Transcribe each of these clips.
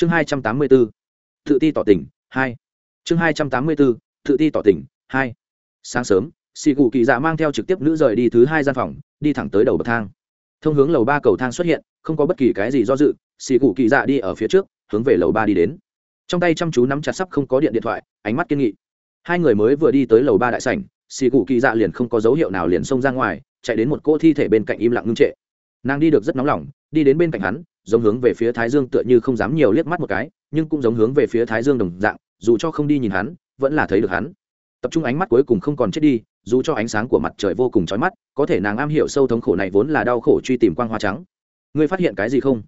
chương hai trăm tám mươi bốn tự ti tỏ tình, hai. Chương hai trăm tám mươi bốn tự ti tỏ tình, hai. Sáng sớm xì cụ kỳ dạ mang theo trực tiếp nữ rời đi thứ hai gian phòng, đi thẳng tới đầu bậc thang. Thông hướng lầu ba cầu thang xuất hiện, không có bất kỳ cái gì do dự xì cụ kỳ dạ đi ở phía trước, hướng về lầu ba đi đến. Trong tay chăm chú nắm chặt sắp không có điện điện thoại, ánh mắt kiên nghị. Hai người mới vừa đi tới lầu ba đại sảnh xì cụ kỳ dạ liền không có dấu hiệu nào liền xông ra ngoài, chạy đến một cô thi thể bên cạnh im lặng ngưng trệ. Nàng đi được rất nóng lòng, đi đến bên cạnh hắn giống hướng về phía thái dương tựa như không dám nhiều liếc mắt một cái, nhưng cũng giống hướng về phía thái dương đồng dạng, dù cho không đi nhìn hắn, vẫn là thấy được hắn. Tập trung ánh mắt cuối cùng không còn chết đi, dù cho ánh sáng của mặt trời vô cùng chói mắt, có thể nàng am hiểu sâu thống khổ này vốn là đau khổ truy tìm quang hoa trắng. Ngươi phát hiện cái gì không?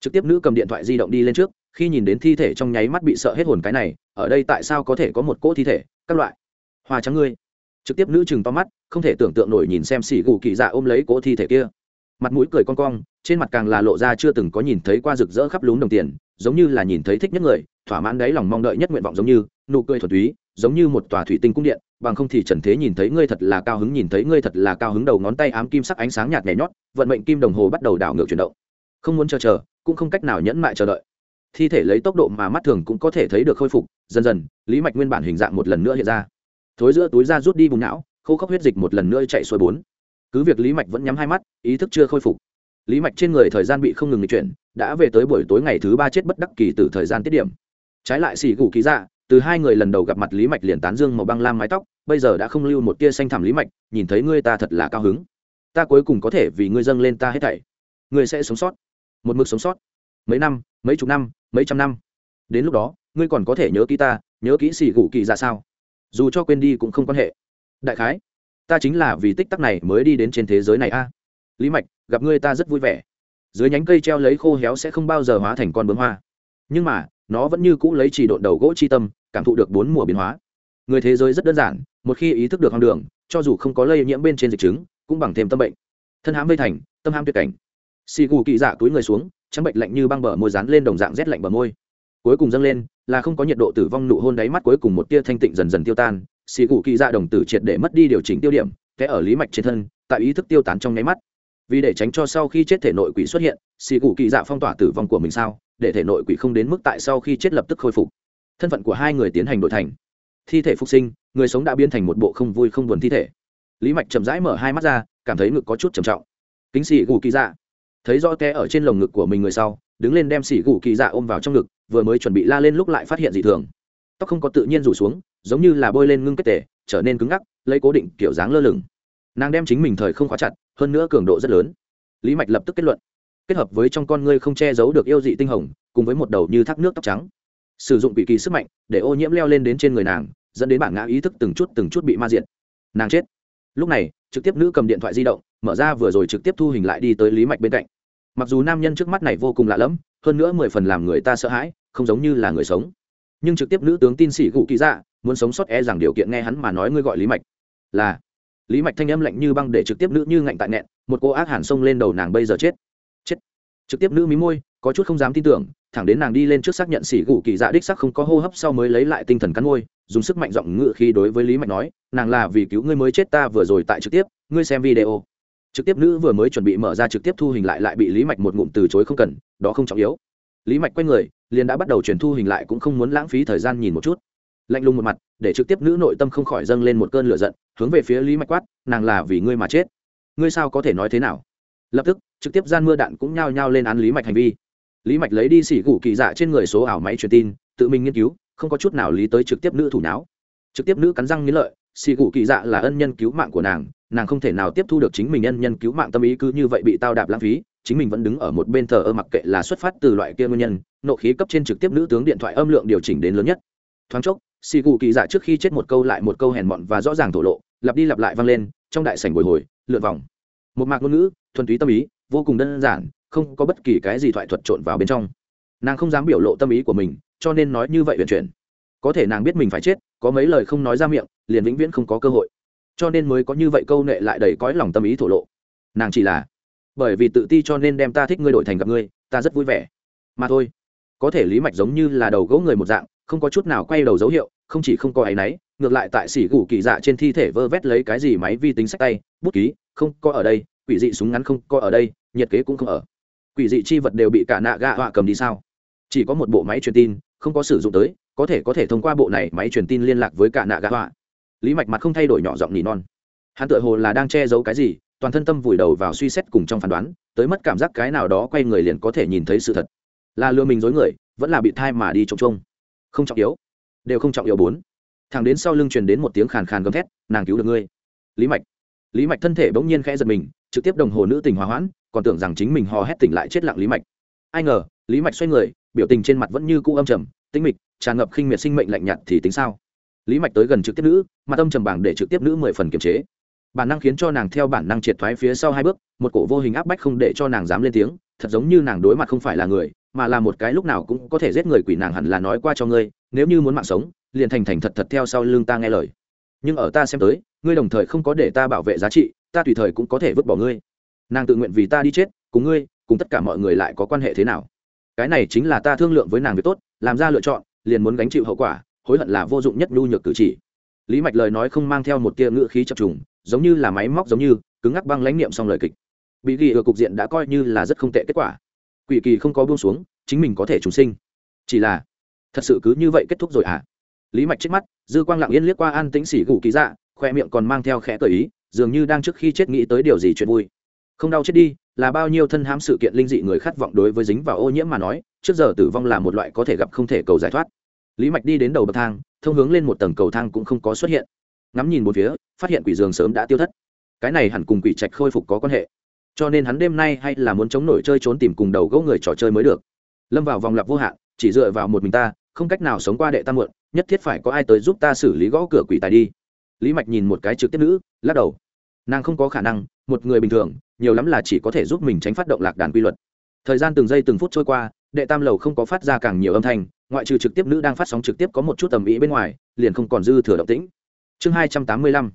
Trực tiếp nữ cầm điện thoại di động đi lên trước, khi nhìn đến thi thể trong nháy mắt bị sợ hết hồn cái này, ở đây tại sao có thể có một cỗ thi thể, các loại. Hoa trắng ngươi. Trực tiếp nữ chừng to mắt, không thể tưởng tượng nổi nhìn xem xỉ gù kỳ dạ ôm lấy cỗ thi thể kia. Mặt mũi cười con cong trên mặt càng là lộ ra chưa từng có nhìn thấy qua rực rỡ khắp lún đồng tiền, giống như là nhìn thấy thích nhất người, thỏa mãn đáy lòng mong đợi nhất nguyện vọng giống như, nụ cười thuần túy, giống như một tòa thủy tinh cung điện, bằng không thì trần thế nhìn thấy ngươi thật là cao hứng, nhìn thấy ngươi thật là cao hứng, đầu ngón tay ám kim sắc ánh sáng nhạt nhẹ nhót, vận mệnh kim đồng hồ bắt đầu đảo ngược chuyển động. Không muốn chờ chờ, cũng không cách nào nhẫn mại chờ đợi. Thi thể lấy tốc độ mà mắt thường cũng có thể thấy được khôi phục, dần dần, lý mạch nguyên bản hình dạng một lần nữa hiện ra. Thối giữa túi ra rút đi vùng não, khô khốc huyết dịch một lần nữa chạy xuôi bốn. Cứ việc lý mạch vẫn nhắm hai mắt, ý thức chưa khôi phục lý mạch trên người thời gian bị không ngừng di chuyển, đã về tới buổi tối ngày thứ ba chết bất đắc kỳ từ thời gian tiết điểm. Trái lại xì gù ký dạ từ hai người lần đầu gặp mặt lý mạch liền tán dương màu băng lam mái tóc, bây giờ đã không lưu một tia xanh thẳm lý mạch, nhìn thấy ngươi ta thật là cao hứng. Ta cuối cùng có thể vì ngươi dâng lên ta hết thảy. Ngươi sẽ sống sót. Một mực sống sót. Mấy năm, mấy chục năm, mấy trăm năm. Đến lúc đó, ngươi còn có thể nhớ kỹ ta, nhớ kỹ xì gù kỳ ra dạ sao? Dù cho quên đi cũng không quan hệ. Đại khái, ta chính là vì tích tắc này mới đi đến trên thế giới này a. Lý mạch gặp ngươi ta rất vui vẻ. Dưới nhánh cây treo lấy khô héo sẽ không bao giờ hóa thành con bướm hoa. Nhưng mà, nó vẫn như cũ lấy chỉ độn đầu gỗ chi tâm, cảm thụ được bốn mùa biến hóa. Người thế giới rất đơn giản, một khi ý thức được hoang đường, cho dù không có lây nhiễm bên trên dịch chứng, cũng bằng thêm tâm bệnh. Thân hãm vây thành, tâm hãm tuyệt cảnh. Xì gù kỵ dạ túi người xuống, trắng bệnh lạnh như băng bờ môi rán lên đồng dạng rét lạnh bờ môi. Cuối cùng dâng lên, là không có nhiệt độ tử vong nụ hôn đáy mắt cuối cùng một tia thanh tịnh dần dần tiêu tan. Xì gù kỵ dạ đồng tử triệt để mất đi điều chỉnh tiêu điểm kẽ ở lý mạch trên thân, tại ý thức tiêu tán trong nháy mắt vì để tránh cho sau khi chết thể nội quỷ xuất hiện, xì gù kỳ dạ phong tỏa tử vong của mình sao? Để thể nội quỷ không đến mức tại sau khi chết lập tức khôi phục. Thân phận của hai người tiến hành đổi thành. Thi thể phục sinh, người sống đã biến thành một bộ không vui không buồn thi thể. Lý mạch chậm rãi mở hai mắt ra, cảm thấy ngực có chút trầm trọng. Kính xì gù kỳ dạ. Thấy do té ở trên lồng ngực của mình người sau, đứng lên đem xì gù kỳ dạ ôm vào trong ngực, vừa mới chuẩn bị la lên lúc lại phát hiện dị thường. Tóc không có tự nhiên rủ xuống, giống như là bôi lên ngưng kết tể trở nên cứng ngắc, lấy cố định kiểu dáng lơ lửng. Nàng đem chính mình thời không khóa chặt hơn nữa cường độ rất lớn. Lý mạch lập tức kết luận, kết hợp với trong con ngươi không che giấu được yêu dị tinh hồng, cùng với một đầu như thác nước tóc trắng. Sử dụng bị kỳ sức mạnh, để ô nhiễm leo lên đến trên người nàng, dẫn đến bản ngã ý thức từng chút từng chút bị ma diện nàng chết. Lúc này, trực tiếp nữ cầm điện thoại di động, mở ra vừa rồi trực tiếp thu hình lại đi tới lý mạch bên cạnh. Mặc dù nam nhân trước mắt này vô cùng lạ lẫm, hơn nữa mười phần làm người ta sợ hãi, không giống như là người sống. Nhưng trực tiếp nữ tướng tin sĩ cụ kỹ dạ muốn sống sót e rằng điều kiện nghe hắn mà nói ngươi gọi lý mạch. Là lý mạch thanh âm lạnh như băng để trực tiếp nữ như ngạnh tại nẹn một cô ác hẳn xông lên đầu nàng bây giờ chết. Chết. Trực tiếp nữ mí môi, có chút không dám tin tưởng, thẳng đến nàng đi lên trước xác nhận xỉ gù kỳ dạ đích sắc không có hô hấp sau mới lấy lại tinh thần cắn môi, dùng sức mạnh giọng ngự khi đối với lý mạch nói, nàng là vì cứu ngươi mới chết ta vừa rồi tại trực tiếp, ngươi xem video. Trực tiếp nữ vừa mới chuẩn bị mở ra trực tiếp thu hình lại lại bị lý mạch một ngụm từ chối không cần, đó không trọng yếu. Lý mạch quay người, liền đã bắt đầu chuyển thu hình lại cũng không muốn lãng phí thời gian nhìn một chút. Lạnh lùng một mặt, để trực tiếp nữ nội tâm không khỏi dâng lên một cơn lửa giận hướng về phía lý mạch quát, nàng là vì ngươi mà chết. Ngươi sao có thể nói thế nào? Lập tức, trực tiếp gian mưa đạn cũng nhao nhao lên án lý mạch hành vi. Lý mạch lấy đi xỉ gù kỳ dạ trên người số ảo máy truyền tin, tự mình nghiên cứu, không có chút nào lý tới trực tiếp nữ thủ não trực tiếp nữ cắn răng nghĩ lợi, xỉ gù kỳ dạ là ân nhân cứu mạng của nàng nàng không thể nào tiếp thu được chính mình ân nhân cứu mạng tâm ý cứ như vậy bị tao đạp lãng phí, chính mình vẫn đứng ở một bên thờ ơ mặc kệ là xuất phát từ loại kia nguyên nhân, nộ khí cấp trên trực tiếp nữ tướng điện thoại âm lượng điều chỉnh đến lớn nhất. Thoáng chốc xì cụ kỳ dạ trước khi chết một câu lại một câu hèn mọn và rõ ràng thổ lộ, lặp đi lặp lại vang lên, trong đại sảnh bồi hồi, lượn vòng. Một mạc ngôn ngữ, thuần túy tâm ý, vô cùng đơn giản, không có bất kỳ cái gì thoại thuật trộn vào bên trong. Nàng không dám biểu lộ tâm ý của mình, cho nên nói như vậy huyền chuyển. Có thể nàng biết mình phải chết, có mấy lời không nói ra miệng, liền vĩnh viễn không có cơ hội. Cho nên mới có như vậy câu nệ lại đầy cõi lòng tâm ý thổ lộ. Nàng chỉ là, bởi vì tự ti cho nên đem ta thích ngươi đổi thành gặp ngươi, ta rất vui vẻ. Mà thôi, có thể lý mạch giống như là đầu gỗ người một dạng không có chút nào quay đầu dấu hiệu, không chỉ không có áy náy, ngược lại tại xỉ gù kỳ dạ trên thi thể vơ vét lấy cái gì máy vi tính sách tay, bút ký, không có ở đây, quỷ dị súng ngắn không có ở đây, nhiệt kế cũng không ở. Quỷ dị chi vật đều bị cả nạ gạ họa cầm đi sao? Chỉ có một bộ máy truyền tin, không có sử dụng tới, có thể có thể thông qua bộ này máy truyền tin liên lạc với cả nạ gạ họa. Lý mạch mặt không thay đổi nhỏ giọng nỉ non. Hắn tự hồ là đang che giấu cái gì, toàn thân tâm vùi đầu vào suy xét cùng trong phán đoán, tới mất cảm giác cái nào đó quay người liền có thể nhìn thấy sự thật. Là lừa mình dối người, vẫn là bị thai mà đi trông trông không trọng yếu, đều không trọng yếu bốn. Thằng đến sau lưng truyền đến một tiếng khàn khàn gầm thét, nàng cứu được ngươi. Lý mạch. Lý mạch thân thể bỗng nhiên khẽ giật mình, trực tiếp đồng hồ nữ tình hòa hoãn, còn tưởng rằng chính mình hò hét tỉnh lại chết lặng lý mạch. Ai ngờ, lý mạch xoay người, biểu tình trên mặt vẫn như cũ âm trầm tinh mịch, tràn ngập khinh miệt sinh mệnh lạnh nhạt thì tính sao? Lý mạch tới gần trực tiếp nữ, mặt âm trầm bảng để trực tiếp nữ mười phần kiềm chế. Bản năng khiến cho nàng theo bản năng triệt thoái phía sau hai bước, một cổ vô hình áp bách không để cho nàng dám lên tiếng, thật giống như nàng đối mặt không phải là người mà là một cái lúc nào cũng có thể giết người quỷ nàng hẳn là nói qua cho ngươi, nếu như muốn mạng sống, liền thành thành thật thật theo sau lưng ta nghe lời. Nhưng ở ta xem tới, ngươi đồng thời không có để ta bảo vệ giá trị, ta tùy thời cũng có thể vứt bỏ ngươi. Nàng tự nguyện vì ta đi chết, cùng ngươi, cùng tất cả mọi người lại có quan hệ thế nào? Cái này chính là ta thương lượng với nàng việc tốt, làm ra lựa chọn, liền muốn gánh chịu hậu quả, hối hận là vô dụng nhất nhu nhược cử chỉ. Lý mạch lời nói không mang theo một tia ngựa khí chập trùng, giống như là máy móc giống như, cứng ngắc băng lãnh niệm xong lời kịch. Bị ghi ở cục diện đã coi như là rất không tệ kết quả quỷ kỳ không có buông xuống, chính mình có thể trùng sinh. Chỉ là, thật sự cứ như vậy kết thúc rồi à lý mạch trích mắt, dư quang lặng yên liếc qua an tĩnh xỉ gù ký dạ khoe miệng còn mang theo khẽ cởi ý, dường như đang trước khi chết nghĩ tới điều gì chuyện vui. Không đau chết đi, là bao nhiêu thân hãm sự kiện linh dị người khát vọng đối với dính vào ô nhiễm mà nói, trước giờ tử vong là một loại có thể gặp không thể cầu giải thoát. Lý mạch đi đến đầu bậc thang, thông hướng lên một tầng cầu thang cũng không có xuất hiện. Ngắm nhìn một phía, phát hiện quỷ giường sớm đã tiêu thất. Cái này hẳn cùng quỷ trạch khôi phục có quan hệ cho nên hắn đêm nay hay là muốn chống nổi chơi trốn tìm cùng đầu gỗ người trò chơi mới được. Lâm vào vòng lặp vô hạn, chỉ dựa vào một mình ta, không cách nào sống qua đệ tam muộn, nhất thiết phải có ai tới giúp ta xử lý gõ cửa quỷ tài đi. Lý mạch nhìn một cái trực tiếp nữ, lắc đầu. Nàng không có khả năng, một người bình thường, nhiều lắm là chỉ có thể giúp mình tránh phát động lạc đàn quy luật. Thời gian từng giây từng phút trôi qua, đệ tam lầu không có phát ra càng nhiều âm thanh, ngoại trừ trực tiếp nữ đang phát sóng trực tiếp có một chút tầm ý bên ngoài, liền không còn dư thừa động tĩnh. Chương hai trăm tám mươi lăm.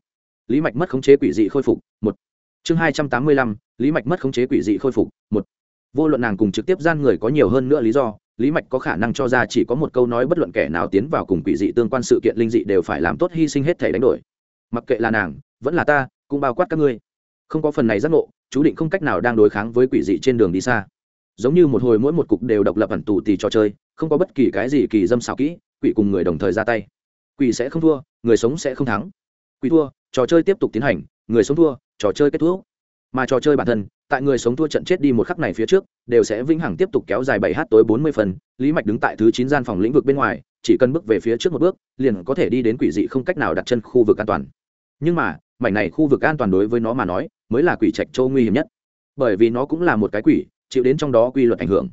Lý mạch mất khống chế quỷ dị khôi phục, một. Chương hai trăm tám mươi lăm lý mạch mất khống chế quỷ dị khôi phục, một, vô luận nàng cùng trực tiếp gian người có nhiều hơn nữa lý do, lý mạch có khả năng cho ra chỉ có một câu nói bất luận kẻ nào tiến vào cùng quỷ dị tương quan sự kiện linh dị đều phải làm tốt hy sinh hết thể đánh đổi. Mặc kệ là nàng, vẫn là ta, cũng bao quát các ngươi. Không có phần này giác ngộ, chú định không cách nào đang đối kháng với quỷ dị trên đường đi xa. Giống như một hồi mỗi một cục đều độc lập ẩn tù tì trò chơi, không có bất kỳ cái gì kỳ dâm xảo kỹ, quỷ cùng người đồng thời ra tay. Quỷ sẽ không thua, người sống sẽ không thắng. Quỷ thua, trò chơi tiếp tục tiến hành, người sống thua, trò chơi kết thúc mà trò chơi bản thân, tại người sống thua trận chết đi một khắc này phía trước, đều sẽ vĩnh hằng tiếp tục kéo dài bảy h tối bốn mươi phần, lý mạch đứng tại thứ chín gian phòng lĩnh vực bên ngoài, chỉ cần bước về phía trước một bước, liền có thể đi đến quỷ dị không cách nào đặt chân khu vực an toàn. Nhưng mà, mảnh này khu vực an toàn đối với nó mà nói, mới là quỷ trạch châu nguy hiểm nhất. Bởi vì nó cũng là một cái quỷ, chịu đến trong đó quy luật ảnh hưởng.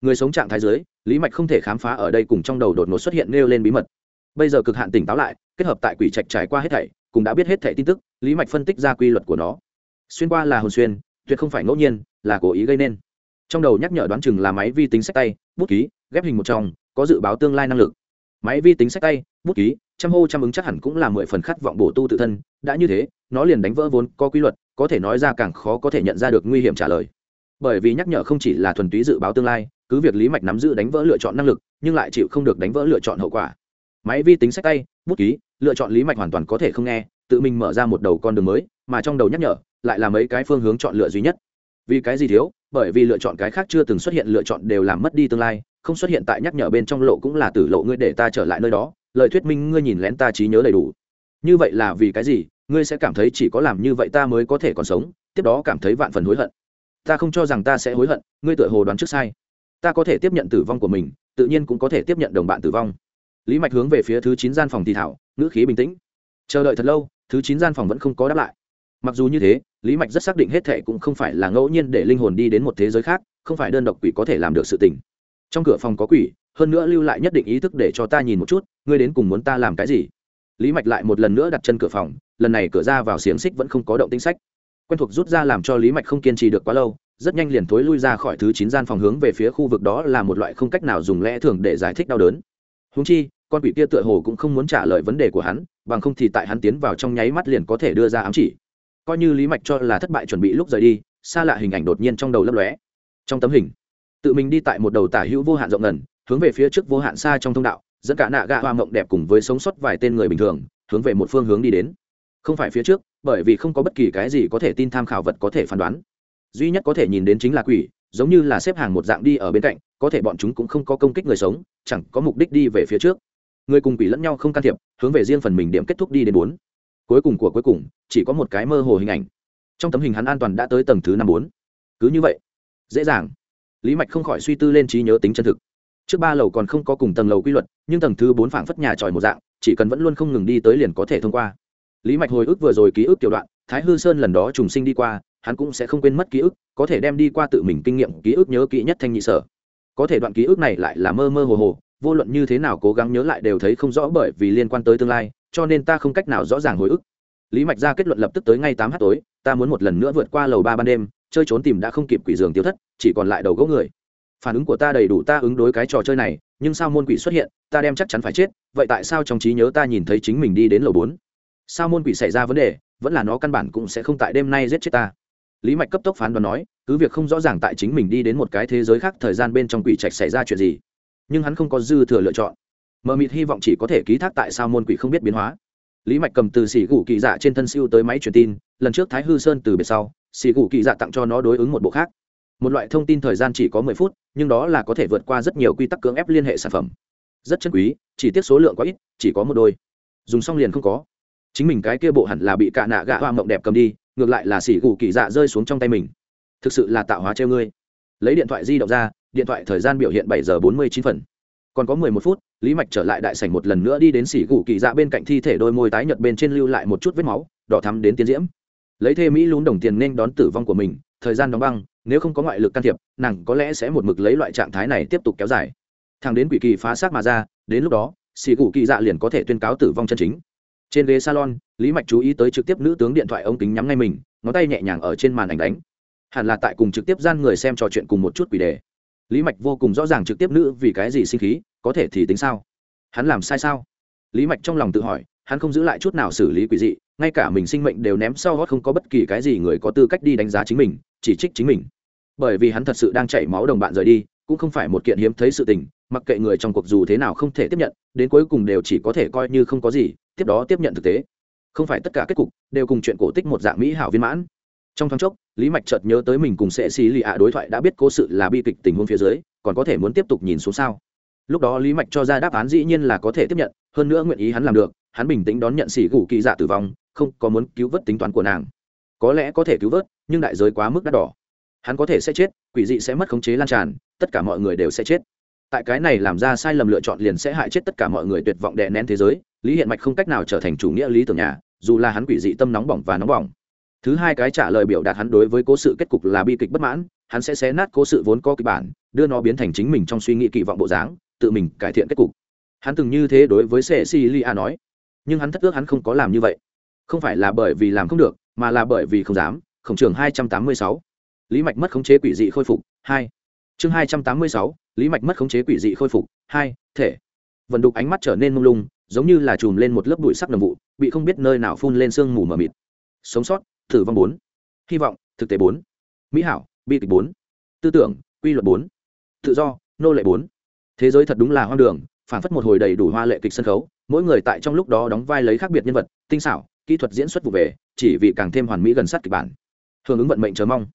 Người sống trạng thái dưới, lý mạch không thể khám phá ở đây cùng trong đầu đột ngột xuất hiện nêu lên bí mật. Bây giờ cực hạn tỉnh táo lại, kết hợp tại quỷ trạch trải qua hết thảy, cũng đã biết hết thảy tin tức, lý mạch phân tích ra quy luật của nó xuyên qua là hồn xuyên, tuyệt không phải ngẫu nhiên, là cố ý gây nên. Trong đầu nhắc nhở đoán chừng là máy vi tính sách tay, bút ký, ghép hình một trong, có dự báo tương lai năng lực. Máy vi tính sách tay, bút ký, trăm hô trăm ứng chắc hẳn cũng là mười phần khát vọng bổ tu tự thân, đã như thế, nó liền đánh vỡ vốn có quy luật, có thể nói ra càng khó có thể nhận ra được nguy hiểm trả lời. Bởi vì nhắc nhở không chỉ là thuần túy dự báo tương lai, cứ việc lý mạch nắm giữ đánh vỡ lựa chọn năng lực, nhưng lại chịu không được đánh vỡ lựa chọn hậu quả. Máy vi tính sách tay, bút ký, lựa chọn lý mạch hoàn toàn có thể không nghe, tự mình mở ra một đầu con đường mới, mà trong đầu nhắc nhở lại là mấy cái phương hướng chọn lựa duy nhất. Vì cái gì thiếu? Bởi vì lựa chọn cái khác chưa từng xuất hiện, lựa chọn đều làm mất đi tương lai, không xuất hiện tại nhắc nhở bên trong lộ cũng là tử lộ ngươi để ta trở lại nơi đó. Lời thuyết minh ngươi nhìn lén ta trí nhớ đầy đủ. Như vậy là vì cái gì? Ngươi sẽ cảm thấy chỉ có làm như vậy ta mới có thể còn sống, tiếp đó cảm thấy vạn phần hối hận. Ta không cho rằng ta sẽ hối hận, ngươi tự hồ đoán trước sai. Ta có thể tiếp nhận tử vong của mình, tự nhiên cũng có thể tiếp nhận đồng bạn tử vong. Lý mạch hướng về phía thứ chín gian phòng thì thảo, ngữ khí bình tĩnh. Chờ đợi thật lâu, thứ chín gian phòng vẫn không có đáp lại mặc dù như thế, lý mạch rất xác định hết thệ cũng không phải là ngẫu nhiên để linh hồn đi đến một thế giới khác, không phải đơn độc quỷ có thể làm được sự tình. Trong cửa phòng có quỷ, hơn nữa lưu lại nhất định ý thức để cho ta nhìn một chút, ngươi đến cùng muốn ta làm cái gì? Lý mạch lại một lần nữa đặt chân cửa phòng, lần này cửa ra vào xiềng xích vẫn không có động tinh sách. Quen thuộc rút ra làm cho lý mạch không kiên trì được quá lâu, rất nhanh liền thối lui ra khỏi thứ chín gian phòng hướng về phía khu vực đó là một loại không cách nào dùng lẽ thường để giải thích đau đớn. Húng chi, con quỷ kia tựa hồ cũng không muốn trả lời vấn đề của hắn, bằng không thì tại hắn tiến vào trong nháy mắt liền có thể đưa ra ám chỉ coi như lý mạch cho là thất bại chuẩn bị lúc rời đi, xa lạ hình ảnh đột nhiên trong đầu lấp lóe. Trong tấm hình, tự mình đi tại một đầu tả hữu vô hạn rộng ngần hướng về phía trước vô hạn xa trong thông đạo, dẫn cả nạ gạ hoa mộng đẹp cùng với sống sót vài tên người bình thường, hướng về một phương hướng đi đến. Không phải phía trước, bởi vì không có bất kỳ cái gì có thể tin tham khảo vật có thể phán đoán. Duy nhất có thể nhìn đến chính là quỷ, giống như là xếp hàng một dạng đi ở bên cạnh, có thể bọn chúng cũng không có công kích người sống, chẳng có mục đích đi về phía trước. Người cùng quỷ lẫn nhau không can thiệp, hướng về riêng phần mình điểm kết thúc đi đến bốn cuối cùng của cuối cùng, chỉ có một cái mơ hồ hình ảnh. Trong tấm hình hắn an toàn đã tới tầng thứ năm bốn. Cứ như vậy, dễ dàng. Lý mạch không khỏi suy tư lên trí nhớ tính chân thực. Trước ba lầu còn không có cùng tầng lầu quy luật, nhưng tầng thứ bốn phảng phất nhà tròi một dạng, chỉ cần vẫn luôn không ngừng đi tới liền có thể thông qua. Lý mạch hồi ức vừa rồi ký ức tiểu đoạn, thái hư sơn lần đó trùng sinh đi qua, hắn cũng sẽ không quên mất ký ức, có thể đem đi qua tự mình kinh nghiệm, ký ức nhớ kỹ nhất thanh nhị sở. Có thể đoạn ký ức này lại là mơ mơ hồ hồ, vô luận như thế nào cố gắng nhớ lại đều thấy không rõ bởi vì liên quan tới tương lai cho nên ta không cách nào rõ ràng hồi ức. Lý mạch ra kết luận lập tức tới ngay tám h tối, ta muốn một lần nữa vượt qua lầu ba ban đêm, chơi trốn tìm đã không kịp quỷ giường tiêu thất, chỉ còn lại đầu gỗ người. Phản ứng của ta đầy đủ ta ứng đối cái trò chơi này, nhưng sao môn quỷ xuất hiện, ta đem chắc chắn phải chết, vậy tại sao trong trí nhớ ta nhìn thấy chính mình đi đến lầu bốn? Sao môn quỷ xảy ra vấn đề, vẫn là nó căn bản cũng sẽ không tại đêm nay giết chết ta. Lý mạch cấp tốc phán đoán nói, cứ việc không rõ ràng tại chính mình đi đến một cái thế giới khác thời gian bên trong quỷ trạch xảy ra chuyện gì, nhưng hắn không có dư thừa lựa chọn mờ mịt hy vọng chỉ có thể ký thác tại sao môn quỷ không biết biến hóa. Lý mạch cầm từ xỉ gù kỳ dạ trên thân siêu tới máy truyền tin, lần trước thái hư sơn từ biệt sau, xỉ gù kỳ dạ tặng cho nó đối ứng một bộ khác. Một loại thông tin thời gian chỉ có mười phút, nhưng đó là có thể vượt qua rất nhiều quy tắc cưỡng ép liên hệ sản phẩm. Rất chân quý, chỉ tiếc số lượng quá ít, chỉ có một đôi. Dùng xong liền không có. Chính mình cái kia bộ hẳn là bị cạ nạ gạ hoa mộng đẹp cầm đi, ngược lại là xỉ gù kỳ dạ rơi xuống trong tay mình. Thực sự là tạo hóa treo ngươi. Lấy điện thoại di động ra, điện thoại thời gian biểu hiện bảy giờ bốn mươi chín phần còn có mười một phút, lý mạch trở lại đại sảnh một lần nữa đi đến xỉ gù kỳ dạ bên cạnh thi thể đôi môi tái nhợt bên trên lưu lại một chút vết máu, đỏ thắm đến tiến diễm. Lấy thê mỹ lún đồng tiền nên đón tử vong của mình, thời gian đóng băng, nếu không có ngoại lực can thiệp, nàng có lẽ sẽ một mực lấy loại trạng thái này tiếp tục kéo dài. Thằng đến quỷ kỳ phá xác mà ra, đến lúc đó xì củ kỳ dạ liền có thể tuyên cáo tử vong chân chính. Trên ghế salon, lý mạch chú ý tới trực tiếp nữ tướng điện thoại ống kính nhắm ngay mình, ngón tay nhẹ nhàng ở trên màn ảnh đánh. Hẳn là tại cùng trực tiếp gian người xem trò chuyện cùng một chút quỷ đề lý mạch vô cùng rõ ràng trực tiếp nữ vì cái gì sinh khí, có thể thì tính sao? Hắn làm sai sao? Lý mạch trong lòng tự hỏi, hắn không giữ lại chút nào xử lý quỷ dị, ngay cả mình sinh mệnh đều ném sau gót không có bất kỳ cái gì người có tư cách đi đánh giá chính mình, chỉ trích chính mình. Bởi vì hắn thật sự đang chảy máu đồng bạn rời đi, cũng không phải một kiện hiếm thấy sự tình, mặc kệ người trong cuộc dù thế nào không thể tiếp nhận, đến cuối cùng đều chỉ có thể coi như không có gì, tiếp đó tiếp nhận thực tế. Không phải tất cả kết cục đều cùng chuyện cổ tích một dạng mỹ hảo viên mãn trong thoáng chốc, lý mạch chợt nhớ tới mình cùng sệ xì lì ạ đối thoại đã biết cố sự là bi kịch tình huống phía dưới, còn có thể muốn tiếp tục nhìn xuống sao. Lúc đó lý mạch cho ra đáp án dĩ nhiên là có thể tiếp nhận, hơn nữa nguyện ý hắn làm được, hắn bình tĩnh đón nhận xỉ gù kỳ dạ tử vong, không có muốn cứu vớt tính toán của nàng. Có lẽ có thể cứu vớt, nhưng đại giới quá mức đắt đỏ. Hắn có thể sẽ chết, quỷ dị sẽ mất khống chế lan tràn, tất cả mọi người đều sẽ chết. Tại cái này làm ra sai lầm lựa chọn liền sẽ hại chết tất cả mọi người tuyệt vọng đè nén thế giới, lý hiện mạch không cách nào trở thành chủ nghĩa lý tưởng nhà, dù là hắn quỷ dị tâm nóng bỏng và nóng bỏng thứ hai cái trả lời biểu đạt hắn đối với cố sự kết cục là bi kịch bất mãn, hắn sẽ xé nát cố sự vốn có kịch bản, đưa nó biến thành chính mình trong suy nghĩ kỳ vọng bộ dáng, tự mình cải thiện kết cục. Hắn từng như thế đối với sệ si lia nói, nhưng hắn thất ước hắn không có làm như vậy. Không phải là bởi vì làm không được, mà là bởi vì không dám, khổng trường hai trăm tám mươi sáu. Lý mạch mất khống chế quỷ dị khôi phục, hai. Chương hai trăm tám mươi sáu, lý mạch mất khống chế quỷ dị khôi phục, hai, thể. Vận đục ánh mắt trở nên mông lung, giống như là chùm lên một lớp bụi sắc nồng vụ, bị không biết nơi nào phun lên sương mù mờ mịt. Sống sót thử vong bốn. Hy vọng, thực tế bốn. Mỹ hảo, bi kịch bốn. Tư tưởng, quy luật bốn. Tự do, nô lệ bốn. Thế giới thật đúng là hoang đường, phản phất một hồi đầy đủ hoa lệ kịch sân khấu, mỗi người tại trong lúc đó đóng vai lấy khác biệt nhân vật, tinh xảo, kỹ thuật diễn xuất vụ về, chỉ vì càng thêm hoàn mỹ gần sát kịch bản. Hưởng ứng vận mệnh chờ mong.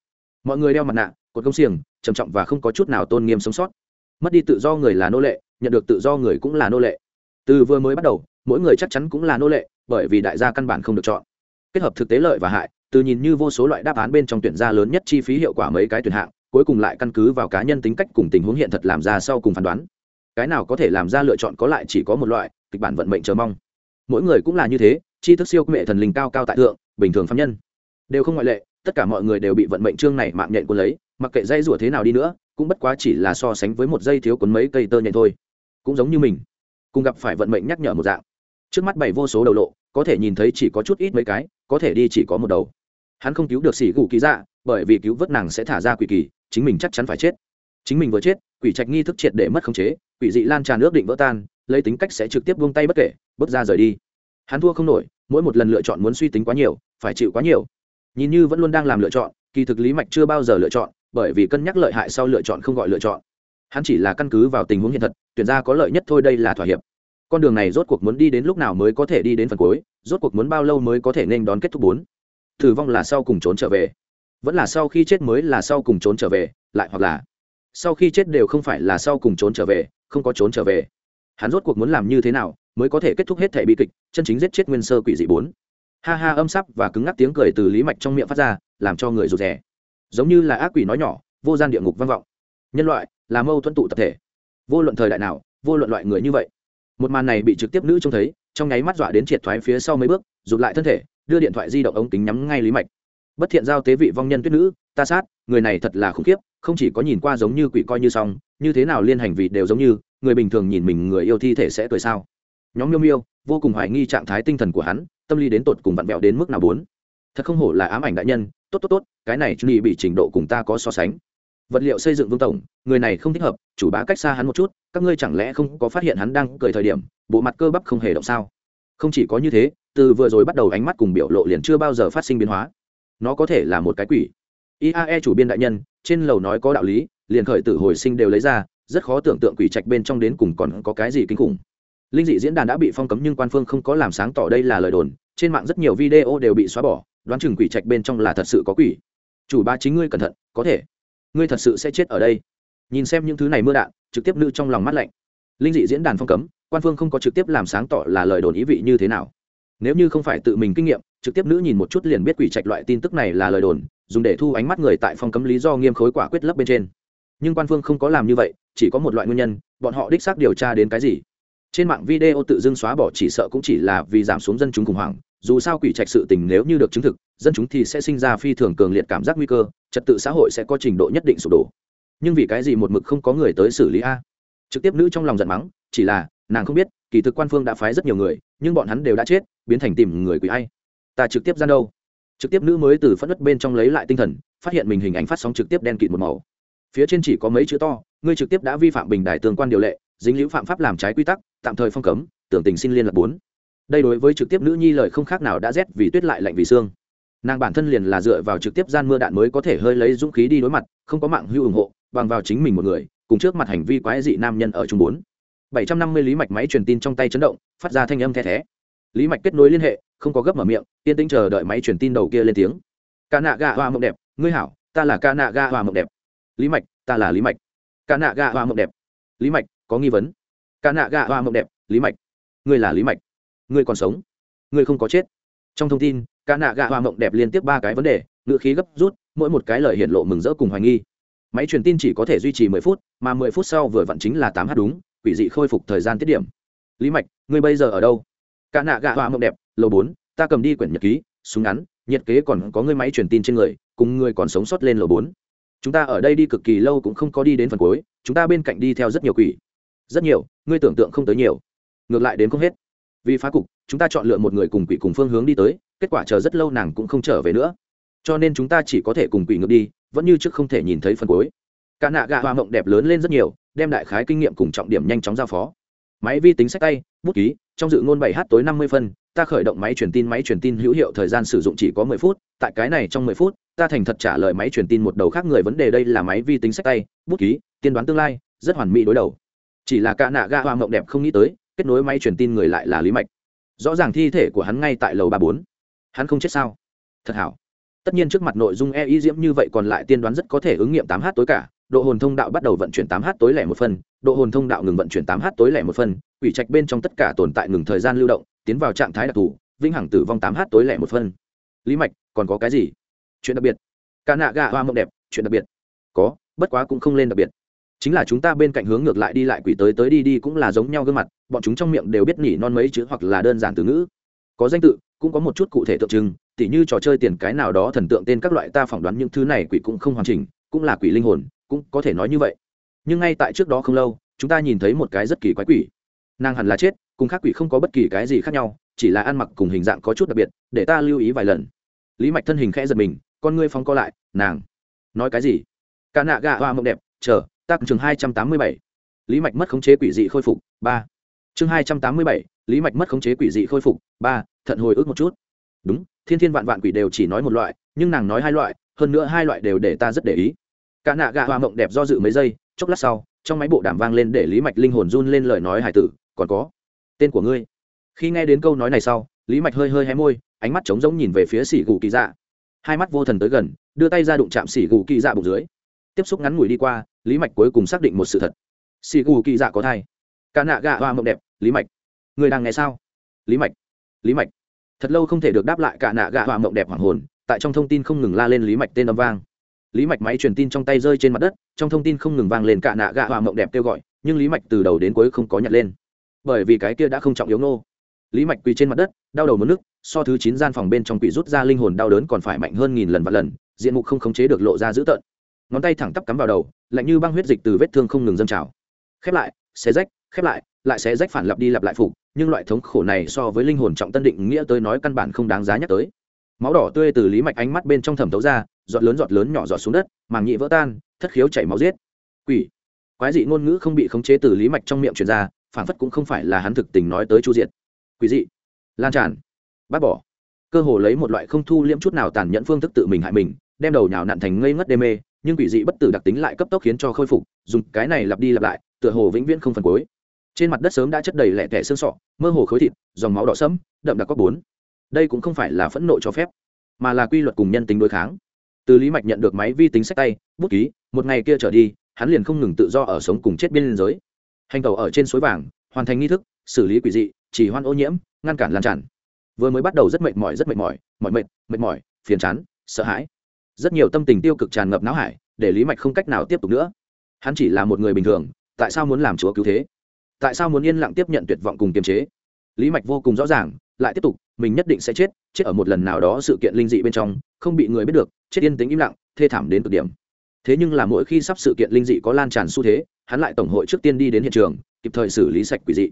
Mọi người đeo mặt nạ, cột công xiềng, trầm trọng và không có chút nào tôn nghiêm sống sót. Mất đi tự do người là nô lệ, nhận được tự do người cũng là nô lệ. Từ vừa mới bắt đầu, mỗi người chắc chắn cũng là nô lệ, bởi vì đại gia căn bản không được chọn. Kết hợp thực tế lợi và hại từ nhìn như vô số loại đáp án bên trong tuyển ra lớn nhất chi phí hiệu quả mấy cái tuyển hạng, cuối cùng lại căn cứ vào cá nhân tính cách cùng tình huống hiện thật làm ra sau cùng phán đoán. Cái nào có thể làm ra lựa chọn có lại chỉ có một loại, kịch bản vận mệnh chờ mong. Mỗi người cũng là như thế chi thức siêu nghệ thần linh cao cao tại thượng, bình thường phạm nhân. Đều không ngoại lệ, tất cả mọi người đều bị vận mệnh chương này mạng nhện cuốn lấy, mặc kệ dây rủa thế nào đi nữa, cũng bất quá chỉ là so sánh với một dây thiếu cuốn mấy cây tơ nhện thôi. Cũng giống như mình, cùng gặp phải vận mệnh nhắc nhở một dạng. Trước mắt bảy vô số đầu lộ, có thể nhìn thấy chỉ có chút ít mấy cái, có thể đi chỉ có một đầu hắn không cứu được xỉ gù kỳ dạ bởi vì cứu vớt nàng sẽ thả ra quỷ kỳ, chính mình chắc chắn phải chết. Chính mình vừa chết, quỷ trạch nghi thức triệt để mất khống chế, quỷ dị lan tràn ước định vỡ tan, lấy tính cách sẽ trực tiếp buông tay bất kể, bước ra rời đi. Hắn thua không nổi, mỗi một lần lựa chọn muốn suy tính quá nhiều, phải chịu quá nhiều. Nhìn như vẫn luôn đang làm lựa chọn, kỳ thực lý mạch chưa bao giờ lựa chọn, bởi vì cân nhắc lợi hại sau lựa chọn không gọi lựa chọn. Hắn chỉ là căn cứ vào tình huống hiện thật, tuyển ra có lợi nhất thôi đây là thỏa hiệp. Con đường này rốt cuộc muốn đi đến lúc nào mới có thể đi đến phần cuối, rốt cuộc muốn bao lâu mới có thể nên đón kết thúc bốn thử vong là sau cùng trốn trở về. Vẫn là sau khi chết mới là sau cùng trốn trở về, lại hoặc là sau khi chết đều không phải là sau cùng trốn trở về, không có trốn trở về. Hắn rốt cuộc muốn làm như thế nào mới có thể kết thúc hết thể bi kịch, chân chính giết chết nguyên sơ quỷ dị bốn. Ha ha, âm sắp và cứng ngắc tiếng cười từ lý mạch trong miệng phát ra, làm cho người rụt rè. Giống như là ác quỷ nói nhỏ, vô gian địa ngục vang vọng. Nhân loại là mâu thuẫn tụ tập thể. Vô luận thời đại nào, vô luận loại người như vậy. Một màn này bị trực tiếp nữ trông thấy, trong nháy mắt dọa đến triệt thoái phía sau mấy bước, rụt lại thân thể đưa điện thoại di động ống kính nhắm ngay lý mạch. Bất thiện giao tế vị vong nhân tuyết nữ, ta sát, người này thật là khủng khiếp, không chỉ có nhìn qua giống như quỷ coi như xong, như thế nào liên hành vị đều giống như, người bình thường nhìn mình người yêu thi thể sẽ cười sao. Nhóm miêu miêu, vô cùng hoài nghi trạng thái tinh thần của hắn, tâm lý đến tột cùng vặn vẹo đến mức nào bốn. Thật không hổ là ám ảnh đại nhân, tốt tốt tốt, cái này chuẩn bị trình độ cùng ta có so sánh. Vật liệu xây dựng vương tổng, người này không thích hợp, chủ bá cách xa hắn một chút, các ngươi chẳng lẽ không có phát hiện hắn đang cười thời điểm, bộ mặt cơ bắp không hề động sao? Không chỉ có như thế từ vừa rồi bắt đầu ánh mắt cùng biểu lộ liền chưa bao giờ phát sinh biến hóa. Nó có thể là một cái quỷ. Iae chủ biên đại nhân, trên lầu nói có đạo lý, liền khởi tử hồi sinh đều lấy ra, rất khó tưởng tượng quỷ trạch bên trong đến cùng còn có cái gì kinh khủng. Linh dị diễn đàn đã bị phong cấm nhưng quan phương không có làm sáng tỏ đây là lời đồn, trên mạng rất nhiều video đều bị xóa bỏ, đoán chừng quỷ trạch bên trong là thật sự có quỷ. Chủ ba chính ngươi cẩn thận, có thể. Ngươi thật sự sẽ chết ở đây. Nhìn xem những thứ này mưa đạn, trực tiếp nữ trong lòng mắt lạnh. Linh dị diễn đàn phong cấm, quan phương không có trực tiếp làm sáng tỏ là lời đồn ý vị như thế nào nếu như không phải tự mình kinh nghiệm, trực tiếp nữ nhìn một chút liền biết quỷ trạch loại tin tức này là lời đồn, dùng để thu ánh mắt người tại phòng cấm lý do nghiêm khối quả quyết lấp bên trên. Nhưng quan phương không có làm như vậy, chỉ có một loại nguyên nhân, bọn họ đích xác điều tra đến cái gì. Trên mạng video tự dưng xóa bỏ chỉ sợ cũng chỉ là vì giảm xuống dân chúng khủng hoảng, dù sao quỷ trạch sự tình nếu như được chứng thực, dân chúng thì sẽ sinh ra phi thường cường liệt cảm giác nguy cơ, trật tự xã hội sẽ có trình độ nhất định sụp đổ. Nhưng vì cái gì một mực không có người tới xử lý a? Trực tiếp nữ trong lòng giận mắng, chỉ là, nàng không biết kỳ thực quan phương đã phái rất nhiều người, nhưng bọn hắn đều đã chết, biến thành tìm người quỷ ai. Ta trực tiếp gian đâu? Trực tiếp nữ mới từ phất đất bên trong lấy lại tinh thần, phát hiện mình hình ảnh phát sóng trực tiếp đen kịt một màu. Phía trên chỉ có mấy chữ to, ngươi trực tiếp đã vi phạm bình đài tương quan điều lệ, dính liễu phạm pháp làm trái quy tắc, tạm thời phong cấm, tưởng tình xin liên lạc bốn. Đây đối với trực tiếp nữ nhi lời không khác nào đã rét vì tuyết lại lạnh vì xương. Nàng bản thân liền là dựa vào trực tiếp gian mưa đạn mới có thể hơi lấy dũng khí đi đối mặt, không có mạng hưu ủng hộ, bằng vào chính mình một người, cùng trước mặt hành vi quái dị nam nhân ở trung bốn bảy trăm năm mươi lý mạch máy truyền tin trong tay chấn động, phát ra thanh âm the thé. Lý mạch kết nối liên hệ, không có gấp mở miệng, yên tĩnh chờ đợi máy truyền tin đầu kia lên tiếng. Ca nạ gà hoa mộng đẹp, ngươi hảo, ta là ca nạ gà hoa mộng đẹp. Lý mạch, ta là lý mạch. Ca nạ gà hoa mộng đẹp. Lý mạch, có nghi vấn. Ca nạ gà hoa mộng đẹp, lý mạch. Ngươi là lý mạch. Ngươi còn sống. Ngươi không có chết. Trong thông tin ca nạ gà hoa mộng đẹp liên tiếp ba cái vấn đề, ngữ khí gấp rút, mỗi một cái lời hiện lộ mừng rỡ cùng hoài nghi. Máy truyền tin chỉ có thể duy trì mười phút, mà mười phút sau vừa vặn chính là tám h đúng quỷ dị khôi phục thời gian tiết điểm. Lý mạch, ngươi bây giờ ở đâu? Cả nạ gạ họa mộng đẹp, lầu bốn, ta cầm đi quyển nhật ký, súng ngắn, nhiệt kế còn có ngươi máy truyền tin trên người, cùng ngươi còn sống sót lên lầu bốn. Chúng ta ở đây đi cực kỳ lâu cũng không có đi đến phần cuối, chúng ta bên cạnh đi theo rất nhiều quỷ. Rất nhiều, ngươi tưởng tượng không tới nhiều. Ngược lại đến không hết. Vì phá cục, chúng ta chọn lựa một người cùng quỷ cùng phương hướng đi tới, kết quả chờ rất lâu nàng cũng không trở về nữa. Cho nên chúng ta chỉ có thể cùng quỷ ngược đi, vẫn như trước không thể nhìn thấy phần cuối. Cả nạ gạ hoa mộng đẹp lớn lên rất nhiều đem đại khái kinh nghiệm cùng trọng điểm nhanh chóng giao phó. Máy vi tính sách tay, bút ký, trong dự ngôn bảy h tối năm mươi phân, ta khởi động máy truyền tin, máy truyền tin hữu hiệu thời gian sử dụng chỉ có mười phút, tại cái này trong mười phút, ta thành thật trả lời máy truyền tin một đầu khác người vấn đề đây là máy vi tính sách tay, bút ký, tiên đoán tương lai, rất hoàn mỹ đối đầu. Chỉ là cả nạ ga hoa mộng đẹp không nghĩ tới, kết nối máy truyền tin người lại là lý mạch. Rõ ràng thi thể của hắn ngay tại lầu ba bốn. Hắn không chết sao? Thật hảo. Tất nhiên trước mặt nội dung e y diễm như vậy còn lại tiên đoán rất có thể ứng nghiệm tám h tối cả độ hồn thông đạo bắt đầu vận chuyển tám h tối lẻ một phân, độ hồn thông đạo ngừng vận chuyển tám h tối lẻ một phân, quỷ trạch bên trong tất cả tồn tại ngừng thời gian lưu động, tiến vào trạng thái đặc thù, vĩnh hằng tử vong tám h tối lẻ một phân. Lý mạch, còn có cái gì? Chuyện đặc biệt. Ca nạ gà hoa mộng đẹp, chuyện đặc biệt. Có, bất quá cũng không lên đặc biệt. Chính là chúng ta bên cạnh hướng ngược lại đi lại quỷ tới tới đi đi cũng là giống nhau gương mặt, bọn chúng trong miệng đều biết nhỉ non mấy chữ hoặc là đơn giản từ ngữ. Có danh tự, cũng có một chút cụ thể tượng trưng, tỉ như trò chơi tiền cái nào đó thần tượng tên các loại ta phỏng đoán những thứ này quỷ cũng không hoàn chỉnh, cũng là quỷ linh hồn cũng có thể nói như vậy. Nhưng ngay tại trước đó không lâu, chúng ta nhìn thấy một cái rất kỳ quái quỷ. Nàng hẳn là chết, cùng khác quỷ không có bất kỳ cái gì khác nhau, chỉ là ăn mặc cùng hình dạng có chút đặc biệt, để ta lưu ý vài lần. Lý mạch thân hình khẽ giật mình, con ngươi phóng co lại, nàng. Nói cái gì? Cả nạ gạ hoa mộng đẹp, chờ tác chừng hai trăm tám mươi bảy. Lý mạch mất khống chế quỷ dị khôi phục, ba. Chương hai trăm tám mươi bảy, lý mạch mất khống chế quỷ dị khôi phục, ba, thận hồi ức một chút. Đúng, thiên thiên vạn vạn quỷ đều chỉ nói một loại, nhưng nàng nói hai loại, hơn nữa hai loại đều để ta rất để ý cả nạ gạ hoa mộng đẹp do dự mấy giây, chốc lát sau, trong máy bộ đàm vang lên để lý mạch linh hồn run lên lời nói hải tử, còn có, tên của ngươi. Khi nghe đến câu nói này sau, lý mạch hơi hơi hé môi, ánh mắt trống rỗng nhìn về phía xỉ gù kỳ dạ. Hai mắt vô thần tới gần, đưa tay ra đụng chạm xỉ gù kỳ dạ bụng dưới. Tiếp xúc ngắn ngủi đi qua, lý mạch cuối cùng xác định một sự thật. Xỉ gù kỳ dạ có thai. Cả nạ gạ hoa mộng đẹp, lý mạch, người đang nghe sao? Lý mạch lý mạch. Thật lâu không thể được đáp lại cả nạ gạ hoa mộng đẹp hoàng hồn, tại trong thông tin không ngừng la lên lý mạch tên âm vang lý mạch máy truyền tin trong tay rơi trên mặt đất, trong thông tin không ngừng vang lên cả nạ gạ hoa mộng đẹp kêu gọi, nhưng lý mạch từ đầu đến cuối không có nhặt lên. Bởi vì cái kia đã không trọng yếu nô. Lý mạch quỳ trên mặt đất, đau đầu mất nước, so thứ chín gian phòng bên trong quỷ rút ra linh hồn đau đớn còn phải mạnh hơn nghìn lần và lần, diện mục không khống chế được lộ ra dữ tợn. Ngón tay thẳng tắp cắm vào đầu, lạnh như băng huyết dịch từ vết thương không ngừng dâng trào. Khép lại, xé rách, khép lại lại xé rách phản lặp đi lặp lại phục, nhưng loại thống khổ này so với linh hồn trọng tân định nghĩa tới nói căn bản không đáng giá nhắc tới máu đỏ tươi từ lý mạch ánh mắt bên trong thẩm thấu ra, giọt lớn giọt lớn nhỏ giọt xuống đất, màng nhị vỡ tan, thất khiếu chảy máu giết. Quỷ. Quái dị ngôn ngữ không bị khống chế từ lý mạch trong miệng truyền ra phản phất cũng không phải là hắn thực tình nói tới chu diệt. Quỷ dị. Lan tràn. Bác bỏ. Cơ hồ lấy một loại không thu liễm chút nào tàn nhẫn phương thức tự mình hại mình, đem đầu nhào nặn thành ngây ngất đê mê, nhưng quỷ dị bất tử đặc tính lại cấp tốc khiến cho khôi phục, dùng cái này lặp đi lặp lại, tựa hồ vĩnh viễn không phần cuối. Trên mặt đất sớm đã chất đầy lẻ tẻ xương sọ, mơ hồ khối thịt, dòng máu đỏ sẫm, đậm đặc có bốn đây cũng không phải là phẫn nộ cho phép, mà là quy luật cùng nhân tính đối kháng. Từ lý mạch nhận được máy vi tính sách tay, bút ký, một ngày kia trở đi, hắn liền không ngừng tự do ở sống cùng chết biên giới. Hành tàu ở trên suối vàng, hoàn thành nghi thức, xử lý quỷ dị, chỉ hoan ô nhiễm, ngăn cản lan tràn. Vừa mới bắt đầu rất mệt mỏi, rất mệt mỏi mỏi mệt mệt mỏi, phiền chán, sợ hãi. Rất nhiều tâm tình tiêu cực tràn ngập não hải, để lý mạch không cách nào tiếp tục nữa. Hắn chỉ là một người bình thường, tại sao muốn làm chúa cứu thế? Tại sao muốn yên lặng tiếp nhận tuyệt vọng cùng kiềm chế? Lý mạch vô cùng rõ ràng lại tiếp tục, mình nhất định sẽ chết chết ở một lần nào đó sự kiện linh dị bên trong, không bị người biết được, chết yên tĩnh im lặng, thê thảm đến cực điểm. Thế nhưng là mỗi khi sắp sự kiện linh dị có lan tràn xu thế, hắn lại tổng hội trước tiên đi đến hiện trường, kịp thời xử lý sạch quỷ dị.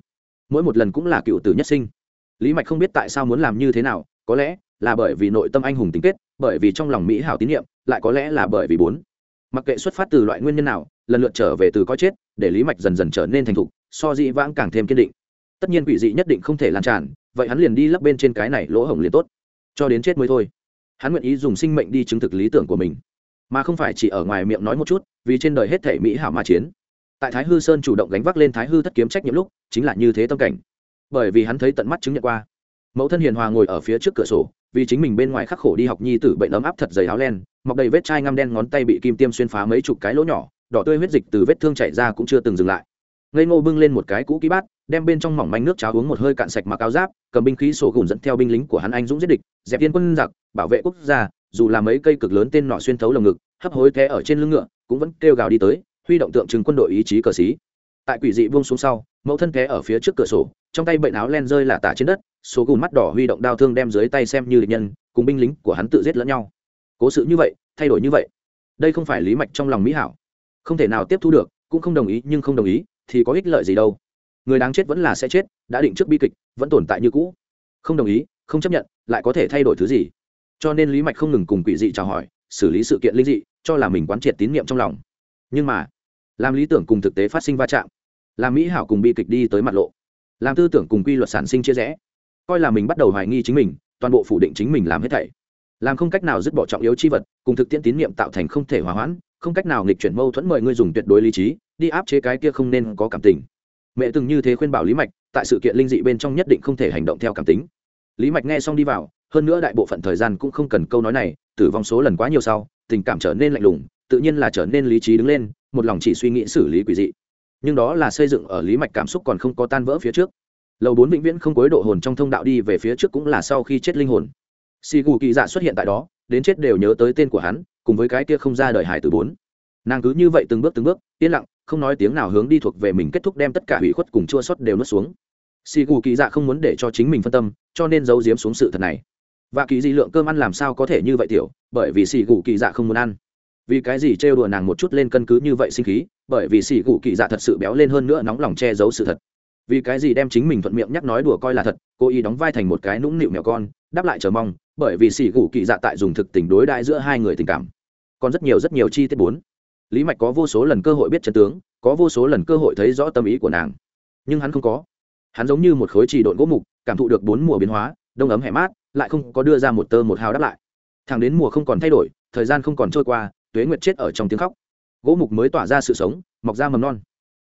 Mỗi một lần cũng là cựu tử nhất sinh. Lý mạch không biết tại sao muốn làm như thế nào, có lẽ là bởi vì nội tâm anh hùng tính kết, bởi vì trong lòng mỹ hảo tín nhiệm, lại có lẽ là bởi vì bốn. Mặc kệ xuất phát từ loại nguyên nhân nào, lần lượt trở về từ có chết, để lý mạch dần dần trở nên thành thục, so dị vãng càng thêm kiên định tất nhiên quỷ dị nhất định không thể lan tràn, vậy hắn liền đi lấp bên trên cái này lỗ hổng liền tốt. Cho đến chết mới thôi. Hắn nguyện ý dùng sinh mệnh đi chứng thực lý tưởng của mình. Mà không phải chỉ ở ngoài miệng nói một chút, vì trên đời hết thể mỹ hảo mà chiến. Tại thái hư sơn chủ động gánh vác lên thái hư thất kiếm trách nhiệm lúc, chính là như thế tâm cảnh. Bởi vì hắn thấy tận mắt chứng nhận qua. Mẫu thân hiền hòa ngồi ở phía trước cửa sổ, vì chính mình bên ngoài khắc khổ đi học nhi tử bệnh ấm áp thật dày áo len, mọc đầy vết chai ngăm đen ngón tay bị kim tiêm xuyên phá mấy chục cái lỗ nhỏ, đỏ tươi huyết dịch từ vết thương chảy ra cũng chưa từng dừng lại ngây ngô bưng lên một cái cũ ký bát, đem bên trong mỏng manh nước cháo uống một hơi cạn sạch mặc áo giáp, cầm binh khí sổ gùn dẫn theo binh lính của hắn anh dũng giết địch, dẹp yên quân giặc, bảo vệ quốc gia, dù là mấy cây cực lớn tên nọ xuyên thấu lồng ngực, hấp hối té ở trên lưng ngựa, cũng vẫn kêu gào đi tới, huy động tượng trưng quân đội ý chí cờ xí. Tại quỷ dị buông xuống sau, mẫu thân té ở phía trước cửa sổ, trong tay bệnh áo len rơi là tả trên đất, số gùn mắt đỏ huy động đao thương đem dưới tay xem như địch nhân, cùng binh lính của hắn tự giết lẫn nhau. Cố sự như vậy, thay đổi như vậy. Đây không phải lý mạch trong lòng mỹ hảo. Không thể nào tiếp thu được, cũng không đồng ý nhưng không đồng ý thì có ích lợi gì đâu. Người đáng chết vẫn là sẽ chết, đã định trước bi kịch, vẫn tồn tại như cũ. Không đồng ý, không chấp nhận, lại có thể thay đổi thứ gì? Cho nên lý mạch không ngừng cùng quỷ dị chào hỏi, xử lý sự kiện linh dị, cho là mình quán triệt tín nhiệm trong lòng. Nhưng mà, làm lý tưởng cùng thực tế phát sinh va chạm, làm mỹ hảo cùng bi kịch đi tới mặt lộ, làm tư tưởng cùng quy luật sản sinh chia rẽ, coi là mình bắt đầu hoài nghi chính mình, toàn bộ phủ định chính mình làm hết thảy. Làm không cách nào dứt bỏ trọng yếu chi vật, cùng thực tiễn tín nhiệm tạo thành không thể hòa hoãn, không cách nào nghịch chuyển mâu thuẫn mời ngươi dùng tuyệt đối lý trí đi áp chế cái kia không nên có cảm tình. Mẹ từng như thế khuyên bảo lý mạch, tại sự kiện linh dị bên trong nhất định không thể hành động theo cảm tính. Lý mạch nghe xong đi vào, hơn nữa đại bộ phận thời gian cũng không cần câu nói này, tử vong số lần quá nhiều sau, tình cảm trở nên lạnh lùng, tự nhiên là trở nên lý trí đứng lên, một lòng chỉ suy nghĩ xử lý quỷ dị. Nhưng đó là xây dựng ở lý mạch cảm xúc còn không có tan vỡ phía trước. Lầu bốn vĩnh viễn không cối độ hồn trong thông đạo đi về phía trước cũng là sau khi chết linh hồn. Xì gù kỳ dạ xuất hiện tại đó, đến chết đều nhớ tới tên của hắn, cùng với cái kia không ra đời hải từ bốn. Nàng cứ như vậy từng bước từng bước, yên lặng không nói tiếng nào hướng đi thuộc về mình kết thúc đem tất cả hủy khuất cùng chua xót đều nuốt xuống. Xì gù kỳ dạ không muốn để cho chính mình phân tâm, cho nên giấu giếm xuống sự thật này. Và kỳ dị lượng cơm ăn làm sao có thể như vậy tiểu, bởi vì xì gù kỳ dạ không muốn ăn. Vì cái gì trêu đùa nàng một chút lên cân cứ như vậy sinh khí, bởi vì xì gù kỳ dạ thật sự béo lên hơn nữa nóng lòng che giấu sự thật. Vì cái gì đem chính mình thuận miệng nhắc nói đùa coi là thật, cô ý đóng vai thành một cái nũng nịu mèo con, đáp lại chờ mong, bởi vì xì gù kỳ dạ tại dùng thực tình đối đại giữa hai người tình cảm. Còn rất nhiều rất nhiều chi tiết bốn lý mạch có vô số lần cơ hội biết chân tướng, có vô số lần cơ hội thấy rõ tâm ý của nàng. Nhưng hắn không có. Hắn giống như một khối trì độn gỗ mục, cảm thụ được bốn mùa biến hóa, đông ấm hẻ mát, lại không có đưa ra một tơ một hào đáp lại. Thẳng đến mùa không còn thay đổi, thời gian không còn trôi qua, tuế nguyệt chết ở trong tiếng khóc. Gỗ mục mới tỏa ra sự sống, mọc ra mầm non.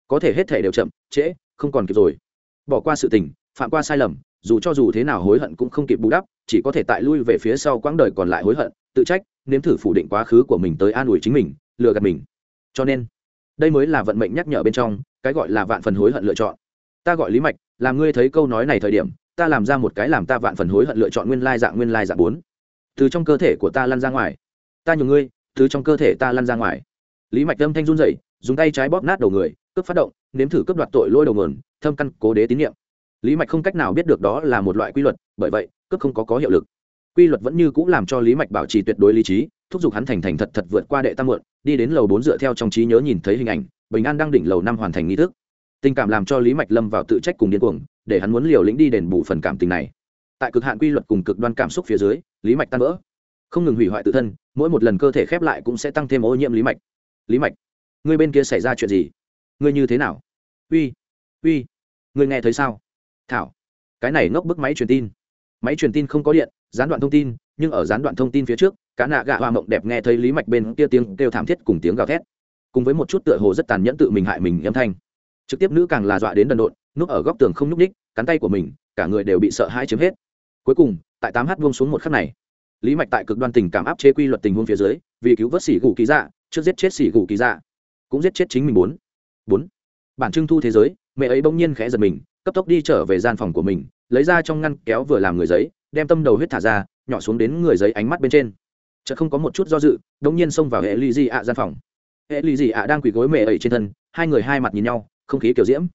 Có thể hết thể đều chậm, trễ, không còn kịp rồi. Bỏ qua sự tình, phạm qua sai lầm, dù cho dù thế nào hối hận cũng không kịp bù đắp, chỉ có thể tại lui về phía sau quãng đời còn lại hối hận, tự trách, nếm thử phủ định quá khứ của mình tới an ủi chính mình, lừa gạt mình cho nên đây mới là vận mệnh nhắc nhở bên trong, cái gọi là vạn phần hối hận lựa chọn. Ta gọi lý mạch làm ngươi thấy câu nói này thời điểm, ta làm ra một cái làm ta vạn phần hối hận lựa chọn nguyên lai dạng nguyên lai dạng bốn. Từ trong cơ thể của ta lăn ra ngoài. Ta nhường ngươi, từ trong cơ thể ta lăn ra ngoài. Lý mạch âm thanh run rẩy, dùng tay trái bóp nát đầu người, cướp phát động, nếm thử cướp đoạt tội lôi đầu nguồn, thâm căn cố đế tín nhiệm lý mạch không cách nào biết được đó là một loại quy luật, bởi vậy, cướp không có có hiệu lực. Quy luật vẫn như c ũ làm cho lý mạch bảo trì tuyệt đối lý trí thúc giục hắn thành thành thật thật vượt qua đệ tam mượn đi đến lầu bốn dựa theo trong trí nhớ nhìn thấy hình ảnh, bình an đang đỉnh lầu năm hoàn thành nghi thức. Tình cảm làm cho lý mạch lâm vào tự trách cùng điên cuồng, để hắn muốn liều lĩnh đi đền bù phần cảm tình này. Tại cực hạn quy luật cùng cực đoan cảm xúc phía dưới, lý mạch tan vỡ. Không ngừng hủy hoại tự thân, mỗi một lần cơ thể khép lại cũng sẽ tăng thêm ô nhiễm lý mạch. Lý mạch, người bên kia xảy ra chuyện gì? Ngươi như thế nào? Uy uy ngươi nghe thấy sao? Thảo, cái này ngốc bức máy truyền tin. Máy truyền tin không có điện, gián đoạn thông tin, nhưng ở gián đoạn thông tin phía trước cá nạ gạ hoa mộng đẹp nghe thấy lý mạch bên kia tiếng kêu thảm thiết cùng tiếng gào thét. Cùng với một chút tựa hồ rất tàn nhẫn tự mình hại mình âm thanh. Trực tiếp nữ càng là dọa đến đần độn, núp ở góc tường không nhúc ních, cắn tay của mình, cả người đều bị sợ hãi chiếm hết. Cuối cùng, tại tám h buông xuống một khắc này, lý mạch tại cực đoan tình cảm áp chế quy luật tình huống phía dưới, vì cứu vớt xỉ gù ký dạ trước giết chết xỉ gù ký dạ cũng giết chết chính mình bốn. Bốn. Bản trưng thu thế giới, mẹ ấy bỗng nhiên khẽ giật mình, cấp tốc đi trở về gian phòng của mình, lấy ra trong ngăn kéo vừa làm người giấy, đem tâm đầu huyết thả ra, nhỏ xuống đến người giấy ánh mắt bên trên chợt không có một chút do dự, đống nhiên xông vào hệ lì dị ạ gian phòng. Hệ lì dị ạ đang quỳ gối mẹ ẩy trên thân, hai người hai mặt nhìn nhau, không khí kiểu diễm.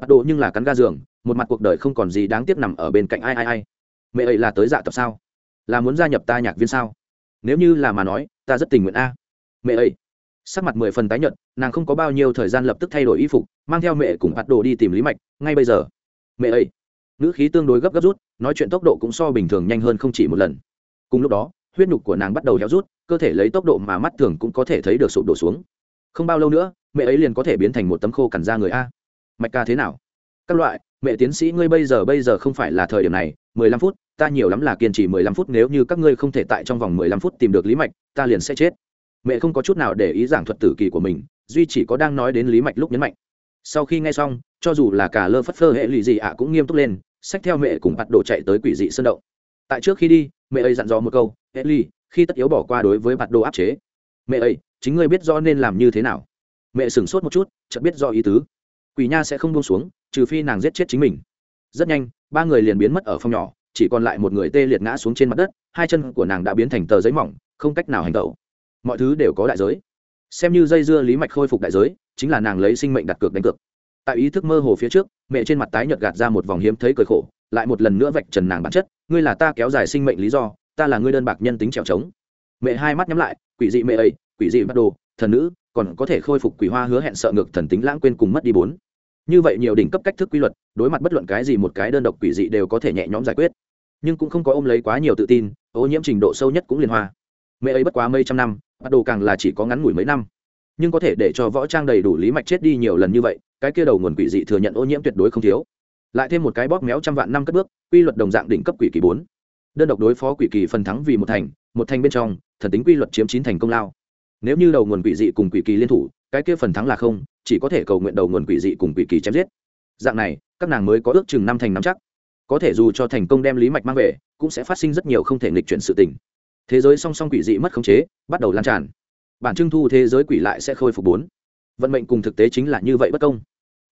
Bắt đồ nhưng là cắn ga giường, một mặt cuộc đời không còn gì đáng tiếc nằm ở bên cạnh ai ai ai. Mẹ ấy là tới dạ tập sao? Là muốn gia nhập ta nhạc viên sao? Nếu như là mà nói, ta rất tình nguyện a. Mẹ ấy. Sắc mặt mười phần tái nhợt, nàng không có bao nhiêu thời gian lập tức thay đổi y phục, mang theo mẹ cùng bắt đồ đi tìm lý mạch, ngay bây giờ. Mẹ ấy. Ngữ khí tương đối gấp gấp rút, nói chuyện tốc độ cũng so bình thường nhanh hơn không chỉ một lần. Cùng lúc đó huyết nhục của nàng bắt đầu héo rút, cơ thể lấy tốc độ mà mắt thường cũng có thể thấy được sụp đổ xuống. Không bao lâu nữa, mẹ ấy liền có thể biến thành một tấm khô cằn da người a. Mạch ca thế nào? Các loại, mẹ tiến sĩ ngươi bây giờ bây giờ không phải là thời điểm này, mười lăm phút, ta nhiều lắm là kiên trì mười lăm phút, nếu như các ngươi không thể tại trong vòng mười lăm phút tìm được lý mạch, ta liền sẽ chết. Mẹ không có chút nào để ý giảng thuật tử kỳ của mình, duy chỉ có đang nói đến lý mạch lúc nhấn mạnh. Sau khi nghe xong, cho dù là cả lơ phất phơ hệ lụy gì ạ cũng nghiêm túc lên xách theo mẹ cùng bắt đồ chạy tới quỷ dị sơn động. Tại trước khi đi, mẹ ấy dặn dò một câu Ellie, khi tất yếu bỏ qua đối với bắt đồ áp chế. Mẹ ơi, chính ngươi biết do nên làm như thế nào. Mẹ sửng sốt một chút chợt biết do ý tứ. Quỷ nha sẽ không buông xuống trừ phi nàng giết chết chính mình. Rất nhanh ba người liền biến mất ở phòng nhỏ chỉ còn lại một người tê liệt ngã xuống trên mặt đất hai chân của nàng đã biến thành tờ giấy mỏng không cách nào hành động. mọi thứ đều có đại giới. Xem như dây dưa lý mạch khôi phục đại giới chính là nàng lấy sinh mệnh đặt cược đánh cược. Tại ý thức mơ hồ phía trước mẹ trên mặt tái nhợt gạt ra một vòng hiếm thấy cười khổ lại một lần nữa vạch trần nàng bản chất ngươi là ta kéo dài sinh mệnh lý do ta là ngươi đơn bạc nhân tính trèo trống. Mẹ hai mắt nhắm lại, quỷ dị mẹ ấy, quỷ dị bắt đồ, thần nữ, còn có thể khôi phục quỷ hoa hứa hẹn sợ ngược thần tính lãng quên cùng mất đi bốn. Như vậy nhiều đỉnh cấp cách thức quy luật, đối mặt bất luận cái gì một cái đơn độc quỷ dị đều có thể nhẹ nhõm giải quyết. Nhưng cũng không có ôm lấy quá nhiều tự tin, ô nhiễm trình độ sâu nhất cũng liên hoa mẹ ấy bất quá mấy trăm năm, bắt đồ càng là chỉ có ngắn ngủi mấy năm. Nhưng có thể để cho võ trang đầy đủ lý mạch chết đi nhiều lần như vậy, cái kia đầu nguồn quỷ dị thừa nhận ô nhiễm tuyệt đối không thiếu. Lại thêm một cái bóp méo trăm vạn năm cất bước, quy luật đồng dạng đỉnh cấp quỷ kỳ bốn đơn độc đối phó quỷ kỳ phần thắng vì một thành một thành bên trong, thần tính quy luật chiếm chín thành công lao. Nếu như đầu nguồn quỷ dị cùng quỷ kỳ liên thủ, cái kia phần thắng là không, chỉ có thể cầu nguyện đầu nguồn quỷ dị cùng quỷ kỳ chém giết. Dạng này, các nàng mới có ước chừng năm thành năm chắc. Có thể dù cho thành công đem lý mạch mang về, cũng sẽ phát sinh rất nhiều không thể nghịch chuyển sự tình. Thế giới song song quỷ dị mất khống chế, bắt đầu lan tràn. Bản trưng thu thế giới quỷ lại sẽ khôi phục bốn. Vận mệnh cùng thực tế chính là như vậy bất công.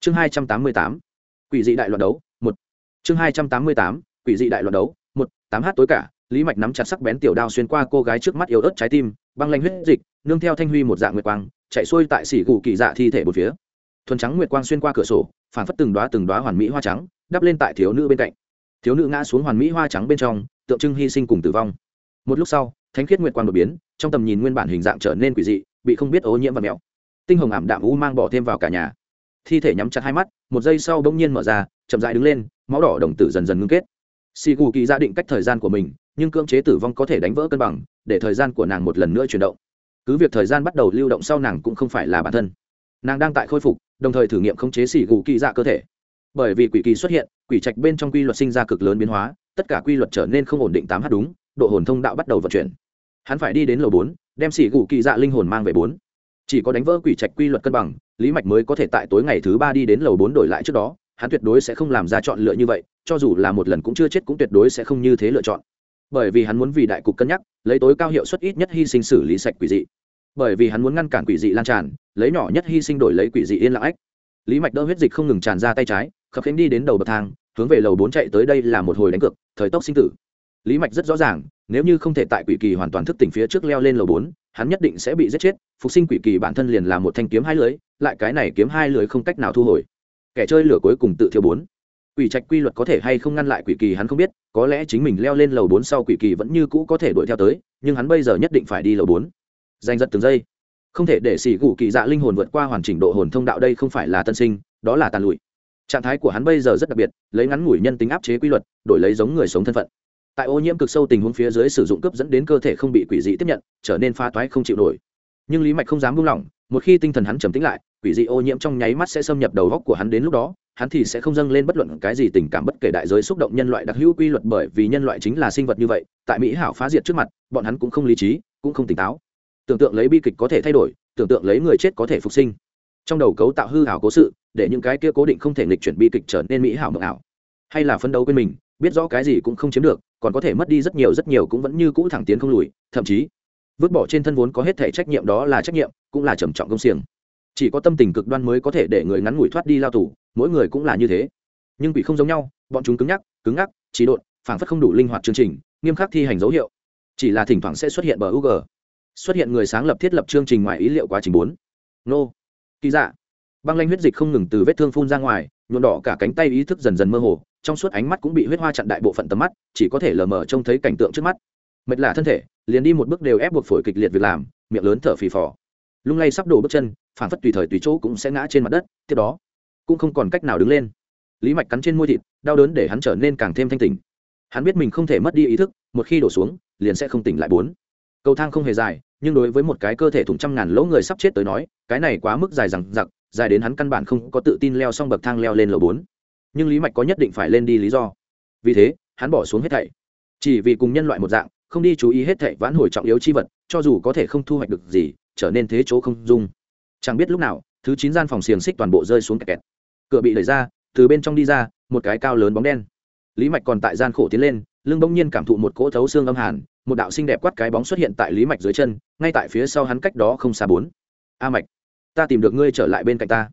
Chương hai trăm tám mươi tám. Quỷ dị đại loạt đấu, một. Chương hai trăm tám mươi tám. Quỷ dị đại loạt đấu một, tám h tối cả, lý mạch nắm chặt sắc bén tiểu đao xuyên qua cô gái trước mắt yếu ớt trái tim, băng lanh huyết dịch, nương theo thanh huy một dạng nguyệt quang, chạy xuôi tại xỉ gù kỳ dạ thi thể một phía. Thuần trắng nguyệt quang xuyên qua cửa sổ, phản phất từng đoá từng đoá hoàn mỹ hoa trắng, đắp lên tại thiếu nữ bên cạnh. Thiếu nữ ngã xuống hoàn mỹ hoa trắng bên trong, tượng trưng hy sinh cùng tử vong. Một lúc sau, thánh khiết nguyệt quang đột biến, trong tầm nhìn nguyên bản hình dạng trở nên quỷ dị, bị không biết ô nhiễm và mèo. Tinh hồng ảm đạm u mang bỏ thêm vào cả nhà. Thi thể nhắm chặt hai mắt, một giây sau bỗng nhiên mở ra, chậm dại đứng lên, máu đỏ đồng tử dần dần ngưng kết xì gù kỳ gia định cách thời gian của mình, nhưng cưỡng chế tử vong có thể đánh vỡ cân bằng, để thời gian của nàng một lần nữa chuyển động. Cứ việc thời gian bắt đầu lưu động sau nàng cũng không phải là bản thân. Nàng đang tại khôi phục, đồng thời thử nghiệm khống chế xì gù kỳ dạ cơ thể. Bởi vì quỷ kỳ xuất hiện, quỷ trạch bên trong quy luật sinh ra cực lớn biến hóa, tất cả quy luật trở nên không ổn định tám h đúng, độ hồn thông đạo bắt đầu vận chuyển. Hắn phải đi đến lầu bốn, đem xỉ gù kỳ dạ linh hồn mang về bốn. Chỉ có đánh vỡ quỷ trạch quy luật cân bằng, lý mạch mới có thể tại tối ngày thứ ba đi đến lầu bốn đổi lại trước đó hắn tuyệt đối sẽ không làm ra chọn lựa như vậy, cho dù là một lần cũng chưa chết cũng tuyệt đối sẽ không như thế lựa chọn. Bởi vì hắn muốn vì đại cục cân nhắc, lấy tối cao hiệu suất ít nhất hy sinh xử lý sạch quỷ dị. Bởi vì hắn muốn ngăn cản quỷ dị lan tràn, lấy nhỏ nhất hy sinh đổi lấy quỷ dị yên lặng ách. Lý mạch đỡ huyết dịch không ngừng tràn ra tay trái, khập khiễng đi đến đầu bậc thang, hướng về lầu bốn chạy tới đây là một hồi đánh cược, thời tốc sinh tử. Lý mạch rất rõ ràng, nếu như không thể tại quỷ kỳ hoàn toàn thức tỉnh phía trước leo lên lầu bốn, hắn nhất định sẽ bị giết chết, phục sinh quỷ kỳ bản thân liền là một thanh kiếm hai lưới, lại cái này kiếm hai lưới không cách nào thu hồi kẻ chơi lửa cuối cùng tự thiêu bốn. Quỷ trạch quy luật có thể hay không ngăn lại quỷ kỳ hắn không biết, có lẽ chính mình leo lên lầu bốn sau quỷ kỳ vẫn như cũ có thể đuổi theo tới, nhưng hắn bây giờ nhất định phải đi lầu bốn. Giành giật từng giây. Không thể để xỉ gù kỳ dạ linh hồn vượt qua hoàn chỉnh độ hồn thông đạo đây không phải là tân sinh, đó là tàn lụi. Trạng thái của hắn bây giờ rất đặc biệt, lấy ngắn ngủi nhân tính áp chế quy luật, đổi lấy giống người sống thân phận. Tại ô nhiễm cực sâu tình huống phía dưới sử dụng cướp dẫn đến cơ thể không bị quỷ dị tiếp nhận, trở nên pha toái không chịu nổi. Nhưng lý mạch không dám buông lỏng một khi tinh thần hắn trầm tĩnh lại, quỷ dị ô nhiễm trong nháy mắt sẽ xâm nhập đầu góc của hắn đến lúc đó, hắn thì sẽ không dâng lên bất luận cái gì tình cảm bất kể đại giới xúc động nhân loại đặc hữu quy luật bởi vì nhân loại chính là sinh vật như vậy, tại mỹ hảo phá diệt trước mặt, bọn hắn cũng không lý trí, cũng không tỉnh táo. Tưởng tượng lấy bi kịch có thể thay đổi, tưởng tượng lấy người chết có thể phục sinh. Trong đầu cấu tạo hư hảo cố sự, để những cái kia cố định không thể nghịch chuyển bi kịch trở nên mỹ hảo mộng ảo. Hay là phấn đấu quên mình, biết rõ cái gì cũng không chiếm được, còn có thể mất đi rất nhiều rất nhiều cũng vẫn như cũ thẳng tiến không lùi, thậm chí vứt bỏ trên thân vốn có hết thể trách nhiệm đó là trách nhiệm, cũng là trầm trọng công xiềng. Chỉ có tâm tình cực đoan mới có thể để người ngắn ngủi thoát đi lao tù, mỗi người cũng là như thế. Nhưng quỷ không giống nhau, bọn chúng cứng nhắc, cứng ngắc, trí độn, phảng phất không đủ linh hoạt chương trình, nghiêm khắc thi hành dấu hiệu. Chỉ là thỉnh thoảng sẽ xuất hiện bờ u g, xuất hiện người sáng lập thiết lập chương trình ngoài ý liệu quá trình bốn. Nô. Kỳ dạ. Băng lanh huyết dịch không ngừng từ vết thương phun ra ngoài, nhuộm đỏ cả cánh tay ý thức dần dần mơ hồ, trong suốt ánh mắt cũng bị huyết hoa chặn đại bộ phận tầm mắt, chỉ có thể lờ mờ trông thấy cảnh tượng trước mắt. Mệt lạ thân thể liền đi một bước đều ép buộc phổi kịch liệt việc làm, miệng lớn thở phì phò. Lung lay sắp đổ bước chân, phản phất tùy thời tùy chỗ cũng sẽ ngã trên mặt đất, tiếp đó, cũng không còn cách nào đứng lên. Lý mạch cắn trên môi thịt, đau đớn để hắn trở nên càng thêm thanh tình hắn biết mình không thể mất đi ý thức, một khi đổ xuống, liền sẽ không tỉnh lại bốn. Cầu thang không hề dài, nhưng đối với một cái cơ thể thủng trăm ngàn lỗ người sắp chết tới nói, cái này quá mức dài rằng giặc dài đến hắn căn bản không có tự tin leo xong bậc thang leo lên lầu bốn. Nhưng lý mạch có nhất định phải lên đi lý do. Vì thế, hắn bỏ xuống hết thảy. Chỉ vì cùng nhân loại một dạng không đi chú ý hết thảy vãn hồi trọng yếu chi vật, cho dù có thể không thu hoạch được gì, trở nên thế chỗ không dung. Chẳng biết lúc nào, thứ chín gian phòng xiềng xích toàn bộ rơi xuống kẹt kẹt. Cửa bị đẩy ra, từ bên trong đi ra, một cái cao lớn bóng đen. Lý mạch còn tại gian khổ tiến lên, lưng bỗng nhiên cảm thụ một cỗ thấu xương âm hàn, một đạo sinh đẹp quát cái bóng xuất hiện tại lý mạch dưới chân, ngay tại phía sau hắn cách đó không xa bốn. A mạch, ta tìm được ngươi trở lại bên cạnh ta.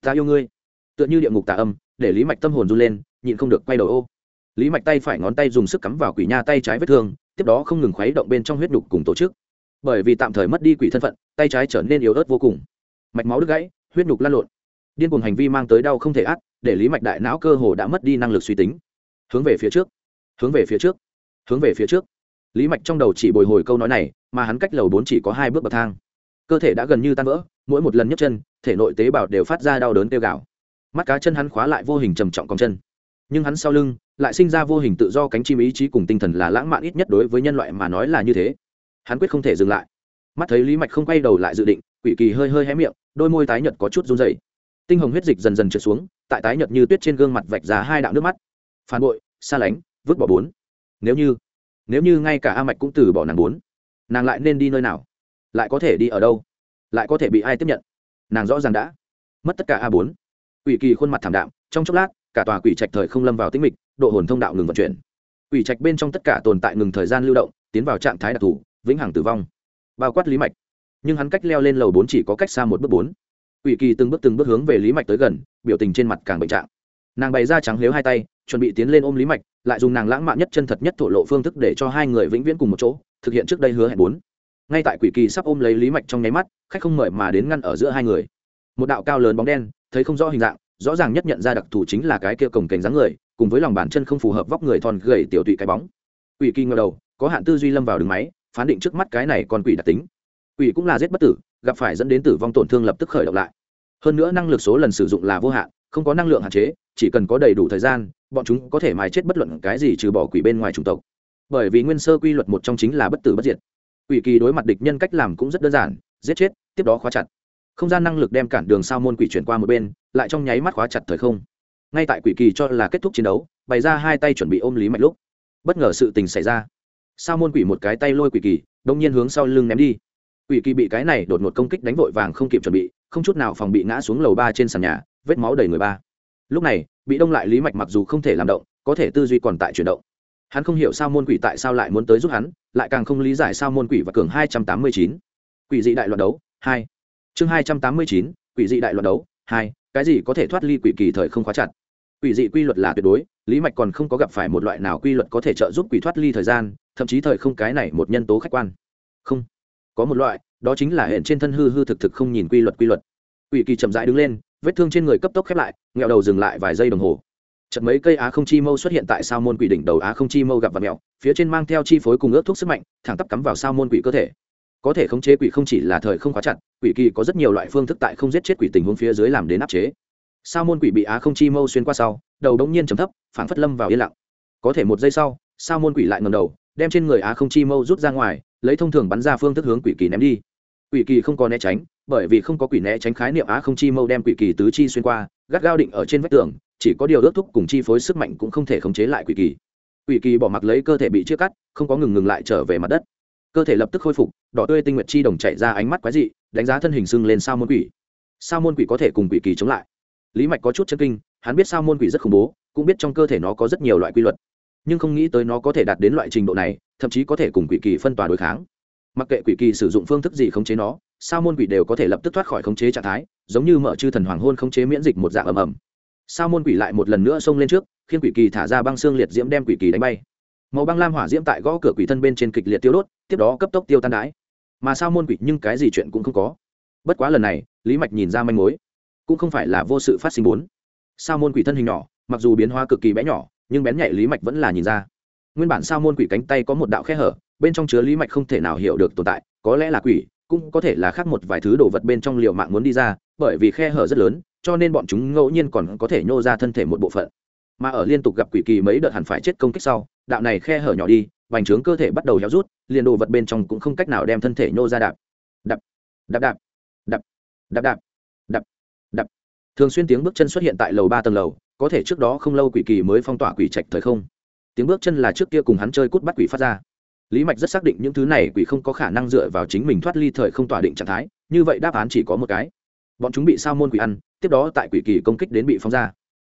Ta yêu ngươi. Tựa như địa ngục tà âm, để lý mạch tâm hồn run lên, nhịn không được quay đầu ô. Lý mạch tay phải ngón tay dùng sức cắm vào quỷ nha tay trái vết thương tiếp đó không ngừng khuấy động bên trong huyết đục cùng tổ chức. Bởi vì tạm thời mất đi quỷ thân phận, tay trái trở nên yếu ớt vô cùng. Mạch máu đứt gãy, huyết đục lan lộn. Điên cuồng hành vi mang tới đau không thể át để lý mạch đại não cơ hồ đã mất đi năng lực suy tính. Hướng về phía trước. Hướng về phía trước. Hướng về phía trước. Lý mạch trong đầu chỉ bồi hồi câu nói này, mà hắn cách lầu bốn chỉ có hai bước bậc thang. Cơ thể đã gần như tan vỡ, mỗi một lần nhấc chân, thể nội tế bào đều phát ra đau đớn tiêu gạo mắt cá chân hắn khóa lại vô hình trầm trọng cong chân. Nhưng hắn sau lưng lại sinh ra vô hình tự do cánh chim ý chí cùng tinh thần là lãng mạn ít nhất đối với nhân loại mà nói là như thế. Hắn quyết không thể dừng lại. Mắt thấy lý mạch không quay đầu lại dự định, quỷ kỳ hơi hơi hé miệng, đôi môi tái nhợt có chút run dày tinh hồng huyết dịch dần dần trượt xuống, tại tái nhợt như tuyết trên gương mặt vạch ra hai đạo nước mắt. Phản bội, xa lánh, vứt bỏ bốn. Nếu như nếu như ngay cả a mạch cũng từ bỏ nàng bốn, nàng lại nên đi nơi nào? Lại có thể đi ở đâu? Lại có thể bị ai tiếp nhận? Nàng rõ ràng đã mất tất cả a bốn. Quỷ kỳ khuôn mặt thảm đạm, trong chốc lát, cả tòa quỷ trạch thời không lâm vào tĩnh mịch độ hồn thông đạo ngừng vận chuyển. Quỷ trạch bên trong tất cả tồn tại ngừng thời gian lưu động, tiến vào trạng thái đặc thù, vĩnh hằng tử vong. Bao quát lý mạch. Nhưng hắn cách leo lên lầu bốn chỉ có cách xa một bước bốn. Quỷ kỳ từng bước từng bước hướng về lý mạch tới gần, biểu tình trên mặt càng bệnh trạng. Nàng bày ra trắng lếu hai tay, chuẩn bị tiến lên ôm lý mạch, lại dùng nàng lãng mạn nhất chân thật nhất thổ lộ phương thức để cho hai người vĩnh viễn cùng một chỗ, thực hiện trước đây hứa hẹn bốn. Ngay tại quỷ kỳ sắp ôm lấy lý mạch trong nháy mắt, khách không mời mà đến ngăn ở giữa hai người. Một đạo cao lớn bóng đen, thấy không rõ hình dạng, rõ ràng nhất nhận ra đặc thù chính là cái kia cổng cảnh dáng người cùng với lòng bàn chân không phù hợp vóc người thon gầy tiểu tụy cái bóng. Quỷ kỳ ngờ đầu, có hạn tư duy lâm vào đường máy, phán định trước mắt cái này còn quỷ đặc tính. Quỷ cũng là giết bất tử, gặp phải dẫn đến tử vong tổn thương lập tức khởi động lại. Hơn nữa năng lực số lần sử dụng là vô hạn, không có năng lượng hạn chế, chỉ cần có đầy đủ thời gian, bọn chúng có thể mài chết bất luận cái gì trừ bỏ quỷ bên ngoài chủng tộc. Bởi vì nguyên sơ quy luật một trong chính là bất tử bất diệt. Quỷ kỳ đối mặt địch nhân cách làm cũng rất đơn giản, giết chết, tiếp đó khóa chặt. Không gian năng lực đem cản đường sao môn quỷ chuyển qua một bên, lại trong nháy mắt khóa chặt thời không ngay tại quỷ kỳ cho là kết thúc chiến đấu, bày ra hai tay chuẩn bị ôm lý mạch lúc. Bất ngờ sự tình xảy ra. Sao môn quỷ một cái tay lôi quỷ kỳ, đông nhiên hướng sau lưng ném đi. Quỷ kỳ bị cái này đột ngột công kích đánh vội vàng không kịp chuẩn bị, không chút nào phòng bị ngã xuống lầu ba trên sàn nhà, vết máu đầy người ba. Lúc này, bị đông lại lý mạch mặc dù không thể làm động, có thể tư duy còn tại chuyển động. Hắn không hiểu sao môn quỷ tại sao lại muốn tới giúp hắn, lại càng không lý giải sao môn quỷ và cường hai trăm tám mươi chín. Quỷ dị đại loạt đấu, hai. Chương hai trăm tám mươi chín, quỷ dị đại loạt đấu, hai cái gì có thể thoát ly quỷ kỳ thời không khóa chặt? Quỷ dị quy luật là tuyệt đối, lý mạch còn không có gặp phải một loại nào quy luật có thể trợ giúp quỷ thoát ly thời gian, thậm chí thời không cái này một nhân tố khách quan. Không. Có một loại, đó chính là hiện trên thân hư hư thực thực không nhìn quy luật quy luật. Quỷ kỳ chậm rãi đứng lên, vết thương trên người cấp tốc khép lại, nghẹo đầu dừng lại vài giây đồng hồ. Chật mấy cây á không chi mâu xuất hiện tại sao môn quỷ đỉnh đầu á không chi mâu gặp vật mẹo, phía trên mang theo chi phối cùng ước thuốc sức mạnh, thẳng tắp cắm vào sao môn quỷ cơ thể có thể khống chế quỷ không chỉ là thời không khóa chặt, quỷ kỳ có rất nhiều loại phương thức tại không giết chết quỷ tình huống phía dưới làm đến áp chế. Sao môn quỷ bị á không chi mâu xuyên qua sau, đầu đống nhiên trầm thấp phản phất lâm vào yên lặng. Có thể một giây sau, sao môn quỷ lại ngầm đầu, đem trên người á không chi mâu rút ra ngoài, lấy thông thường bắn ra phương thức hướng quỷ kỳ ném đi. Quỷ kỳ không có né tránh, bởi vì không có quỷ né tránh khái niệm á không chi mâu đem quỷ kỳ tứ chi xuyên qua, gắt gao định ở trên vách tường, chỉ có điều ước thúc cùng chi phối sức mạnh cũng không thể khống chế lại quỷ kỳ. Quỷ kỳ bỏ mặc lấy cơ thể bị chia cắt, không có ngừng ngừng lại trở về mặt đất cơ thể lập tức khôi phục, đỏ tươi tinh nguyện chi đồng chạy ra ánh mắt quái dị, đánh giá thân hình sưng lên sao môn quỷ. Sao môn quỷ có thể cùng quỷ kỳ chống lại? Lý mạch có chút chân kinh, hắn biết sao môn quỷ rất khủng bố, cũng biết trong cơ thể nó có rất nhiều loại quy luật. Nhưng không nghĩ tới nó có thể đạt đến loại trình độ này, thậm chí có thể cùng quỷ kỳ phân tòa đối kháng. Mặc kệ quỷ kỳ sử dụng phương thức gì khống chế nó, sao môn quỷ đều có thể lập tức thoát khỏi khống chế trạng thái, giống như mở chư thần hoàng hôn khống chế miễn dịch một dạng ầm ầm. Sao môn quỷ lại một lần nữa xông lên trước, khiến quỷ kỳ thả ra băng xương liệt diễm đem quỷ kỳ đánh bay. Màu băng lam hỏa diễm tại gõ cửa quỷ thân bên trên kịch liệt tiêu đốt tiếp đó cấp tốc tiêu tan đái mà sao môn quỷ nhưng cái gì chuyện cũng không có. Bất quá lần này, lý mạch nhìn ra manh mối. Cũng không phải là vô sự phát sinh bốn. Sao môn quỷ thân hình nhỏ, mặc dù biến hóa cực kỳ bé nhỏ, nhưng bén nhạy lý mạch vẫn là nhìn ra. Nguyên bản sao môn quỷ cánh tay có một đạo khe hở, bên trong chứa lý mạch không thể nào hiểu được tồn tại, có lẽ là quỷ, cũng có thể là khác một vài thứ đồ vật bên trong liệu mạng muốn đi ra, bởi vì khe hở rất lớn, cho nên bọn chúng ngẫu nhiên còn có thể nhô ra thân thể một bộ phận mà ở liên tục gặp quỷ kỳ mấy đợt hẳn phải chết công kích sau, đạo này khe hở nhỏ đi, vành trướng cơ thể bắt đầu héo rút, liền đồ vật bên trong cũng không cách nào đem thân thể nhô ra đạp. Đạp đạp đạp đạp đạp đạp đạp đạp thường xuyên tiếng bước chân xuất hiện tại lầu ba tầng lầu, có thể trước đó không lâu quỷ kỳ mới phong tỏa quỷ trạch thời không. Tiếng bước chân là trước kia cùng hắn chơi cút bắt quỷ phát ra. Lý mạch rất xác định những thứ này quỷ không có khả năng dựa vào chính mình thoát ly thời không tỏa định trạng thái, như vậy đáp án chỉ có một cái. Bọn chúng bị sao môn quỷ ăn, tiếp đó tại quỷ kỳ công kích đến bị phóng ra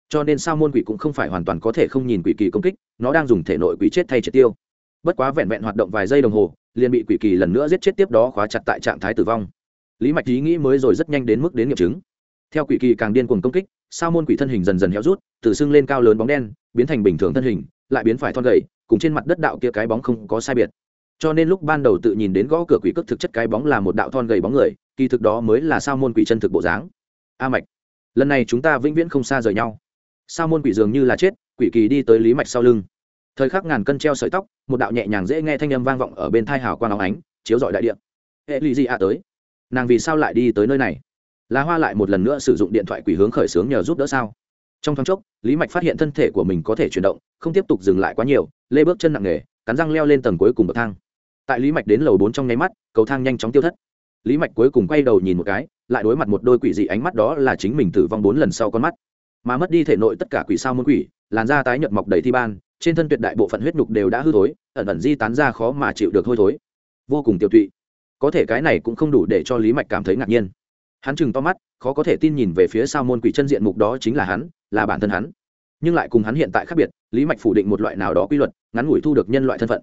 cho nên sao môn quỷ cũng không phải hoàn toàn có thể không nhìn quỷ kỳ công kích, nó đang dùng thể nội quỷ chết thay triệt tiêu. Bất quá vẹn vẹn hoạt động vài giây đồng hồ, liền bị quỷ kỳ lần nữa giết chết tiếp đó khóa chặt tại trạng thái tử vong. Lý mạch ý nghĩ mới rồi rất nhanh đến mức đến nghiệm chứng. Theo quỷ kỳ càng điên cuồng công kích, sao môn quỷ thân hình dần dần héo rút, từ sưng lên cao lớn bóng đen, biến thành bình thường thân hình, lại biến phải thon gầy, cùng trên mặt đất đạo kia cái bóng không có sai biệt. Cho nên lúc ban đầu tự nhìn đến gõ cửa quỷ cước thực chất cái bóng là một đạo thon gầy bóng người, kỳ thực đó mới là sao môn quỷ chân thực bộ dáng. A mạch, lần này chúng ta vĩnh viễn không xa rời nhau sao môn quỷ dường như là chết, quỷ kỳ đi tới lý mạch sau lưng. Thời khắc ngàn cân treo sợi tóc, một đạo nhẹ nhàng dễ nghe thanh âm vang vọng ở bên thai hào quang óng ánh, chiếu dọi đại điện hệ lì gì ạ tới. Nàng vì sao lại đi tới nơi này? Lá hoa lại một lần nữa sử dụng điện thoại quỷ hướng khởi xướng nhờ giúp đỡ sao? Trong thoáng chốc, lý mạch phát hiện thân thể của mình có thể chuyển động, không tiếp tục dừng lại quá nhiều, lê bước chân nặng nề, cắn răng leo lên tầng cuối cùng bậc thang. Tại lý mạch đến lầu bốn trong nháy mắt, cầu thang nhanh chóng tiêu thất. Lý mạch cuối cùng quay đầu nhìn một cái, lại đối mặt một đôi quỷ dị ánh mắt đó là chính mình tử vong bốn lần sau con mắt mà mất đi thể nội tất cả quỷ sao môn quỷ, làn da tái nhợt mọc đầy thi ban, trên thân tuyệt đại bộ phận huyết nhục đều đã hư thối, ẩn ẩn di tán ra khó mà chịu được hôi thối. Vô cùng tiêu tụy. Có thể cái này cũng không đủ để cho lý mạch cảm thấy ngạc nhiên. Hắn chừng to mắt, khó có thể tin nhìn về phía sau môn quỷ chân diện mục đó chính là hắn, là bản thân hắn. Nhưng lại cùng hắn hiện tại khác biệt, lý mạch phủ định một loại nào đó quy luật, ngắn ngủi thu được nhân loại thân phận.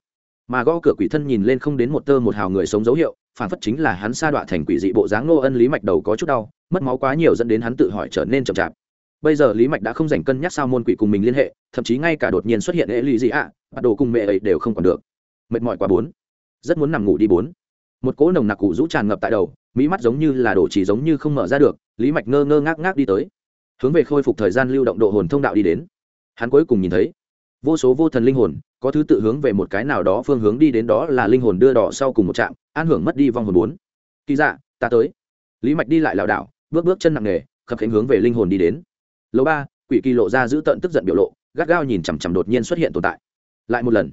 Mà gõ cửa quỷ thân nhìn lên không đến một tơ một hào người sống dấu hiệu, phản phất chính là hắn sa đọa thành quỷ dị bộ dáng nô ân lý mạch đầu có chút đau, mất máu quá nhiều dẫn đến hắn tự hỏi trở nên chậm chạp bây giờ lý mạch đã không dành cân nhắc sao môn quỷ cùng mình liên hệ, thậm chí ngay cả đột nhiên xuất hiện hệ lụy gì ạ, bắt đồ cùng mẹ ấy đều không còn được. Mệt mỏi quá bốn. Rất muốn nằm ngủ đi bốn. Một cỗ nồng nặc cụ rũ tràn ngập tại đầu, mỹ mắt giống như là đổ chỉ giống như không mở ra được, lý mạch ngơ ngơ ngác ngác đi tới. Hướng về khôi phục thời gian lưu động độ hồn thông đạo đi đến. Hắn cuối cùng nhìn thấy, vô số vô thần linh hồn, có thứ tự hướng về một cái nào đó phương hướng đi đến đó là linh hồn đưa đỏ sau cùng một trạm, an hưởng mất đi vong hồn bốn. Kỳ dạ ta tới. Lý mạch đi lại lảo đảo, bước bước chân nặng nề, khập khánh hướng về linh hồn đi đến lầu ba, quỷ kỳ lộ ra giữ tận tức giận biểu lộ, gắt gao nhìn chằm chằm đột nhiên xuất hiện tồn tại. Lại một lần.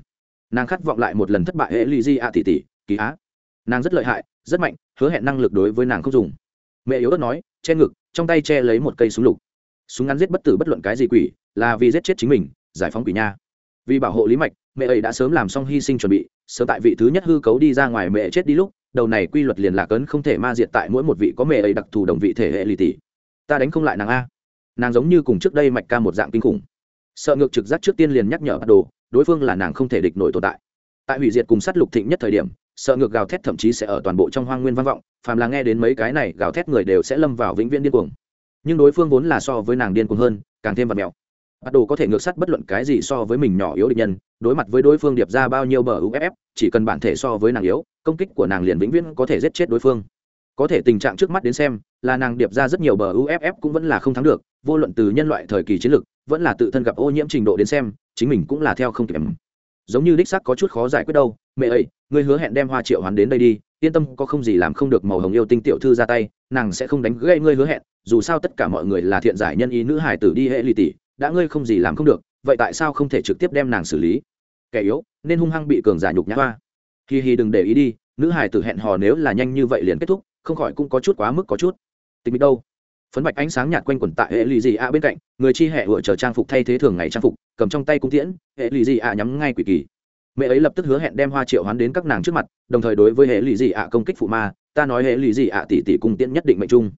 Nàng khát vọng lại một lần thất bại hệ ly di a tỷ tỷ, kỳ á. Nàng rất lợi hại, rất mạnh, hứa hẹn năng lực đối với nàng không dùng. Mẹ yếu ớt nói, che ngực, trong tay che lấy một cây súng lục. Súng ngắn giết bất tử bất luận cái gì quỷ, là vì giết chết chính mình, giải phóng quỷ nha. Vì bảo hộ lý mạch, mẹ ấy đã sớm làm xong hy sinh chuẩn bị, sớm tại vị thứ nhất hư cấu đi ra ngoài mẹ chết đi lúc, đầu này quy luật liền lạc ấn không thể ma diệt tại mỗi một vị có mẹ ấy đặc thù đồng vị thể hệ lì tỷ. Ta đánh không lại nàng a nàng giống như cùng trước đây mạch ca một dạng kinh khủng. Sợ ngược trực giác trước tiên liền nhắc nhở bắt đồ, đối phương là nàng không thể địch nổi tồn tại. Tại hủy diệt cùng sát lục thịnh nhất thời điểm, sợ ngược gào thét thậm chí sẽ ở toàn bộ trong hoang nguyên vang vọng, phàm là nghe đến mấy cái này gào thét người đều sẽ lâm vào vĩnh viễn điên cuồng. Nhưng đối phương vốn là so với nàng điên cuồng hơn, càng thêm vật mèo. Bắt đồ có thể ngược sắt bất luận cái gì so với mình nhỏ yếu địch nhân, đối mặt với đối phương điệp ra bao nhiêu bờ uff chỉ cần bản thể so với nàng yếu, công kích của nàng liền vĩnh viễn có thể giết chết đối phương. Có thể tình trạng trước mắt đến xem, là nàng điệp ra rất nhiều bờ uff cũng vẫn là không thắng được vô luận từ nhân loại thời kỳ chiến lược vẫn là tự thân gặp ô nhiễm trình độ đến xem chính mình cũng là theo không kịp. Giống như đích sắc có chút khó giải quyết đâu mẹ ấy ngươi hứa hẹn đem hoa triệu hoán đến đây đi yên tâm có không gì làm không được màu hồng yêu tinh tiểu thư ra tay nàng sẽ không đánh gây ngươi hứa hẹn dù sao tất cả mọi người là thiện giải nhân ý nữ hải tử đi hệ lì tỷ đã ngươi không gì làm không được vậy tại sao không thể trực tiếp đem nàng xử lý? Kẻ yếu nên hung hăng bị cường giả nhục nhã. Hoa hi hi đừng để ý đi nữ hải tử hẹn hò nếu là nhanh như vậy liền kết thúc không khỏi cũng có chút quá mức có chút. Tình đâu phấn bạch ánh sáng nhạt quanh quẩn tại hệ lì dị ạ bên cạnh, người chi hệ vừa chờ trang phục thay thế thường ngày trang phục, cầm trong tay cung tiễn, hệ lì dị ạ nhắm ngay quỷ kỳ. Mẹ ấy lập tức hứa hẹn đem hoa triệu hoán đến các nàng trước mặt, đồng thời đối với hệ lì dị ạ công kích phụ ma, ta nói hệ lì dị ạ tỷ tỷ cung tiễn nhất định mệnh trung.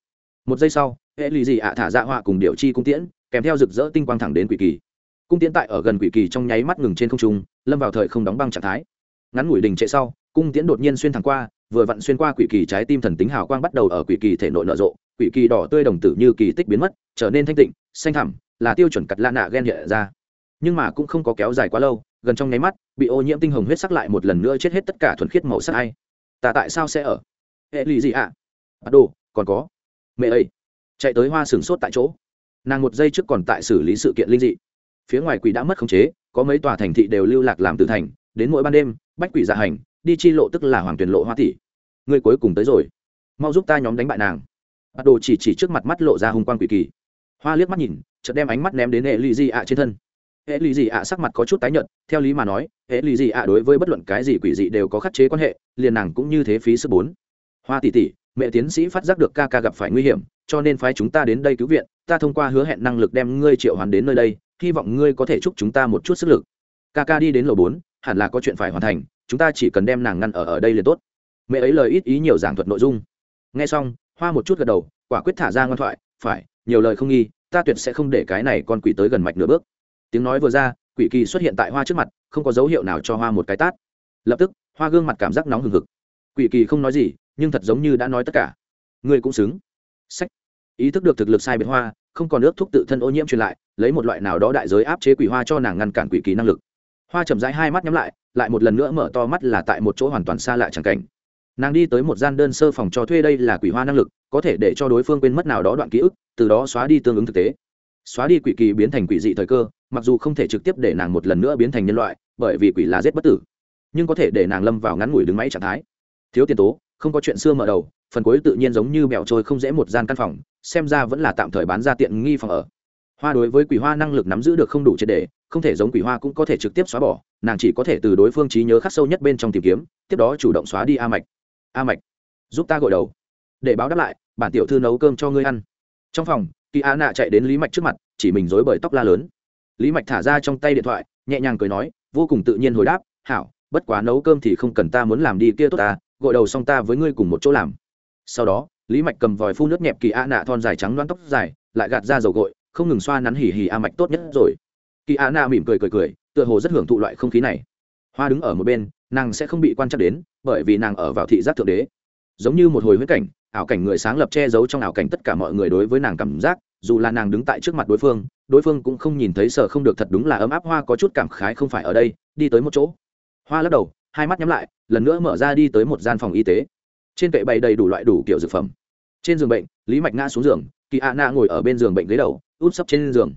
Một giây sau, hệ lì dị ạ thả ra họa cùng điều chi cung tiễn, kèm theo rực rỡ tinh quang thẳng đến quỷ kỳ. Cung tiễn tại ở gần quỷ kỳ trong nháy mắt ngừng trên không trung, lâm vào thời không đóng băng trạng thái. Ngắn ngủi đình trệ sau, cung tiễn đột nhiên xuyên thẳng qua, vừa vặn xuyên qua quỷ kỳ trái tim thần tính hào quang bắt đầu ở quỷ kỳ thể nội nở rộ quỷ kỳ đỏ tươi đồng tử như kỳ tích biến mất, trở nên thanh tịnh, xanh thẳm, là tiêu chuẩn cặt lạ nạ ghen hiện ra. Nhưng mà cũng không có kéo dài quá lâu, gần trong nháy mắt, bị ô nhiễm tinh hồng huyết sắc lại một lần nữa chết hết tất cả thuần khiết màu sắc ai. Ta tại sao sẽ ở? Hệ lì gì ạ? À? bắt đồ, còn có. Mẹ ấy chạy tới hoa sửng sốt tại chỗ. Nàng một giây trước còn tại xử lý sự kiện linh dị. Phía ngoài quỷ đã mất khống chế, có mấy tòa thành thị đều lưu lạc làm từ thành. Đến mỗi ban đêm, bách quỷ dạ hành, đi chi lộ tức là hoàng tuyển lộ hoa tỷ. Người cuối cùng tới rồi. Mau giúp ta nhóm đánh bại nàng bắt đồ chỉ chỉ trước mặt mắt lộ ra hung quang quỷ kỳ. Hoa liếc mắt nhìn, chợt đem ánh mắt ném đến hệ lụy dị ạ trên thân. Hệ lụy dị ạ sắc mặt có chút tái nhợt, theo lý mà nói hệ lụy dị ạ đối với bất luận cái gì quỷ dị đều có khắc chế quan hệ, liền nàng cũng như thế phí sức bốn. Hoa tỷ tỷ, mẹ tiến sĩ phát giác được ca ca gặp phải nguy hiểm, cho nên phái chúng ta đến đây cứu viện, ta thông qua hứa hẹn năng lực đem ngươi triệu hoàn đến nơi đây, hy vọng ngươi có thể chúc chúng ta một chút sức lực. Ca ca đi đến lầu bốn, hẳn là có chuyện phải hoàn thành, chúng ta chỉ cần đem nàng ngăn ở ở đây liền tốt. Mẹ ấy lời ít ý nhiều giảng thuật nội dung. Nghe xong hoa một chút gật đầu, quả quyết thả ra ngoan thoại, phải, nhiều lời không nghi, ta tuyệt sẽ không để cái này con quỷ tới gần mạch nửa bước. Tiếng nói vừa ra, quỷ kỳ xuất hiện tại hoa trước mặt, không có dấu hiệu nào cho hoa một cái tát. Lập tức, hoa gương mặt cảm giác nóng hừng hực. Quỷ kỳ không nói gì, nhưng thật giống như đã nói tất cả. Ngươi cũng xứng. Sách. Ý thức được thực lực sai biệt hoa, không còn ước thúc tự thân ô nhiễm truyền lại, lấy một loại nào đó đại giới áp chế quỷ hoa cho nàng ngăn cản quỷ kỳ năng lực. Hoa chậm rãi hai mắt nhắm lại lại một lần nữa mở to mắt là tại một chỗ hoàn toàn xa lạ chẳng cảnh nàng đi tới một gian đơn sơ phòng cho thuê đây là quỷ hoa năng lực, có thể để cho đối phương quên mất nào đó đoạn ký ức, từ đó xóa đi tương ứng thực tế. Xóa đi quỷ kỳ biến thành quỷ dị thời cơ, mặc dù không thể trực tiếp để nàng một lần nữa biến thành nhân loại, bởi vì quỷ là giết bất tử, nhưng có thể để nàng lâm vào ngắn ngủi đứng máy trạng thái. Thiếu tiền tố, không có chuyện xưa mở đầu, phần cuối tự nhiên giống như mèo trôi không dễ một gian căn phòng, xem ra vẫn là tạm thời bán ra tiện nghi phòng ở. Hoa đối với quỷ hoa năng lực nắm giữ được không đủ triệt đề không thể giống quỷ hoa cũng có thể trực tiếp xóa bỏ, nàng chỉ có thể từ đối phương trí nhớ khắc sâu nhất bên trong tìm kiếm, tiếp đó chủ động xóa đi a mạch a mạch, giúp ta gội đầu. Để báo đáp lại, bản tiểu thư nấu cơm cho ngươi ăn. Trong phòng, kỳ a nạ chạy đến lý mạch trước mặt, chỉ mình dối bởi tóc la lớn. Lý mạch thả ra trong tay điện thoại, nhẹ nhàng cười nói, vô cùng tự nhiên hồi đáp, hảo, bất quá nấu cơm thì không cần ta muốn làm đi kia tốt ta, gội đầu xong ta với ngươi cùng một chỗ làm. Sau đó, lý mạch cầm vòi phun nước nhẹp kỳ a nạ thon dài trắng đoán tóc dài, lại gạt ra dầu gội, không ngừng xoa nắn hỉ hỉ a mạch tốt nhất rồi. Kỳ a nạ mỉm cười cười cười, tựa hồ rất hưởng thụ loại không khí này. Hoa đứng ở một bên, nàng sẽ không bị quan trắc đến bởi vì nàng ở vào thị giác thượng đế. Giống như một hồi huyết cảnh, ảo cảnh người sáng lập che giấu trong ảo cảnh tất cả mọi người đối với nàng cảm giác, dù là nàng đứng tại trước mặt đối phương đối phương cũng không nhìn thấy sợ không được thật đúng là ấm áp hoa có chút cảm khái không phải ở đây, đi tới một chỗ. Hoa lắc đầu, hai mắt nhắm lại, lần nữa mở ra đi tới một gian phòng y tế. Trên kệ bày đầy đủ loại đủ kiểu dược phẩm. Trên giường bệnh, lý mạch ngã xuống giường, kỳ a na ngồi ở bên giường bệnh ghế đầu út sấp trên giường.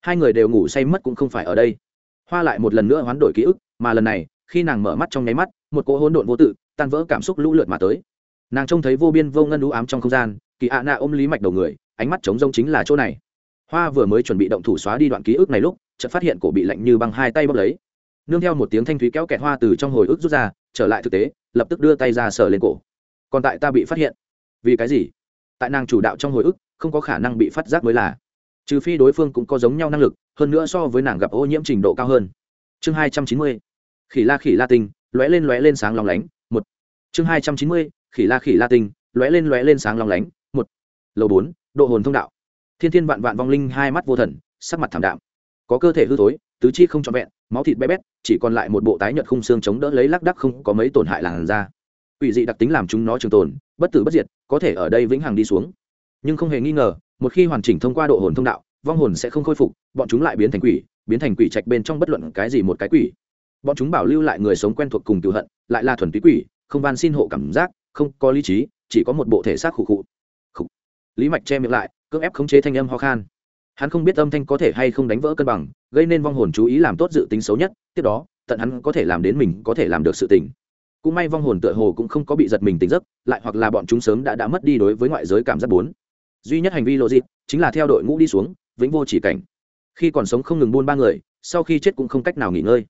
Hai người đều ngủ say mất cũng không phải ở đây. Hoa lại một lần nữa hoán đổi ký ức, mà lần này, khi nàng mở mắt trong nháy mắt một cỗ hỗn độn vô tự, tan vỡ cảm xúc lũ lượt mà tới. Nàng trông thấy vô biên vô ngân lũ ám trong không gian, kỳ ạ nạ ôm lý mạch đầu người, ánh mắt trống rông chính là chỗ này. Hoa vừa mới chuẩn bị động thủ xóa đi đoạn ký ức này lúc, chợt phát hiện cổ bị lạnh như băng hai tay bốc lấy. Nương theo một tiếng thanh thúy kéo kẹt hoa từ trong hồi ức rút ra, trở lại thực tế, lập tức đưa tay ra sờ lên cổ. Còn tại ta bị phát hiện. Vì cái gì? Tại nàng chủ đạo trong hồi ức, không có khả năng bị phát giác mới là. Trừ phi đối phương cũng có giống nhau năng lực, hơn nữa so với nàng gặp ô nhiễm trình độ cao hơn. Chương hai trăm chín mươi. Khỉ la khỉ la tinh lóe lên lóe lên sáng long lánh, một. Chương hai trăm chín mươi, khỉ la khỉ la tinh, lóe lên lóe lên sáng long lánh, một. Lầu bốn, độ hồn thông đạo. Thiên thiên vạn vạn vong linh hai mắt vô thần, sắc mặt thảm đạm. Có cơ thể hư thối, tứ chi không trọn vẹn, máu thịt bé bét, chỉ còn lại một bộ tái nhợt khung xương chống đỡ lấy lác đắc không có mấy tổn hại làn da. Quỷ dị đặc tính làm chúng nó trường tồn, bất tử bất diệt, có thể ở đây vĩnh hằng đi xuống. Nhưng không hề nghi ngờ, một khi hoàn chỉnh thông qua độ hồn thông đạo, vong hồn sẽ không khôi phục, bọn chúng lại biến thành quỷ, biến thành quỷ trạch bên trong bất luận cái gì một cái quỷ bọn chúng bảo lưu lại người sống quen thuộc cùng cựu hận, lại là thuần túy quỷ, không van xin hộ cảm giác, không có lý trí, chỉ có một bộ thể xác khụ khụ. Khụ. lý mạch che miệng lại, cưỡng ép khống chế thanh âm ho khan. Hắn không biết âm thanh có thể hay không đánh vỡ cân bằng, gây nên vong hồn chú ý làm tốt dự tính xấu nhất, tiếp đó, tận hắn có thể làm đến mình có thể làm được sự tình. Cũng may vong hồn tựa hồ cũng không có bị giật mình tỉnh giấc, lại hoặc là bọn chúng sớm đã đã mất đi đối với ngoại giới cảm giác bốn. Duy nhất hành vi lộ dịp, chính là theo đội ngũ đi xuống, vĩnh vô chỉ cảnh. Khi còn sống không ngừng buôn ba người, sau khi chết cũng không cách nào nghỉ ngơi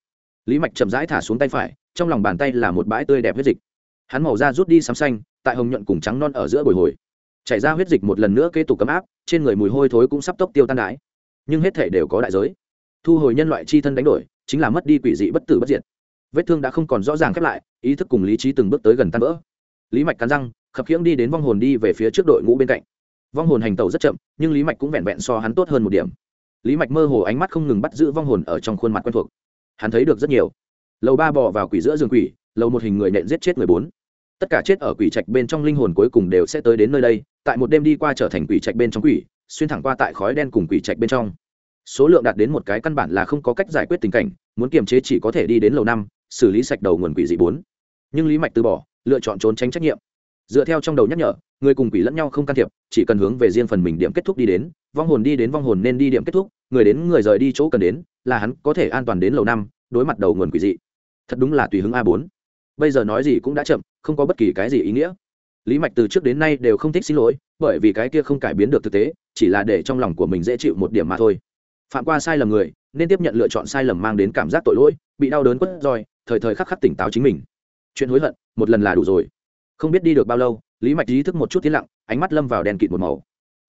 lý mạch chậm rãi thả xuống tay phải, trong lòng bàn tay là một bãi tươi đẹp huyết dịch. Hắn màu da rút đi sắm xanh, tại hồng nhuận cùng trắng non ở giữa bồi hồi. Chảy ra huyết dịch một lần nữa kế tục cấm áp, trên người mùi hôi thối cũng sắp tốc tiêu tan đái. Nhưng hết thể đều có đại giới. Thu hồi nhân loại chi thân đánh đổi, chính là mất đi quỷ dị bất tử bất diệt. Vết thương đã không còn rõ ràng khép lại, ý thức cùng lý trí từng bước tới gần tan vỡ. Lý mạch cắn răng, khập khiễng đi đến vong hồn đi về phía trước đội ngũ bên cạnh. Vong hồn hành tàu rất chậm, nhưng lý mạch cũng vẹn vẹn so hắn tốt hơn một điểm. Lý mạch mơ hồ ánh mắt không ngừng bắt giữ vong hồn ở trong khuôn mặt quen thuộc hắn thấy được rất nhiều. Lầu ba bỏ vào quỷ giữa giường quỷ, lầu một hình người nện giết chết người bốn. Tất cả chết ở quỷ trạch bên trong linh hồn cuối cùng đều sẽ tới đến nơi đây, tại một đêm đi qua trở thành quỷ trạch bên trong quỷ, xuyên thẳng qua tại khói đen cùng quỷ trạch bên trong. Số lượng đạt đến một cái căn bản là không có cách giải quyết tình cảnh, muốn kiềm chế chỉ có thể đi đến lầu năm, xử lý sạch đầu nguồn quỷ dị bốn. Nhưng lý mạch từ bỏ, lựa chọn trốn tránh trách nhiệm. Dựa theo trong đầu nhắc nhở, người cùng quỷ lẫn nhau không can thiệp, chỉ cần hướng về riêng phần mình điểm kết thúc đi đến, vong hồn đi đến vong hồn nên đi điểm kết thúc người đến người rời đi chỗ cần đến, là hắn có thể an toàn đến lầu năm, đối mặt đầu nguồn quỷ dị. Thật đúng là tùy hứng a bốn. Bây giờ nói gì cũng đã chậm, không có bất kỳ cái gì ý nghĩa. Lý mạch từ trước đến nay đều không thích xin lỗi, bởi vì cái kia không cải biến được thực tế, chỉ là để trong lòng của mình dễ chịu một điểm mà thôi. Phạm qua sai lầm người, nên tiếp nhận lựa chọn sai lầm mang đến cảm giác tội lỗi, bị đau đớn quất roi, thời thời khắc khắc tỉnh táo chính mình. Chuyện hối hận, một lần là đủ rồi. Không biết đi được bao lâu, lý mạch ý thức một chút tiến lặng, ánh mắt lâm vào đèn kịt một màu.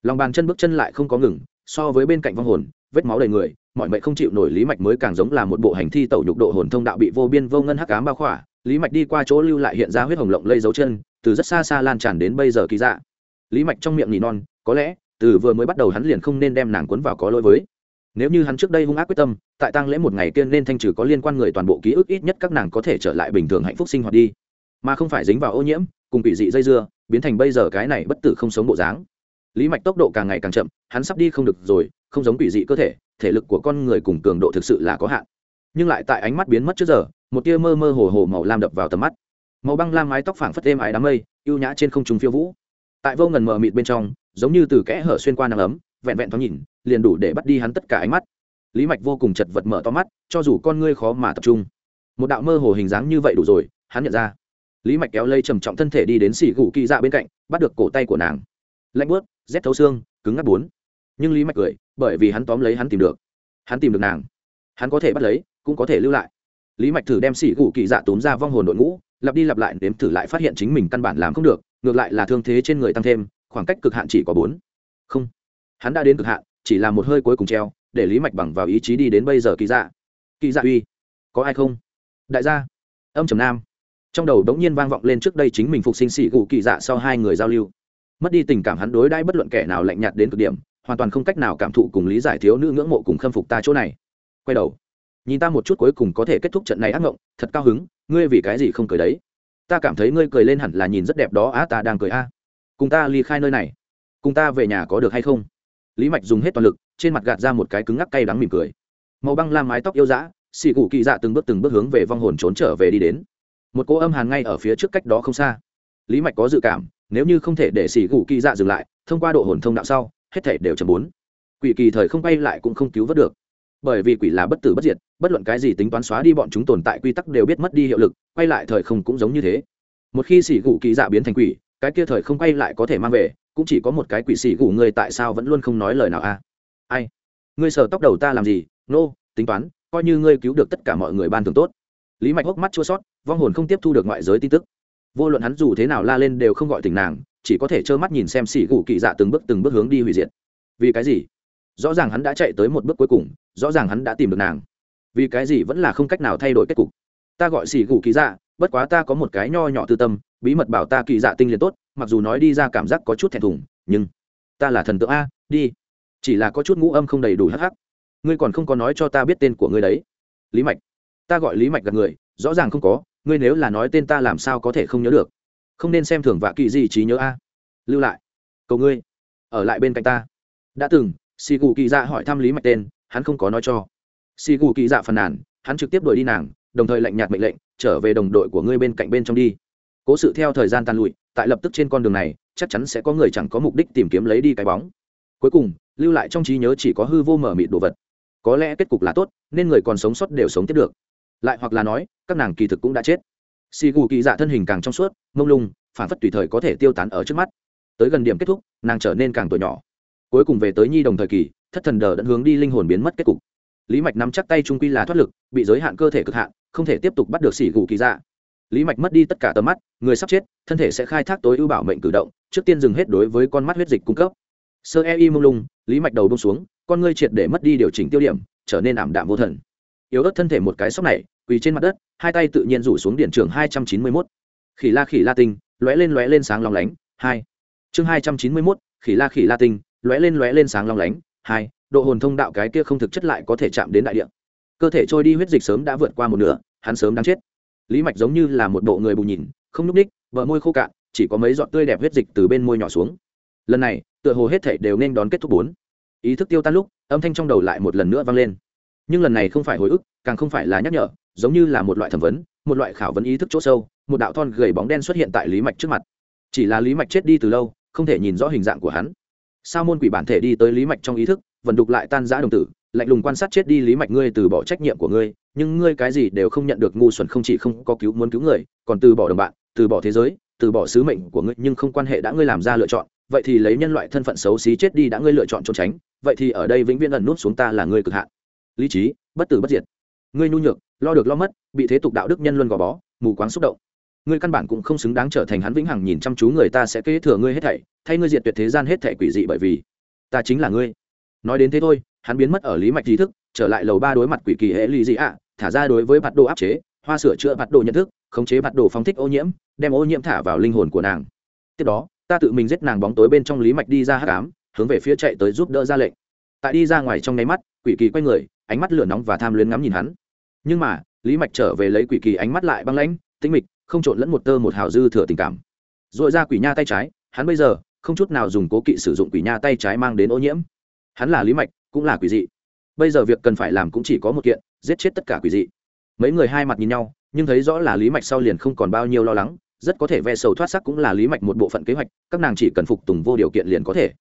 Lòng bàn chân bước chân lại không có ngừng, so với bên cạnh vong hồn vết máu đầy người, mọi mệnh không chịu nổi lý mạch mới càng giống là một bộ hành thi tẩu nhục độ hồn thông đạo bị vô biên vô ngân hắc cám bao khỏa. Lý mạch đi qua chỗ lưu lại hiện ra huyết hồng lộng lây dấu chân, từ rất xa xa lan tràn đến bây giờ kỳ dạ. Lý mạch trong miệng nỉ non, có lẽ, từ vừa mới bắt đầu hắn liền không nên đem nàng cuốn vào có lỗi với. Nếu như hắn trước đây hung ác quyết tâm, tại tăng lễ một ngày tiên nên thanh trừ có liên quan người toàn bộ ký ức ít nhất các nàng có thể trở lại bình thường hạnh phúc sinh hoạt đi. Mà không phải dính vào ô nhiễm, cùng bị dị dây dưa, biến thành bây giờ cái này bất tử không sống bộ dáng lý mạch tốc độ càng ngày càng chậm, hắn sắp đi không được rồi, không giống quỷ dị cơ thể thể lực của con người cùng cường độ thực sự là có hạn. Nhưng lại tại ánh mắt biến mất trước giờ, một tia mơ mơ hồ hồ màu lam đập vào tầm mắt. Màu băng lam mái tóc phảng phất êm ái đám mây, ưu nhã trên không trung phiêu vũ. Tại vô ngần mờ mịt bên trong, giống như từ kẽ hở xuyên qua nắng ấm, vẹn vẹn thoáng nhìn, liền đủ để bắt đi hắn tất cả ánh mắt. Lý mạch vô cùng chật vật mở to mắt, cho dù con ngươi khó mà tập trung. Một đạo mơ hồ hình dáng như vậy đủ rồi, hắn nhận ra. Lý mạch kéo lây trầm trọng thân thể đi đến xỉ gù kỳ dạ bên cạnh, bắt được cổ tay của nàng lạnh bớt, rét thấu xương, cứng ngắt bốn. Nhưng lý mạch cười, bởi vì hắn tóm lấy hắn tìm được. Hắn tìm được nàng. Hắn có thể bắt lấy, cũng có thể lưu lại. Lý mạch thử đem xỉ gù kỳ dạ tốn ra vong hồn đội ngũ, lặp đi lặp lại nếm thử lại phát hiện chính mình căn bản làm không được, ngược lại là thương thế trên người tăng thêm, khoảng cách cực hạn chỉ có bốn. Không. Hắn đã đến cực hạn, chỉ là một hơi cuối cùng treo, để lý mạch bằng vào ý chí đi đến bây giờ kỳ dạ. Kỳ dạ uy. Có ai không? Đại gia. Âm trầm nam. Trong đầu đống nhiên vang vọng lên trước đây chính mình phục sinh xỉ gù kỳ dạ sau hai người giao lưu mất đi tình cảm hắn đối đãi bất luận kẻ nào lạnh nhạt đến cực điểm, hoàn toàn không cách nào cảm thụ cùng lý giải thiếu nữ ngưỡng mộ cùng khâm phục ta chỗ này. Quay đầu, nhìn ta một chút cuối cùng có thể kết thúc trận này ác mộng thật cao hứng, ngươi vì cái gì không cười đấy? Ta cảm thấy ngươi cười lên hẳn là nhìn rất đẹp đó, á, ta đang cười, a. Cùng ta ly khai nơi này, cùng ta về nhà có được hay không? Lý mạch dùng hết toàn lực, trên mặt gạt ra một cái cứng ngắc cay đắng mỉm cười. Màu băng lam mái tóc yêu dã, xì cụ kỳ dạ từng bước từng bước hướng về vong hồn trốn trở về đi đến. Một cô âm hàn ngay ở phía trước cách đó không xa. Lý mạch có dự cảm nếu như không thể để xỉ gù kỳ dạ dừng lại thông qua độ hồn thông đạo sau hết thể đều chấm bốn. Quỷ kỳ thời không bay lại cũng không cứu vớt được. Bởi vì quỷ là bất tử bất diệt bất luận cái gì tính toán xóa đi bọn chúng tồn tại quy tắc đều biết mất đi hiệu lực quay lại thời không cũng giống như thế. Một khi xỉ gù kỳ dạ biến thành quỷ cái kia thời không quay lại có thể mang về cũng chỉ có một cái quỷ xỉ gù ngươi tại sao vẫn luôn không nói lời nào a? Ai? Ngươi sờ tóc đầu ta làm gì? Nô、no, tính toán coi như ngươi cứu được tất cả mọi người ban thường tốt. Lý mạch hốc mắt chua sót vong hồn không tiếp thu được ngoại giới tin tức vô luận hắn dù thế nào la lên đều không gọi tỉnh nàng, chỉ có thể trơ mắt nhìn xem xỉ gù kỳ dạ từng bước từng bước hướng đi hủy diệt. Vì cái gì? Rõ ràng hắn đã chạy tới một bước cuối cùng, rõ ràng hắn đã tìm được nàng. Vì cái gì vẫn là không cách nào thay đổi kết cục? Ta gọi xỉ gù kỳ dạ bất quá ta có một cái nho nhỏ tư tâm, bí mật bảo ta kỳ dạ tinh liền tốt, mặc dù nói đi ra cảm giác có chút thẹn thùng, nhưng ta là thần tượng a, đi. Chỉ là có chút ngũ âm không đầy đủ hắc hắc. Ngươi còn không có nói cho ta biết tên của ngươi đấy. Lý mạch. Ta gọi lý mạch gặp người, rõ ràng không có ngươi nếu là nói tên ta làm sao có thể không nhớ được? Không nên xem thường vạ kỳ gì trí nhớ a. Lưu lại. Cầu ngươi. Ở lại bên cạnh ta. Đã từng xì cụ kỳ dạ hỏi thăm lý mạch tên, hắn không có nói cho. Xì cụ kỳ dạ phàn nàn, hắn trực tiếp đuổi đi nàng, đồng thời lệnh nhạt mệnh lệnh, trở về đồng đội của ngươi bên cạnh bên trong đi. Cố sự theo thời gian tan lụi, tại lập tức trên con đường này, chắc chắn sẽ có người chẳng có mục đích tìm kiếm lấy đi cái bóng. Cuối cùng, lưu lại trong trí nhớ chỉ có hư vô mở mịt đồ vật. Có lẽ kết cục là tốt, nên người còn sống sót đều sống tiếp được lại hoặc là nói, các nàng kỳ thực cũng đã chết. Xì gù kỳ dạ thân hình càng trong suốt, mông lung, phản phất tùy thời có thể tiêu tán ở trước mắt. Tới gần điểm kết thúc, nàng trở nên càng tuổi nhỏ. Cuối cùng về tới nhi đồng thời kỳ, thất thần đờ đẫn hướng đi linh hồn biến mất kết cục. Lý mạch nắm chắc tay trung quy là thoát lực, bị giới hạn cơ thể cực hạn, không thể tiếp tục bắt được xỉ gù kỳ dạ. Lý mạch mất đi tất cả tầm mắt, người sắp chết, thân thể sẽ khai thác tối ưu bảo mệnh cử động, trước tiên dừng hết đối với con mắt huyết dịch cung cấp. Sơ e y mông lung, lý mạch đầu bông xuống, con ngươi triệt để mất đi điều chỉnh tiêu điểm, trở nên ảm đạm vô thần yếu ớt thân thể một cái sóc này, quỳ trên mặt đất, hai tay tự nhiên rủ xuống điện trường hai trăm chín mươi mốt. Khỉ la khỉ la tinh, lóe lên lóe lên sáng long lánh, hai. Chương hai trăm chín mươi mốt, khỉ la khỉ la tinh, lóe lên lóe lên sáng long lánh, hai. Độ hồn thông đạo cái kia không thực chất lại có thể chạm đến đại địa. Cơ thể trôi đi huyết dịch sớm đã vượt qua một nửa, hắn sớm đang chết. Lý mạch giống như là một bộ người bù nhìn, không n ú c ních vợ môi khô cạn, chỉ có mấy giọt tươi đẹp huyết dịch từ bên môi nhỏ xuống. Lần này, tựa hồ hết thể đều nên đón kết thúc bốn. Ý thức tiêu tan lúc, âm thanh trong đầu lại một lần nữa vang lên nhưng lần này không phải hồi ức, càng không phải là nhắc nhở, giống như là một loại thẩm vấn, một loại khảo vấn ý thức chỗ sâu, một đạo thon gầy bóng đen xuất hiện tại lý mạch trước mặt. Chỉ là lý mạch chết đi từ lâu, không thể nhìn rõ hình dạng của hắn. Sao môn quỷ bản thể đi tới lý mạch trong ý thức vận đục lại tan giã đồng tử, lạnh lùng quan sát chết đi lý mạch ngươi từ bỏ trách nhiệm của ngươi, nhưng ngươi cái gì đều không nhận được, ngu xuẩn không chỉ không có cứu muốn cứu người, còn từ bỏ đồng bạn, từ bỏ thế giới, từ bỏ sứ mệnh của ngươi, nhưng không quan hệ đã ngươi làm ra lựa chọn, vậy thì lấy nhân loại thân phận xấu xí chết đi đã ngươi lựa chọn trốn tránh, vậy thì ở đây vĩnh viễn ẩn nút xuống ta là ngươi cực hạn lý trí, bất tử bất diệt. Ngươi nhu nhược, lo được lo mất, bị thế tục đạo đức nhân luân gò bó, mù quáng xúc động. Ngươi căn bản cũng không xứng đáng trở thành hắn vĩnh hằng nhìn chăm chú người ta sẽ kế thừa ngươi hết thảy, thay ngươi diệt tuyệt thế gian hết thảy quỷ dị bởi vì ta chính là ngươi. Nói đến thế thôi, hắn biến mất ở lý mạch trí thức, trở lại lầu ba đối mặt quỷ kỳ hệ lý dị ạ thả ra đối với bạt đồ áp chế, hoa sửa chữa bạt đồ nhận thức, khống chế bạt đồ phóng thích ô nhiễm, đem ô nhiễm thả vào linh hồn của nàng. Tiếp đó, ta tự mình giết nàng bóng tối bên trong lý mạch đi ra hát cám hướng về phía chạy tới giúp đỡ ra lệnh. Tại đi ra ngoài trong nháy mắt, quỷ kỳ quay người ánh mắt lửa nóng và tham luyến ngắm nhìn hắn. Nhưng mà, lý mạch trở về lấy quỷ kỳ ánh mắt lại băng lãnh, tĩnh mịch, không trộn lẫn một tơ một hào dư thừa tình cảm. R ồ i ra quỷ nha tay trái, hắn bây giờ không chút nào dùng cố kỵ sử dụng quỷ nha tay trái mang đến ô nhiễm. Hắn là lý mạch, cũng là quỷ dị. Bây giờ việc cần phải làm cũng chỉ có một kiện, giết chết tất cả quỷ dị. Mấy người hai mặt nhìn nhau, nhưng thấy rõ là lý mạch sau liền không còn bao nhiêu lo lắng, rất có thể ve sầu thoát sắc cũng là lý mạch một bộ phận kế hoạch, các nàng chỉ cần phục tùng vô điều kiện liền có thể.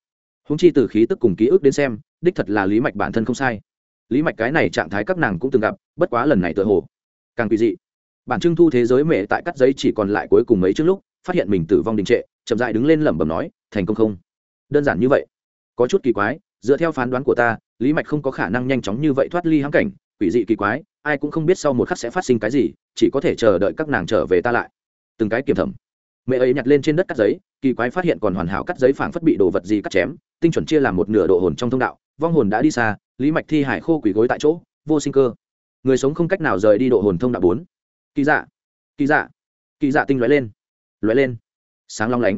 Húng chi từ khí tức cùng ký ức đến xem, đích thật là lý mạch bản thân không sai lý mạch cái này trạng thái các nàng cũng từng gặp, bất quá lần này tựa hồ càng kỳ dị. Bản trưng thu thế giới mẹ tại cắt giấy chỉ còn lại cuối cùng mấy trước lúc, phát hiện mình tử vong đình trệ, chậm dại đứng lên lẩm bẩm nói, thành công không? Đơn giản như vậy. Có chút kỳ quái, dựa theo phán đoán của ta, lý mạch không có khả năng nhanh chóng như vậy thoát ly hãng cảnh, quỷ dị kỳ quái, ai cũng không biết sau một khắc sẽ phát sinh cái gì, chỉ có thể chờ đợi các nàng trở về ta lại. Từng cái kiểm thẩm. Mẹ ấy nhặt lên trên đất cắt giấy, kỳ quái phát hiện còn hoàn hảo cắt giấy phảng phất bị đồ vật gì cắt chém, tinh chuẩn chia làm một nửa độ hồn trong thông đạo, vong hồn đã đi xa lý mạch thi hải khô quỷ gối tại chỗ, vô sinh cơ. Người sống không cách nào rời đi độ hồn thông đạo bốn. Kỳ dạ kỳ dạ kỳ dạ tinh lóe lên lóe lên, sáng long lánh.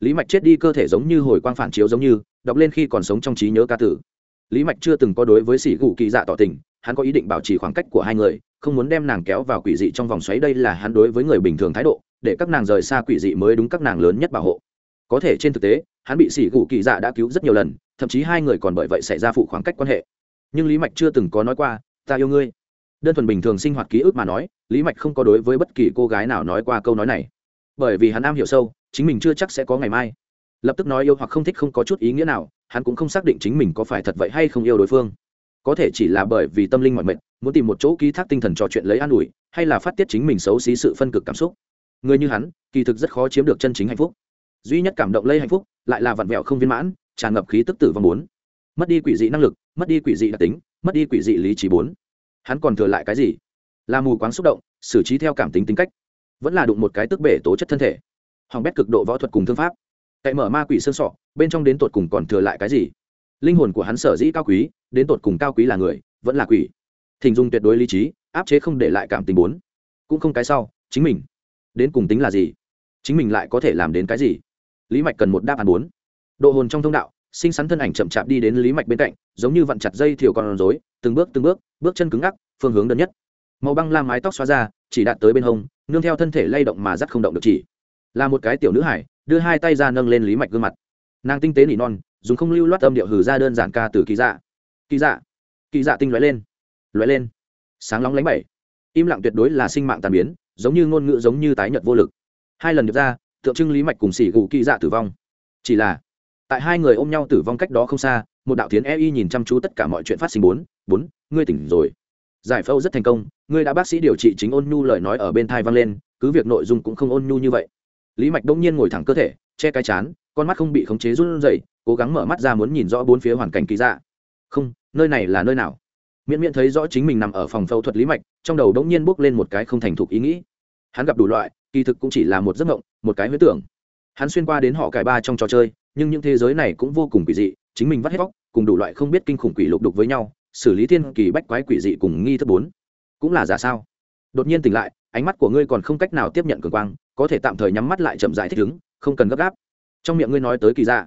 Lý mạch chết đi cơ thể giống như hồi quang phản chiếu giống như, đọc lên khi còn sống trong trí nhớ ca tử. Lý mạch chưa từng có đối với sỉ gù kỳ dạ tỏ tình, hắn có ý định bảo trì khoảng cách của hai người, không muốn đem nàng kéo vào quỷ dị trong vòng xoáy. Đây là hắn đối với người bình thường thái độ, để các nàng rời xa quỷ dị mới đúng các nàng lớn nhất bảo hộ. Có thể trên thực tế, hắn bị sỉ gù kỳ dạ đã cứu rất nhiều lần, thậm chí hai người còn bởi vậy xảy ra phụ khoảng cách quan hệ nhưng lý mạch chưa từng có nói qua, ta yêu ngươi. Đơn thuần bình thường sinh hoạt ký ức mà nói, lý mạch không có đối với bất kỳ cô gái nào nói qua câu nói này. Bởi vì hắn am hiểu sâu, chính mình chưa chắc sẽ có ngày mai. Lập tức nói yêu hoặc không thích không có chút ý nghĩa nào, hắn cũng không xác định chính mình có phải thật vậy hay không yêu đối phương. Có thể chỉ là bởi vì tâm linh mọi mệnh muốn tìm một chỗ ký thác tinh thần trò chuyện lấy an ủi, hay là phát tiết chính mình xấu xí sự phân cực cảm xúc. Người như hắn, kỳ thực rất khó chiếm được chân chính hạnh phúc. Duy nhất cảm động lây hạnh phúc, lại là vặn vẹo không viên mãn, tràn ngập khí tức tử vong bốn. Mất đi quỷ dị năng lực mất đi quỷ dị đặc tính, mất đi quỷ dị lý trí bốn. Hắn còn thừa lại cái gì? Là mù quáng xúc động, xử trí theo cảm tính tính cách. Vẫn là đụng một cái tức bể tố chất thân thể. Hỏng bét cực độ võ thuật cùng thương pháp. Cậy mở ma quỷ xương sọ, bên trong đến tột cùng còn thừa lại cái gì? Linh hồn của hắn sở dĩ cao quý, đến tột cùng cao quý là người, vẫn là quỷ. Thình dung tuyệt đối lý trí, áp chế không để lại cảm tình bốn. Cũng không cái sau, chính mình. Đến cùng tính là gì? Chính mình lại có thể làm đến cái gì? Lý mạch cần một đáp án bốn. Độ hồn trong thông đạo xinh xắn thân ảnh chậm chạp đi đến lý mạch bên cạnh, giống như vặn chặt dây thiểu con rối, từng bước từng bước bước chân cứng ngắc, phương hướng đơn nhất. Màu băng lam mái tóc xóa ra, chỉ đạt tới bên hông, nương theo thân thể lay động mà dắt không động được chỉ. Là một cái tiểu nữ hải, đưa hai tay ra nâng lên lý mạch gương mặt. Nàng tinh tế nỉ non, dùng không lưu loát âm điệu hừ ra đơn giản ca từ kỳ dạ. Kỳ dạ kỳ dạ tinh lóe lên lóe lên. Sáng lóng lánh bảy. Im lặng tuyệt đối là sinh mạng tàn biến, giống như ngôn ngữ giống như tái nhật vô lực. Hai lần được ra, tượng trưng lý mạch cùng xỉ gù kỳ dạ tử vong. Chỉ là tại hai người ôm nhau tử vong cách đó không xa, một đạo tiến e y nhìn chăm chú tất cả mọi chuyện phát sinh bốn bốn, ngươi tỉnh rồi. Giải phẫu rất thành công, ngươi đã bác sĩ điều trị chính ôn nhu lời nói ở bên thai vang lên, cứ việc nội dung cũng không ôn nhu như vậy. Lý mạch đông nhiên ngồi thẳng cơ thể, che cái chán, con mắt không bị khống chế run rẩy, cố gắng mở mắt ra muốn nhìn rõ bốn phía hoàn cảnh kỳ dạ. Không, nơi này là nơi nào? Miễn miễn thấy rõ chính mình nằm ở phòng phẫu thuật lý mạch, trong đầu đống nhiên bốc lên một cái không thành thục ý nghĩ. Hắn gặp đủ loại, kỳ thực cũng chỉ là một giấc mộng, một cái huyết tưởng. Hắn xuyên qua đến họ cải ba trong trò chơi nhưng những thế giới này cũng vô cùng quỷ dị, chính mình vắt hết vóc cùng đủ loại không biết kinh khủng quỷ lục đục với nhau, xử lý thiên kỳ bách quái quỷ dị cùng nghi thức bốn. Cũng là giả sao? Đột nhiên tỉnh lại, ánh mắt của ngươi còn không cách nào tiếp nhận cường quang, có thể tạm thời nhắm mắt lại chậm dại thích ứng, không cần gấp gáp. Trong miệng ngươi nói tới kỳ dạ.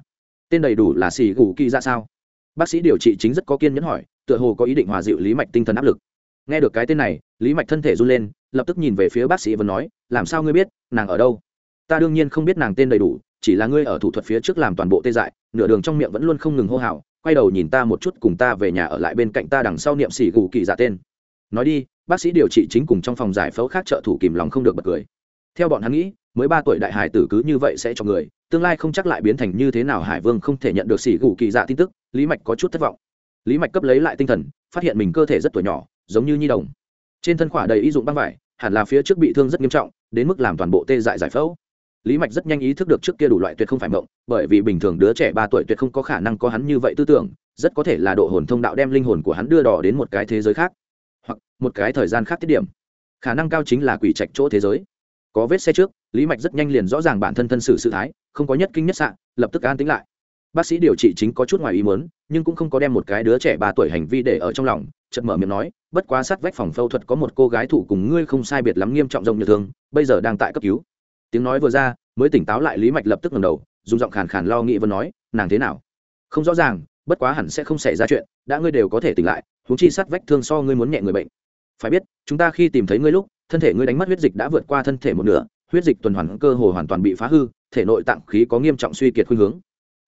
Tên đầy đủ là xì gù kỳ dạ sao? Bác sĩ điều trị chính rất có kiên nhẫn hỏi, tựa hồ có ý định hòa dịu lý mạch tinh thần áp lực. Nghe được cái tên này, lý mạch thân thể run lên, lập tức nhìn về phía bác sĩ và nói, làm sao ngươi biết, nàng ở đâu? Ta đương nhiên không biết nàng tên đầy đủ chỉ là ngươi ở thủ thuật phía trước làm toàn bộ tê dại, nửa đường trong miệng vẫn luôn không ngừng hô hào, quay đầu nhìn ta một chút cùng ta về nhà ở lại bên cạnh ta đằng sau niệm xỉ gù kỳ giả tên. Nói đi, bác sĩ điều trị chính cùng trong phòng giải phẫu khác trợ thủ kìm lòng không được bật cười. Theo bọn hắn nghĩ, mới ba tuổi đại hải tử cứ như vậy sẽ cho người, tương lai không chắc lại biến thành như thế nào hải vương không thể nhận được xỉ gù kỳ dạ tin tức, lý mạch có chút thất vọng. Lý mạch cấp lấy lại tinh thần, phát hiện mình cơ thể rất tuổi nhỏ, giống như nhi đồng. Trên thân khỏa đầy ý dụng băng vải, hẳn là phía trước bị thương rất nghiêm trọng, đến mức làm toàn bộ tê dại giải phẫu lý mạch rất nhanh ý thức được trước kia đủ loại tuyệt không phải mộng, bởi vì bình thường đứa trẻ ba tuổi tuyệt không có khả năng có hắn như vậy tư tưởng, rất có thể là độ hồn thông đạo đem linh hồn của hắn đưa đỏ đến một cái thế giới khác, hoặc một cái thời gian khác tiết điểm. Khả năng cao chính là quỷ trạch chỗ thế giới. Có vết xe trước, lý mạch rất nhanh liền rõ ràng bản thân thân xử sự thái, không có nhất kinh nhất sạn lập tức an tính lại. Bác sĩ điều trị chính có chút ngoài ý muốn, nhưng cũng không có đem một cái đứa trẻ ba tuổi hành vi để ở trong lòng, chợt mở miệng nói, bất quá sát vách phòng phẫu thuật có một cô gái thủ cùng ngươi không sai biệt lắm, nghiêm trọng rộng như thương bây giờ đang tại cấp cứu tiếng nói vừa ra, mới tỉnh táo lại lý mạch lập tức ngầm đầu, dùng giọng khàn khàn lo nghĩ và nói, nàng thế nào? Không rõ ràng, bất quá hẳn sẽ không xảy ra chuyện, đã ngươi đều có thể tỉnh lại, huống chi sát vách thương so ngươi muốn nhẹ người bệnh. Phải biết, chúng ta khi tìm thấy ngươi lúc, thân thể ngươi đánh mất huyết dịch đã vượt qua thân thể một nửa, huyết dịch tuần hoàn cơ hồ hoàn toàn bị phá hư, thể nội tạng khí có nghiêm trọng suy kiệt khuynh hướng.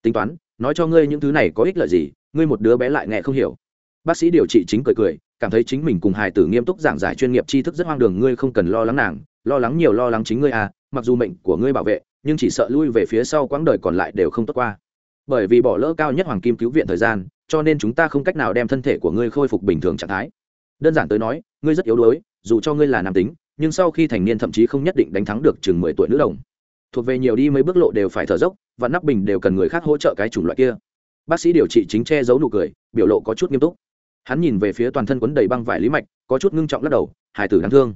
Tính toán, nói cho ngươi những thứ này có ích lợi gì, ngươi một đứa bé lại nghe không hiểu. Bác sĩ điều trị chính cười cười, cảm thấy chính mình cùng hài tử nghiêm túc giảng giải chuyên nghiệp tri thức rất hoang đường, ngươi không cần lo lắng nàng, lo lắng nhiều lo lắng chính ngươi à mặc dù mệnh của ngươi bảo vệ, nhưng chỉ sợ lui về phía sau quãng đời còn lại đều không tốt qua. Bởi vì bỏ lỡ cao nhất hoàng kim cứu viện thời gian, cho nên chúng ta không cách nào đem thân thể của ngươi khôi phục bình thường trạng thái. Đơn giản tới nói, ngươi rất yếu đuối, dù cho ngươi là nam tính, nhưng sau khi thành niên thậm chí không nhất định đánh thắng được chừng mười tuổi nữ đồng. Thuộc về nhiều đi mấy bước lộ đều phải thở dốc, và nắp bình đều cần người khác hỗ trợ cái chủng loại kia. Bác sĩ điều trị chính che giấu nụ cười, biểu lộ có chút nghiêm túc. Hắn nhìn về phía toàn thân quấn đầy băng vải lý mạch, có chút ngưng trọng lắc đầu hài tử đáng thương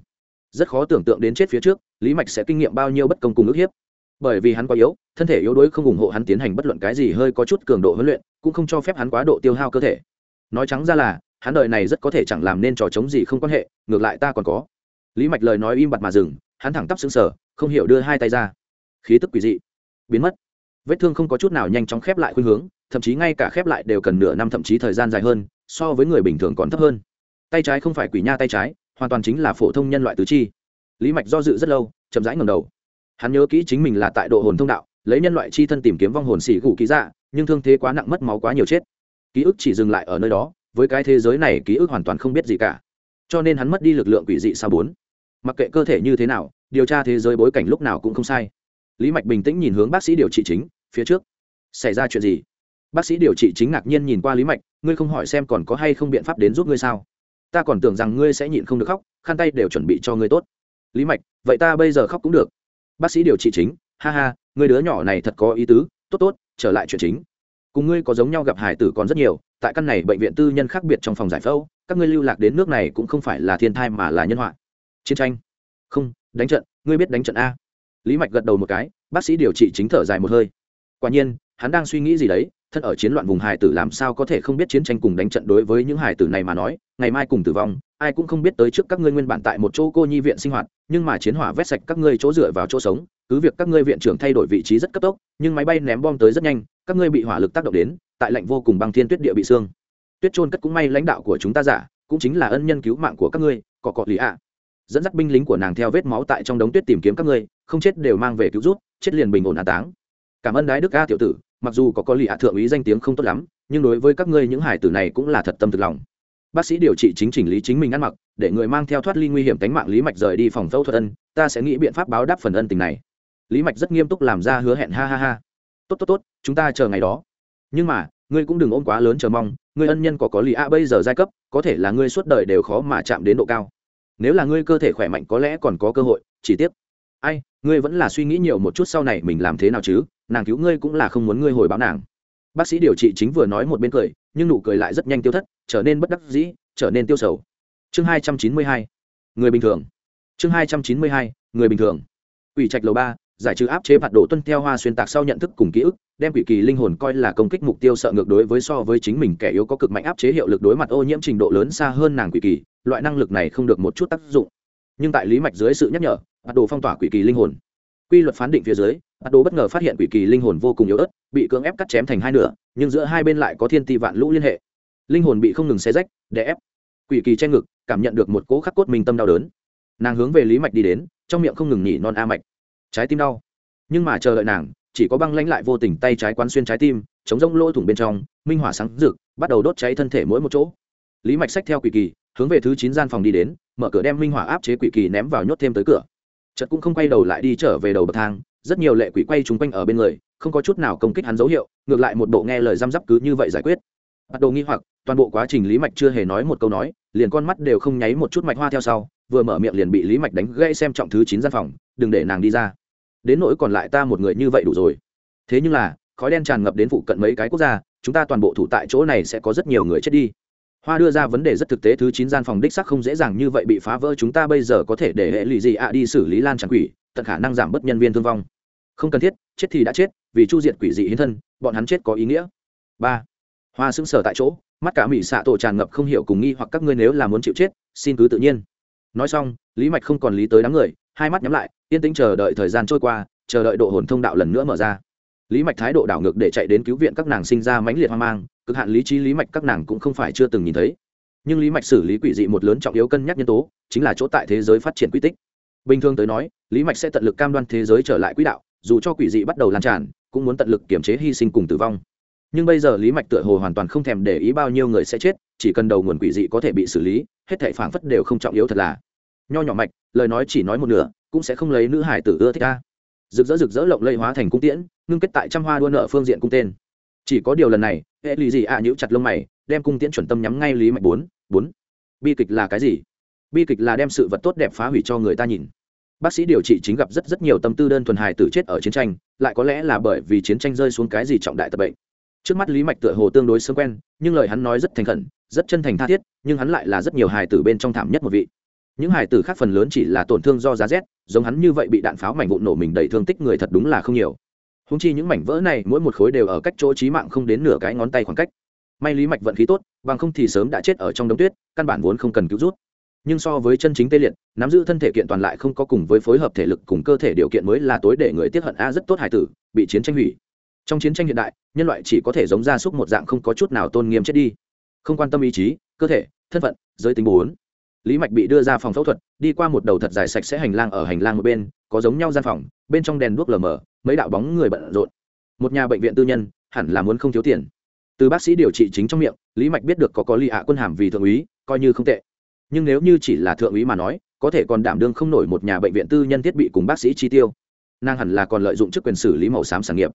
rất khó tưởng tượng đến chết phía trước, lý mạch sẽ kinh nghiệm bao nhiêu bất công cùng ức hiếp. Bởi vì hắn quá yếu, thân thể yếu đuối không ủng hộ hắn tiến hành bất luận cái gì hơi có chút cường độ huấn luyện, cũng không cho phép hắn quá độ tiêu hao cơ thể. Nói trắng ra là, hắn đời này rất có thể chẳng làm nên trò chống gì không quan hệ, ngược lại ta còn có. Lý mạch lời nói im bặt mà dừng, hắn thẳng tắp xứng sở không hiểu đưa hai tay ra. Khí tức quỷ dị. Biến mất. Vết thương không có chút nào nhanh chóng khép lại khuynh hướng, thậm chí ngay cả khép lại đều cần nửa năm, thậm chí thời gian dài hơn, so với người bình thường còn thấp hơn. Tay trái không phải quỷ nha tay trái hoàn toàn chính là phổ thông nhân loại tứ chi. Lý mạch do dự rất lâu, chậm rãi ngầm đầu. Hắn nhớ kỹ chính mình là tại độ hồn thông đạo, lấy nhân loại chi thân tìm kiếm vong hồn xỉ gù ký dạ nhưng thương thế quá nặng mất máu quá nhiều chết. Ký ức chỉ dừng lại ở nơi đó, với cái thế giới này ký ức hoàn toàn không biết gì cả. Cho nên hắn mất đi lực lượng quỷ dị sao bốn. Mặc kệ cơ thể như thế nào, điều tra thế giới bối cảnh lúc nào cũng không sai. Lý mạch bình tĩnh nhìn hướng bác sĩ điều trị chính, phía trước. Xảy ra chuyện gì? Bác sĩ điều trị chính ngạc nhiên nhìn qua lý mạch, ngươi không hỏi xem còn có hay không biện pháp đến giúp ngươi sao? Ta còn tưởng rằng ngươi sẽ nhịn không được khóc, khăn tay đều chuẩn bị cho ngươi tốt. Lý mạch, vậy ta bây giờ khóc cũng được. Bác sĩ điều trị chính, ha ha người đứa nhỏ này thật có ý tứ, tốt tốt, trở lại chuyện chính. Cùng ngươi có giống nhau gặp hải tử còn rất nhiều, tại căn này bệnh viện tư nhân khác biệt trong phòng giải phẫu, các ngươi lưu lạc đến nước này cũng không phải là thiên thai mà là nhân họa. Chiến tranh. Không, đánh trận, ngươi biết đánh trận a. Lý mạch gật đầu một cái, bác sĩ điều trị chính thở dài một hơi. Quả nhiên, hắn đang suy nghĩ gì đấy? Thân ở chiến loạn vùng hải tử làm sao có thể không biết chiến tranh cùng đánh trận đối với những hải tử này mà nói, ngày mai cùng tử vong, ai cũng không biết tới trước các ngươi nguyên bản tại một chỗ cô nhi viện sinh hoạt, nhưng mà chiến hỏa vét sạch các ngươi chỗ dựa vào chỗ sống, cứ việc các ngươi viện trưởng thay đổi vị trí rất cấp tốc, nhưng máy bay ném bom tới rất nhanh, các ngươi bị hỏa lực tác động đến, tại lạnh vô cùng băng thiên tuyết địa bị xương. Tuyết trôn cất cũng may lãnh đạo của chúng ta giả, cũng chính là ân nhân cứu mạng của các ngươi, cọ cọ lý ạ. Dẫn dắt binh lính của nàng theo vết máu tại trong đống tuyết tìm kiếm các ngươi, không chết đều mang về cứu rút chết liền bình ổn an táng. Cảm ơn đái đức a tiểu tử mặc dù có có lì hạ thượng úy danh tiếng không tốt lắm, nhưng đối với các ngươi những hải tử này cũng là thật tâm thực lòng. Bác sĩ điều trị chính chỉnh lý chính mình ăn mặc, để người mang theo thoát ly nguy hiểm cánh mạng lý mạch rời đi phòng phẫu thuật ân, ta sẽ nghĩ biện pháp báo đáp phần ân tình này. Lý mạch rất nghiêm túc làm ra hứa hẹn, ha ha ha. Tốt tốt tốt, chúng ta chờ ngày đó. Nhưng mà, ngươi cũng đừng ôm quá lớn chờ mong, ngươi ân nhân có có lì a bây giờ giai cấp, có thể là ngươi suốt đời đều khó mà chạm đến độ cao. Nếu là ngươi cơ thể khỏe mạnh có lẽ còn có cơ hội, chỉ tiếc. Ai, ngươi vẫn là suy nghĩ nhiều một chút sau này mình làm thế nào chứ? Nàng cứu ngươi cũng là không muốn ngươi hồi báo nàng. Bác sĩ điều trị chính vừa nói một bên cười, nhưng nụ cười lại rất nhanh tiêu thất, trở nên bất đắc dĩ, trở nên tiêu sầu. Chương hai trăm chín mươi hai, người bình thường. Chương hai trăm chín mươi hai, người bình thường. Ủy trạch lầu ba, giải trừ áp chế phạt độ tuân theo hoa xuyên tạc sau nhận thức cùng ký ức, đem quỷ kỳ linh hồn coi là công kích mục tiêu sợ ngược đối với so với chính mình kẻ yếu có cực mạnh áp chế hiệu lực đối mặt ô nhiễm trình độ lớn xa hơn nàng quỷ kỳ, loại năng lực này không được một chút tác dụng. Nhưng tại lý mạch dưới sự nhắc nhở, phạt đồ phong tỏa quỷ kỳ linh hồn quy luật phán định phía dưới bắt đồ bất ngờ phát hiện quỷ kỳ linh hồn vô cùng yếu ớt, bị cưỡng ép cắt chém thành hai nửa, nhưng giữa hai bên lại có thiên ti vạn lũ liên hệ. Linh hồn bị không ngừng xé rách, đè ép. Quỷ kỳ che ngực, cảm nhận được một cỗ khắc cốt minh tâm đau đớn. Nàng hướng về lý mạch đi đến, trong miệng không ngừng nhỉ non a mạch. Trái tim đau. Nhưng mà chờ đợi nàng, chỉ có băng lãnh lại vô tình tay trái quán xuyên trái tim, chống rông lỗ thủng bên trong, minh hỏa sáng rực, bắt đầu đốt cháy thân thể mỗi một chỗ. Lý mạch xách theo quỷ kỳ, hướng về thứ chín gian phòng đi đến, mở cửa đem minh hỏa áp chế quỷ kỳ ném vào nhốt thêm tới cửa chợt cũng không quay đầu lại đi trở về đầu bậc thang, rất nhiều lệ quỷ quay chúng quanh ở bên người, không có chút nào công kích hắn dấu hiệu, ngược lại một bộ nghe lời răm rắp cứ như vậy giải quyết. Bắt đầu nghi hoặc, toàn bộ quá trình lý mạch chưa hề nói một câu nói, liền con mắt đều không nháy một chút mạch hoa theo sau, vừa mở miệng liền bị lý mạch đánh gây xem trọng thứ chín gian phòng, đừng để nàng đi ra. Đến nỗi còn lại ta một người như vậy đủ rồi. Thế nhưng là, khói đen tràn ngập đến phụ cận mấy cái quốc gia, chúng ta toàn bộ thủ tại chỗ này sẽ có rất nhiều người chết đi hoa đưa ra vấn đề rất thực tế, thứ chín gian phòng đích sắc không dễ dàng như vậy bị phá vỡ, chúng ta bây giờ có thể để hệ lụy gì ạ đi xử lý lan tràn quỷ, tận khả năng giảm bớt nhân viên thương vong. Không cần thiết, chết thì đã chết, vì chu diệt quỷ dị hiến thân, bọn hắn chết có ý nghĩa. Ba. Hoa sững sờ tại chỗ, mắt cả mỹ xạ tổ tràn ngập không hiểu cùng nghi hoặc các ngươi nếu là muốn chịu chết, xin cứ tự nhiên. Nói xong, lý mạch không còn lý tới đám người, hai mắt nhắm lại, yên tĩnh chờ đợi thời gian trôi qua, chờ đợi độ hồn thông đạo lần nữa mở ra lý mạch thái độ đảo ngược để chạy đến cứu viện các nàng sinh ra mãnh liệt hoang mang, cực hạn lý trí lý mạch các nàng cũng không phải chưa từng nhìn thấy. Nhưng lý mạch xử lý quỷ dị một lớn trọng yếu cân nhắc nhân tố, chính là chỗ tại thế giới phát triển quy tích. Bình thường tới nói, lý mạch sẽ tận lực cam đoan thế giới trở lại quỹ đạo, dù cho quỷ dị bắt đầu lan tràn, cũng muốn tận lực kiểm chế hy sinh cùng tử vong. Nhưng bây giờ lý mạch tựa hồ hoàn toàn không thèm để ý bao nhiêu người sẽ chết, chỉ cần đầu nguồn quỷ dị có thể bị xử lý, hết thảy phảng phất đều không trọng yếu thật là. Nho nhỏ mạch, lời nói chỉ nói một nửa, cũng sẽ không lấy nữ hải tử ưa thích ta. Rực rỡ rực rỡ lộng lây hóa thành cung tiễn ngưng kết tại trăm hoa đua nợ phương diện cung tên. Chỉ có điều lần này, hệ lì gì ạ à nhữ chặt lông mày, đem cung tiễn chuẩn tâm nhắm ngay lý mạch bốn bốn. Bi kịch là cái gì? Bi kịch là đem sự vật tốt đẹp phá hủy cho người ta nhìn. Bác sĩ điều trị chính gặp rất rất nhiều tâm tư đơn thuần hài tử chết ở chiến tranh, lại có lẽ là bởi vì chiến tranh rơi xuống cái gì trọng đại tập bệnh. Trước mắt lý mạch tựa hồ tương đối sớm quen, nhưng lời hắn nói rất thành khẩn, rất chân thành tha thiết, nhưng hắn lại là rất nhiều hài tử bên trong thảm nhất một vị. Những hài tử khác phần lớn chỉ là tổn thương do giá rét, giống hắn như vậy bị đạn pháo mảnh vụn nổ mình đầy thương tích người thật đúng là không nhiều húng chi những mảnh vỡ này, mỗi một khối đều ở cách chỗ trí mạng không đến nửa cái ngón tay khoảng cách. May lý mạch vận khí tốt, bằng không thì sớm đã chết ở trong đống tuyết, căn bản vốn không cần cứu rút. Nhưng so với chân chính tê liệt, nắm giữ thân thể kiện toàn lại không có cùng với phối hợp thể lực cùng cơ thể điều kiện mới là tối để người tiếp hận a rất tốt hải tử, bị chiến tranh hủy. Trong chiến tranh hiện đại, nhân loại chỉ có thể giống gia súc một dạng không có chút nào tôn nghiêm chết đi. Không quan tâm ý chí, cơ thể, thân phận, giới tính bốn. Lý mạch bị đưa ra phòng phẫu thuật, đi qua một đầu thật dài sạch sẽ hành lang ở hành lang một bên có giống nhau gian phòng, bên trong đèn đuốc lờ mờ, mấy đạo bóng người bận rộn. Một nhà bệnh viện tư nhân, hẳn là muốn không thiếu tiền. Từ bác sĩ điều trị chính trong miệng, lý mạch biết được có có lì ạ quân hàm vì thượng úy, coi như không tệ. Nhưng nếu như chỉ là thượng úy mà nói, có thể còn đảm đương không nổi một nhà bệnh viện tư nhân thiết bị cùng bác sĩ chi tiêu. Nàng hẳn là còn lợi dụng chức quyền xử lý màu xám sản nghiệp.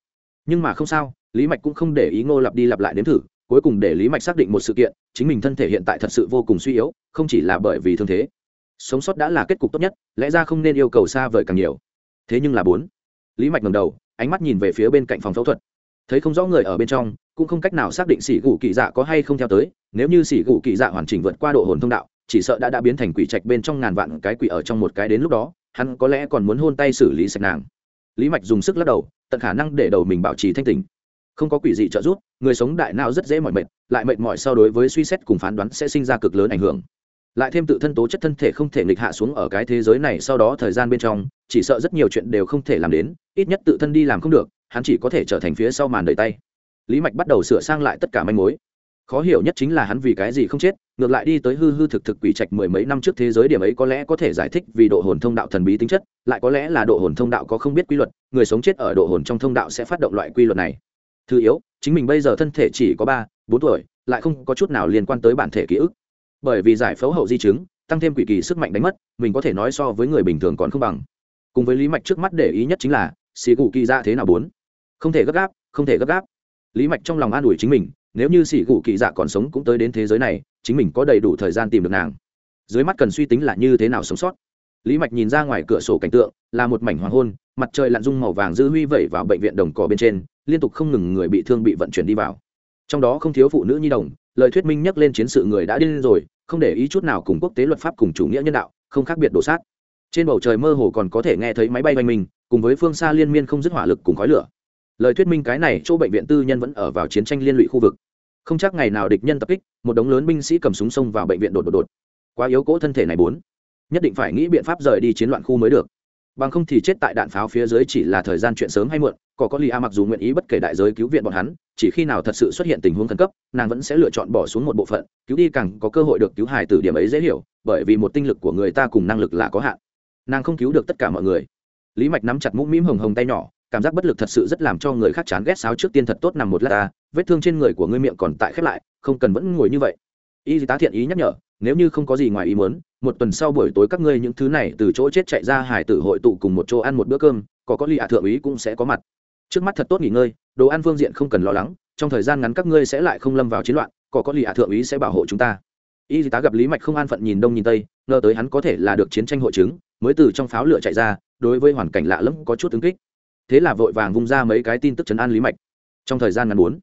Nhưng mà không sao, lý mạch cũng không để ý ngô lặp đi lặp lại đếm thử, cuối cùng để lý mạch xác định một sự kiện, chính mình thân thể hiện tại thật sự vô cùng suy yếu, không chỉ là bởi vì thương thế sống sót đã là kết cục tốt nhất, lẽ ra không nên yêu cầu xa vời càng nhiều. Thế nhưng là bốn, lý mạch ngầm đầu, ánh mắt nhìn về phía bên cạnh phòng phẫu thuật. Thấy không rõ người ở bên trong, cũng không cách nào xác định sỉ gù kỳ dạ có hay không theo tới, nếu như sỉ gù kỳ dạ hoàn chỉnh vượt qua độ hồn thông đạo, chỉ sợ đã đã biến thành quỷ trạch bên trong ngàn vạn cái quỷ ở trong một cái đến lúc đó, hắn có lẽ còn muốn hôn tay xử lý sạch nàng. Lý mạch dùng sức lắc đầu, tận khả năng để đầu mình bảo trì thanh tình không có quỷ gì trợ giúp, người sống đại não rất dễ mỏi mệt, lại mệt mỏi so đối với suy xét cùng phán đoán sẽ sinh ra cực lớn ảnh hưởng lại thêm tự thân tố chất thân thể không thể nghịch hạ xuống ở cái thế giới này sau đó thời gian bên trong, chỉ sợ rất nhiều chuyện đều không thể làm đến, ít nhất tự thân đi làm không được, hắn chỉ có thể trở thành phía sau màn đời tay. Lý mạch bắt đầu sửa sang lại tất cả manh mối. Khó hiểu nhất chính là hắn vì cái gì không chết, ngược lại đi tới hư hư thực thực quỷ trạch mười mấy năm trước thế giới điểm ấy có lẽ có thể giải thích vì độ hồn thông đạo thần bí tính chất, lại có lẽ là độ hồn thông đạo có không biết quy luật, người sống chết ở độ hồn trong thông đạo sẽ phát động loại quy luật này. Thứ yếu, chính mình bây giờ thân thể chỉ có ba, bốn tuổi, lại không có chút nào liên quan tới bản thể ký ức bởi vì giải phẫu hậu di chứng, tăng thêm quỷ kỳ sức mạnh đánh mất, mình có thể nói so với người bình thường còn không bằng. Cùng với lý mạch trước mắt để ý nhất chính là, xì gù kỳ dạ thế nào bốn? Không thể gấp gáp, không thể gấp gáp. Lý mạch trong lòng an ủi chính mình, nếu như xì gù kỳ dạ còn sống cũng tới đến thế giới này, chính mình có đầy đủ thời gian tìm được nàng. Dưới mắt cần suy tính là như thế nào sống sót. Lý mạch nhìn ra ngoài cửa sổ cảnh tượng, là một mảnh hoàng hôn, mặt trời lặn dung màu vàng dư huy vẩy vào bệnh viện đồng cỏ bên trên, liên tục không ngừng người bị thương bị vận chuyển đi vào. Trong đó không thiếu phụ nữ nhi đồng lời thuyết minh nhắc lên chiến sự người đã điên rồi, không để ý chút nào cùng quốc tế luật pháp cùng chủ nghĩa nhân đạo, không khác biệt đổ sát. Trên bầu trời mơ hồ còn có thể nghe thấy máy bay oanh minh cùng với phương xa liên miên không dứt hỏa lực cùng khói lửa. Lời thuyết minh cái này chỗ bệnh viện tư nhân vẫn ở vào chiến tranh liên lụy khu vực. Không chắc ngày nào địch nhân tập kích, một đống lớn binh sĩ cầm súng xông vào bệnh viện đột đột đột. Quá yếu cỗ thân thể này bốn. Nhất định phải nghĩ biện pháp rời đi chiến loạn khu mới được bằng không thì chết tại đạn pháo phía dưới chỉ là thời gian chuyện sớm hay muộn, có có lì a mặc dù nguyện ý bất kể đại giới cứu viện bọn hắn, chỉ khi nào thật sự xuất hiện tình huống khẩn cấp, nàng vẫn sẽ lựa chọn bỏ xuống một bộ phận, cứu đi càng có cơ hội được cứu hài từ điểm ấy dễ hiểu, bởi vì một tinh lực của người ta cùng năng lực là có hạn. Nàng không cứu được tất cả mọi người. Lý mạch nắm chặt mũm mĩm hồng hồng tay nhỏ, cảm giác bất lực thật sự rất làm cho người khác chán ghét sáo trước tiên thật tốt nằm một lát ta, vết thương trên người của ngươi miệng còn tại khép lại, không cần vẫn ngồi như vậy. Y tá thiện ý nhắc nhở, nếu như không có gì ngoài ý muốn một tuần sau buổi tối các ngươi những thứ này từ chỗ chết chạy ra hải tử hội tụ cùng một chỗ ăn một bữa cơm, có có lì ạ thượng úy cũng sẽ có mặt. Trước mắt thật tốt nghỉ ngơi, đồ ăn phương diện không cần lo lắng, trong thời gian ngắn các ngươi sẽ lại không lâm vào chiến loạn, có có lì ạ thượng úy sẽ bảo hộ chúng ta. Y tá gặp lý mạch không an phận nhìn đông nhìn tây, ngờ tới hắn có thể là được chiến tranh hội chứng, mới từ trong pháo lửa chạy ra, đối với hoàn cảnh lạ lẫm có chút ứng kích. Thế là vội vàng vung ra mấy cái tin tức chấn an lý mạch. Trong thời gian ngắn bốn,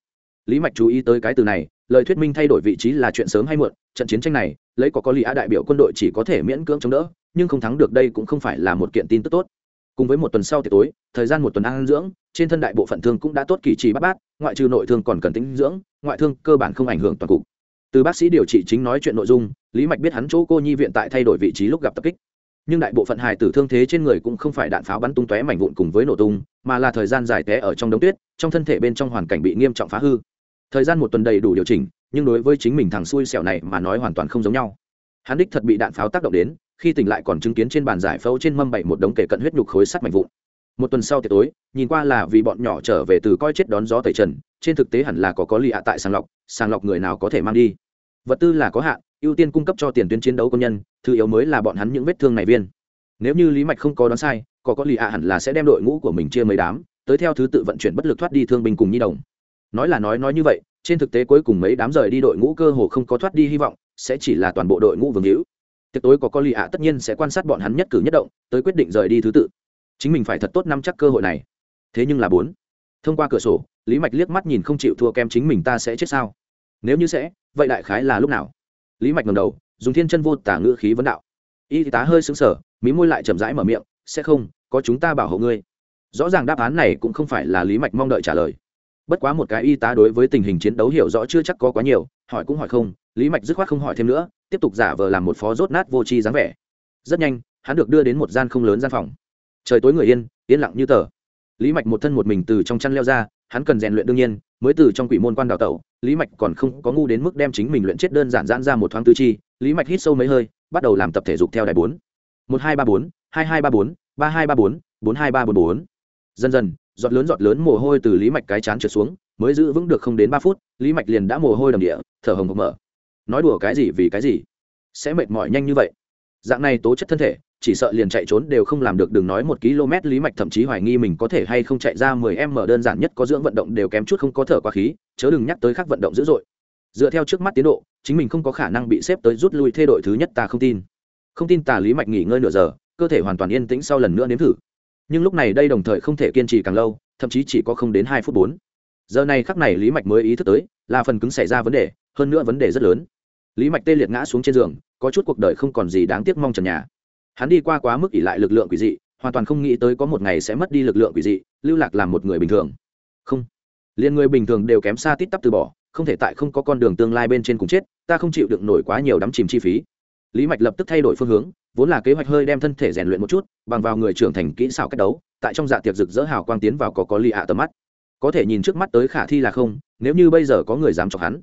lý mạch chú ý tới cái từ này, lời thuyết minh thay đổi vị trí là chuyện sớm hay muộn, trận chiến tranh này lấy có có lý á đại biểu quân đội chỉ có thể miễn cưỡng chống đỡ, nhưng không thắng được đây cũng không phải là một kiện tin tức tốt. Cùng với một tuần sau thì tối, thời gian một tuần ăn dưỡng, trên thân đại bộ phận thương cũng đã tốt kỳ trì bắt bát, ngoại trừ nội thương còn cần tính dưỡng, ngoại thương cơ bản không ảnh hưởng toàn cục. Từ bác sĩ điều trị chính nói chuyện nội dung, lý mạch biết hắn chỗ cô nhi viện tại thay đổi vị trí lúc gặp tập kích. Nhưng đại bộ phận hài tử thương thế trên người cũng không phải đạn pháo bắn tung tóe mảnh vụn cùng với nổ tung, mà là thời gian dài té ở trong đống tuyết, trong thân thể bên trong hoàn cảnh bị nghiêm trọng phá hư. Thời gian một tuần đầy đủ điều chỉnh nhưng đối với chính mình thằng xui xẻo này mà nói hoàn toàn không giống nhau. Hắn đích thật bị đạn pháo tác động đến, khi tỉnh lại còn chứng kiến trên bàn giải phẫu trên mâm bảy một đống kể cận huyết nhục khối sắt mạnh vụn. Một tuần sau tiệc tối, nhìn qua là vì bọn nhỏ trở về từ coi chết đón gió tẩy trần, trên thực tế hẳn là có có lì ạ tại sàng lọc sàng lọc người nào có thể mang đi. Vật tư là có hạn, ưu tiên cung cấp cho tiền tuyến chiến đấu công nhân, thứ yếu mới là bọn hắn những vết thương này viên. Nếu như lý mạch không có đoán sai, có có lì ạ hẳn là sẽ đem đội ngũ của mình chia mấy đám, tới theo thứ tự vận chuyển bất lực thoát đi thương binh cùng nhi đồng nói là nói nói như vậy, trên thực tế cuối cùng mấy đám rời đi đội ngũ cơ hồ không có thoát đi hy vọng, sẽ chỉ là toàn bộ đội ngũ vương hữu. Tiệc tối có con lì ạ tất nhiên sẽ quan sát bọn hắn nhất cử nhất động, tới quyết định rời đi thứ tự. Chính mình phải thật tốt nắm chắc cơ hội này. Thế nhưng là bốn. Thông qua cửa sổ, lý mạch liếc mắt nhìn không chịu thua kem chính mình ta sẽ chết sao? Nếu như sẽ, vậy đại khái là lúc nào? Lý mạch ngầm đầu, dùng thiên chân vô tả ngữ khí vấn đạo. Y tá hơi xứng sở mí môi lại chậm rãi mở miệng, sẽ không, có chúng ta bảo hộ ngươi. Rõ ràng đáp án này cũng không phải là lý mạch mong đợi trả lời bất quá một cái y tá đối với tình hình chiến đấu hiểu rõ chưa chắc có quá nhiều, hỏi cũng hỏi không, lý mạch dứt khoát không hỏi thêm nữa, tiếp tục giả vờ làm một phó rốt nát vô tri dáng vẻ. Rất nhanh, hắn được đưa đến một gian không lớn gian phòng. Trời tối người yên yên lặng như tờ. Lý mạch một thân một mình từ trong chăn leo ra, hắn cần rèn luyện đương nhiên, mới từ trong quỷ môn quan đào tẩu, lý mạch còn không có ngu đến mức đem chính mình luyện chết đơn giản giãn ra một thoáng tư chi, lý mạch hít sâu mấy hơi, bắt đầu làm tập thể dục theo đài bốn. Một hai ba bốn, hai hai ba bốn, ba hai ba bốn bốn hai ba bốn bốn. Dần dần giọt lớn giọt lớn mồ hôi từ lý mạch cái chán trượt xuống, mới giữ vững được không đến ba phút, lý mạch liền đã mồ hôi đầm địa, thở hồng hộc mở. Nói đùa cái gì vì cái gì? Sẽ mệt mỏi nhanh như vậy. Dạng này tố chất thân thể, chỉ sợ liền chạy trốn đều không làm được, đừng nói một km, lý mạch thậm chí hoài nghi mình có thể hay không chạy ra mười em mở đơn giản nhất, có dưỡng vận động đều kém chút không có thở quá khí, chớ đừng nhắc tới khác vận động dữ dội. Dựa theo trước mắt tiến độ, chính mình không có khả năng bị xếp tới rút lui thay đổi thứ nhất ta không tin. Không tin tà lý mạch nghỉ ngơi nửa giờ, cơ thể hoàn toàn yên tĩnh sau lần nữa nếm thử nhưng lúc này đây đồng thời không thể kiên trì càng lâu, thậm chí chỉ có không đến hai phút bốn. Giờ này khắc này lý mạch mới ý thức tới, là phần cứng xảy ra vấn đề, hơn nữa vấn đề rất lớn. Lý mạch tê liệt ngã xuống trên giường, có chút cuộc đời không còn gì đáng tiếc mong trần nhà. Hắn đi qua quá mức ỉ lại lực lượng quỷ dị, hoàn toàn không nghĩ tới có một ngày sẽ mất đi lực lượng quỷ dị, lưu lạc làm một người bình thường. Không. Liền người bình thường đều kém xa tít tắp từ bỏ, không thể tại không có con đường tương lai bên trên cùng chết, ta không chịu được nổi quá nhiều đắm chìm chi phí lý mạch lập tức thay đổi phương hướng, vốn là kế hoạch hơi đem thân thể rèn luyện một chút, bằng vào người trưởng thành kỹ xảo cách đấu, tại trong dạ tiệc rực rỡ hào quang tiến vào có có lì ạ tầm mắt. Có thể nhìn trước mắt tới khả thi là không, nếu như bây giờ có người dám chọc hắn.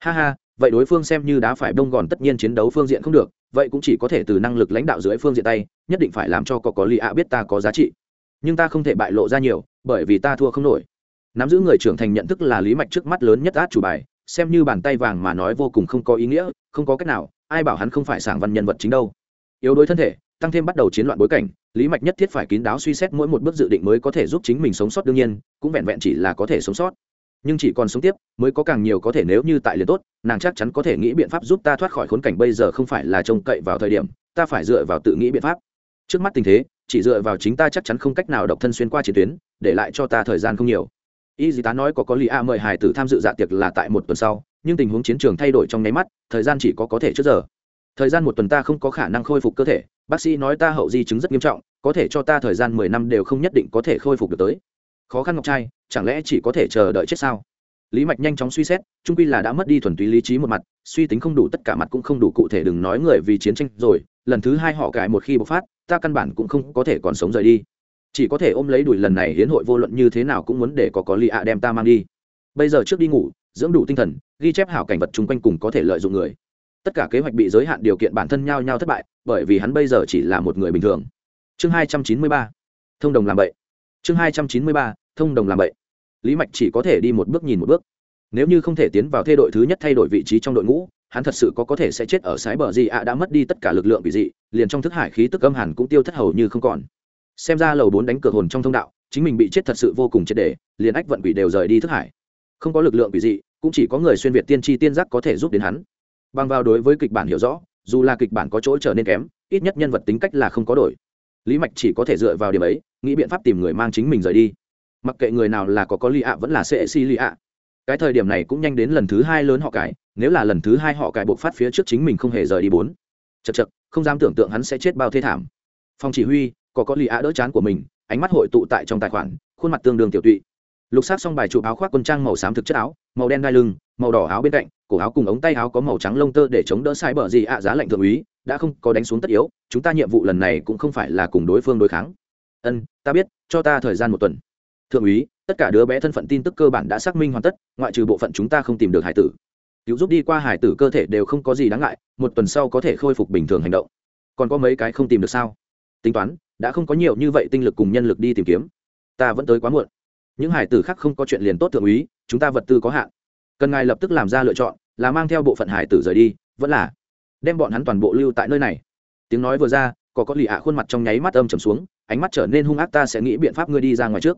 Ha ha, vậy đối phương xem như đã phải bông gòn tất nhiên chiến đấu phương diện không được, vậy cũng chỉ có thể từ năng lực lãnh đạo dưới phương diện tay, nhất định phải làm cho có có lì ạ biết ta có giá trị. Nhưng ta không thể bại lộ ra nhiều, bởi vì ta thua không nổi. Nắm giữ người trưởng thành nhận thức là lý mạch trước mắt lớn nhất át chủ bài, xem như bàn tay vàng mà nói vô cùng không có ý nghĩa, không có cách nào ai bảo hắn không phải sảng văn nhân vật chính đâu. Yếu đuối thân thể, tăng thêm bắt đầu chiến loạn bối cảnh, lý mạch nhất thiết phải kín đáo suy xét mỗi một bước dự định mới có thể giúp chính mình sống sót đương nhiên, cũng vẹn vẹn chỉ là có thể sống sót. Nhưng chỉ còn sống tiếp, mới có càng nhiều có thể nếu như tại liền tốt, nàng chắc chắn có thể nghĩ biện pháp giúp ta thoát khỏi khốn cảnh bây giờ không phải là trông cậy vào thời điểm, ta phải dựa vào tự nghĩ biện pháp. Trước mắt tình thế, chỉ dựa vào chính ta chắc chắn không cách nào độc thân xuyên qua chiến tuyến, để lại cho ta thời gian không nhiều. Y dì tá nói có có lý a mời hải tử tham dự dạ tiệc là tại một tuần sau nhưng tình huống chiến trường thay đổi trong nháy mắt, thời gian chỉ có có thể trước giờ. Thời gian một tuần ta không có khả năng khôi phục cơ thể, bác sĩ nói ta hậu di chứng rất nghiêm trọng, có thể cho ta thời gian mười năm đều không nhất định có thể khôi phục được tới. Khó khăn ngọc trai, chẳng lẽ chỉ có thể chờ đợi chết sao? Lý mạch nhanh chóng suy xét trung quy là đã mất đi thuần túy lý trí một mặt, suy tính không đủ, tất cả mặt cũng không đủ, cụ thể đừng nói người vì chiến tranh rồi, lần thứ hai họ cải một khi bộc phát, ta căn bản cũng không có thể còn sống rời đi. Chỉ có thể ôm lấy đuổi lần này hiến hội vô luận như thế nào cũng muốn để có có lì ạ đem ta mang đi bây giờ trước đi ngủ, dưỡng đủ tinh thần, ghi chép hảo cảnh vật chung quanh cùng có thể lợi dụng người. Tất cả kế hoạch bị giới hạn điều kiện bản thân nhau nhau thất bại, bởi vì hắn bây giờ chỉ là một người bình thường. Chương hai trăm chín mươi ba. Thông đồng làm bậy. Chương hai trăm chín mươi ba, thông đồng làm bậy. Lý mạch chỉ có thể đi một bước nhìn một bước. Nếu như không thể tiến vào thay đội thứ nhất thay đổi vị trí trong đội ngũ, hắn thật sự có có thể sẽ chết ở sái bờ gì ạ, đã mất đi tất cả lực lượng bị dị, liền trong thức hải khí tức âm hẳn cũng tiêu thất hầu như không còn. Xem ra lầu bốn đánh cửa hồn trong thông đạo, chính mình bị chết thật sự vô cùng chết để, liền ách vận quỷ đều rời đi thức hải không có lực lượng quỷ dị, cũng chỉ có người xuyên việt tiên tri tiên giác có thể giúp đến hắn. Bằng vào đối với kịch bản hiểu rõ, dù là kịch bản có chỗ trở nên kém, ít nhất nhân vật tính cách là không có đổi. Lý mạch chỉ có thể dựa vào điểm ấy, nghĩ biện pháp tìm người mang chính mình rời đi. Mặc kệ người nào là có có lì ạ vẫn là sẽ si lì ạ cái thời điểm này cũng nhanh đến lần thứ hai lớn họ cải, nếu là lần thứ hai họ cải buộc phát phía trước chính mình không hề rời đi bốn. Chật chật không dám tưởng tượng hắn sẽ chết bao thế thảm. Phòng chỉ huy, có có lì ạ đỡ chán của mình, ánh mắt hội tụ tại trong tài khoản, khuôn mặt tương đương tiểu tụy lục sát xong bài chụp áo khoác quân trang màu xám thực chất áo, màu đen đai lưng, màu đỏ áo bên cạnh, cổ áo cùng ống tay áo có màu trắng lông tơ để chống đỡ sai bờ gì ạ, giá lạnh thượng úy, đã không có đánh xuống tất yếu, chúng ta nhiệm vụ lần này cũng không phải là cùng đối phương đối kháng. Ân, ta biết, cho ta thời gian một tuần. Thượng úy, tất cả đứa bé thân phận tin tức cơ bản đã xác minh hoàn tất, ngoại trừ bộ phận chúng ta không tìm được hải tử. Cứu giúp đi qua hải tử cơ thể đều không có gì đáng ngại, một tuần sau có thể khôi phục bình thường hành động. Còn có mấy cái không tìm được sao? Tính toán, đã không có nhiều như vậy tinh lực cùng nhân lực đi tìm kiếm. Ta vẫn tới quá muộn những hải tử khác không có chuyện liền tốt thượng úy, chúng ta vật tư có hạn. Cần ngài lập tức làm ra lựa chọn, là mang theo bộ phận hải tử rời đi, vẫn là đem bọn hắn toàn bộ lưu tại nơi này. Tiếng nói vừa ra, có có lì ạ khuôn mặt trong nháy mắt âm trầm xuống, ánh mắt trở nên hung ác ta sẽ nghĩ biện pháp ngươi đi ra ngoài trước.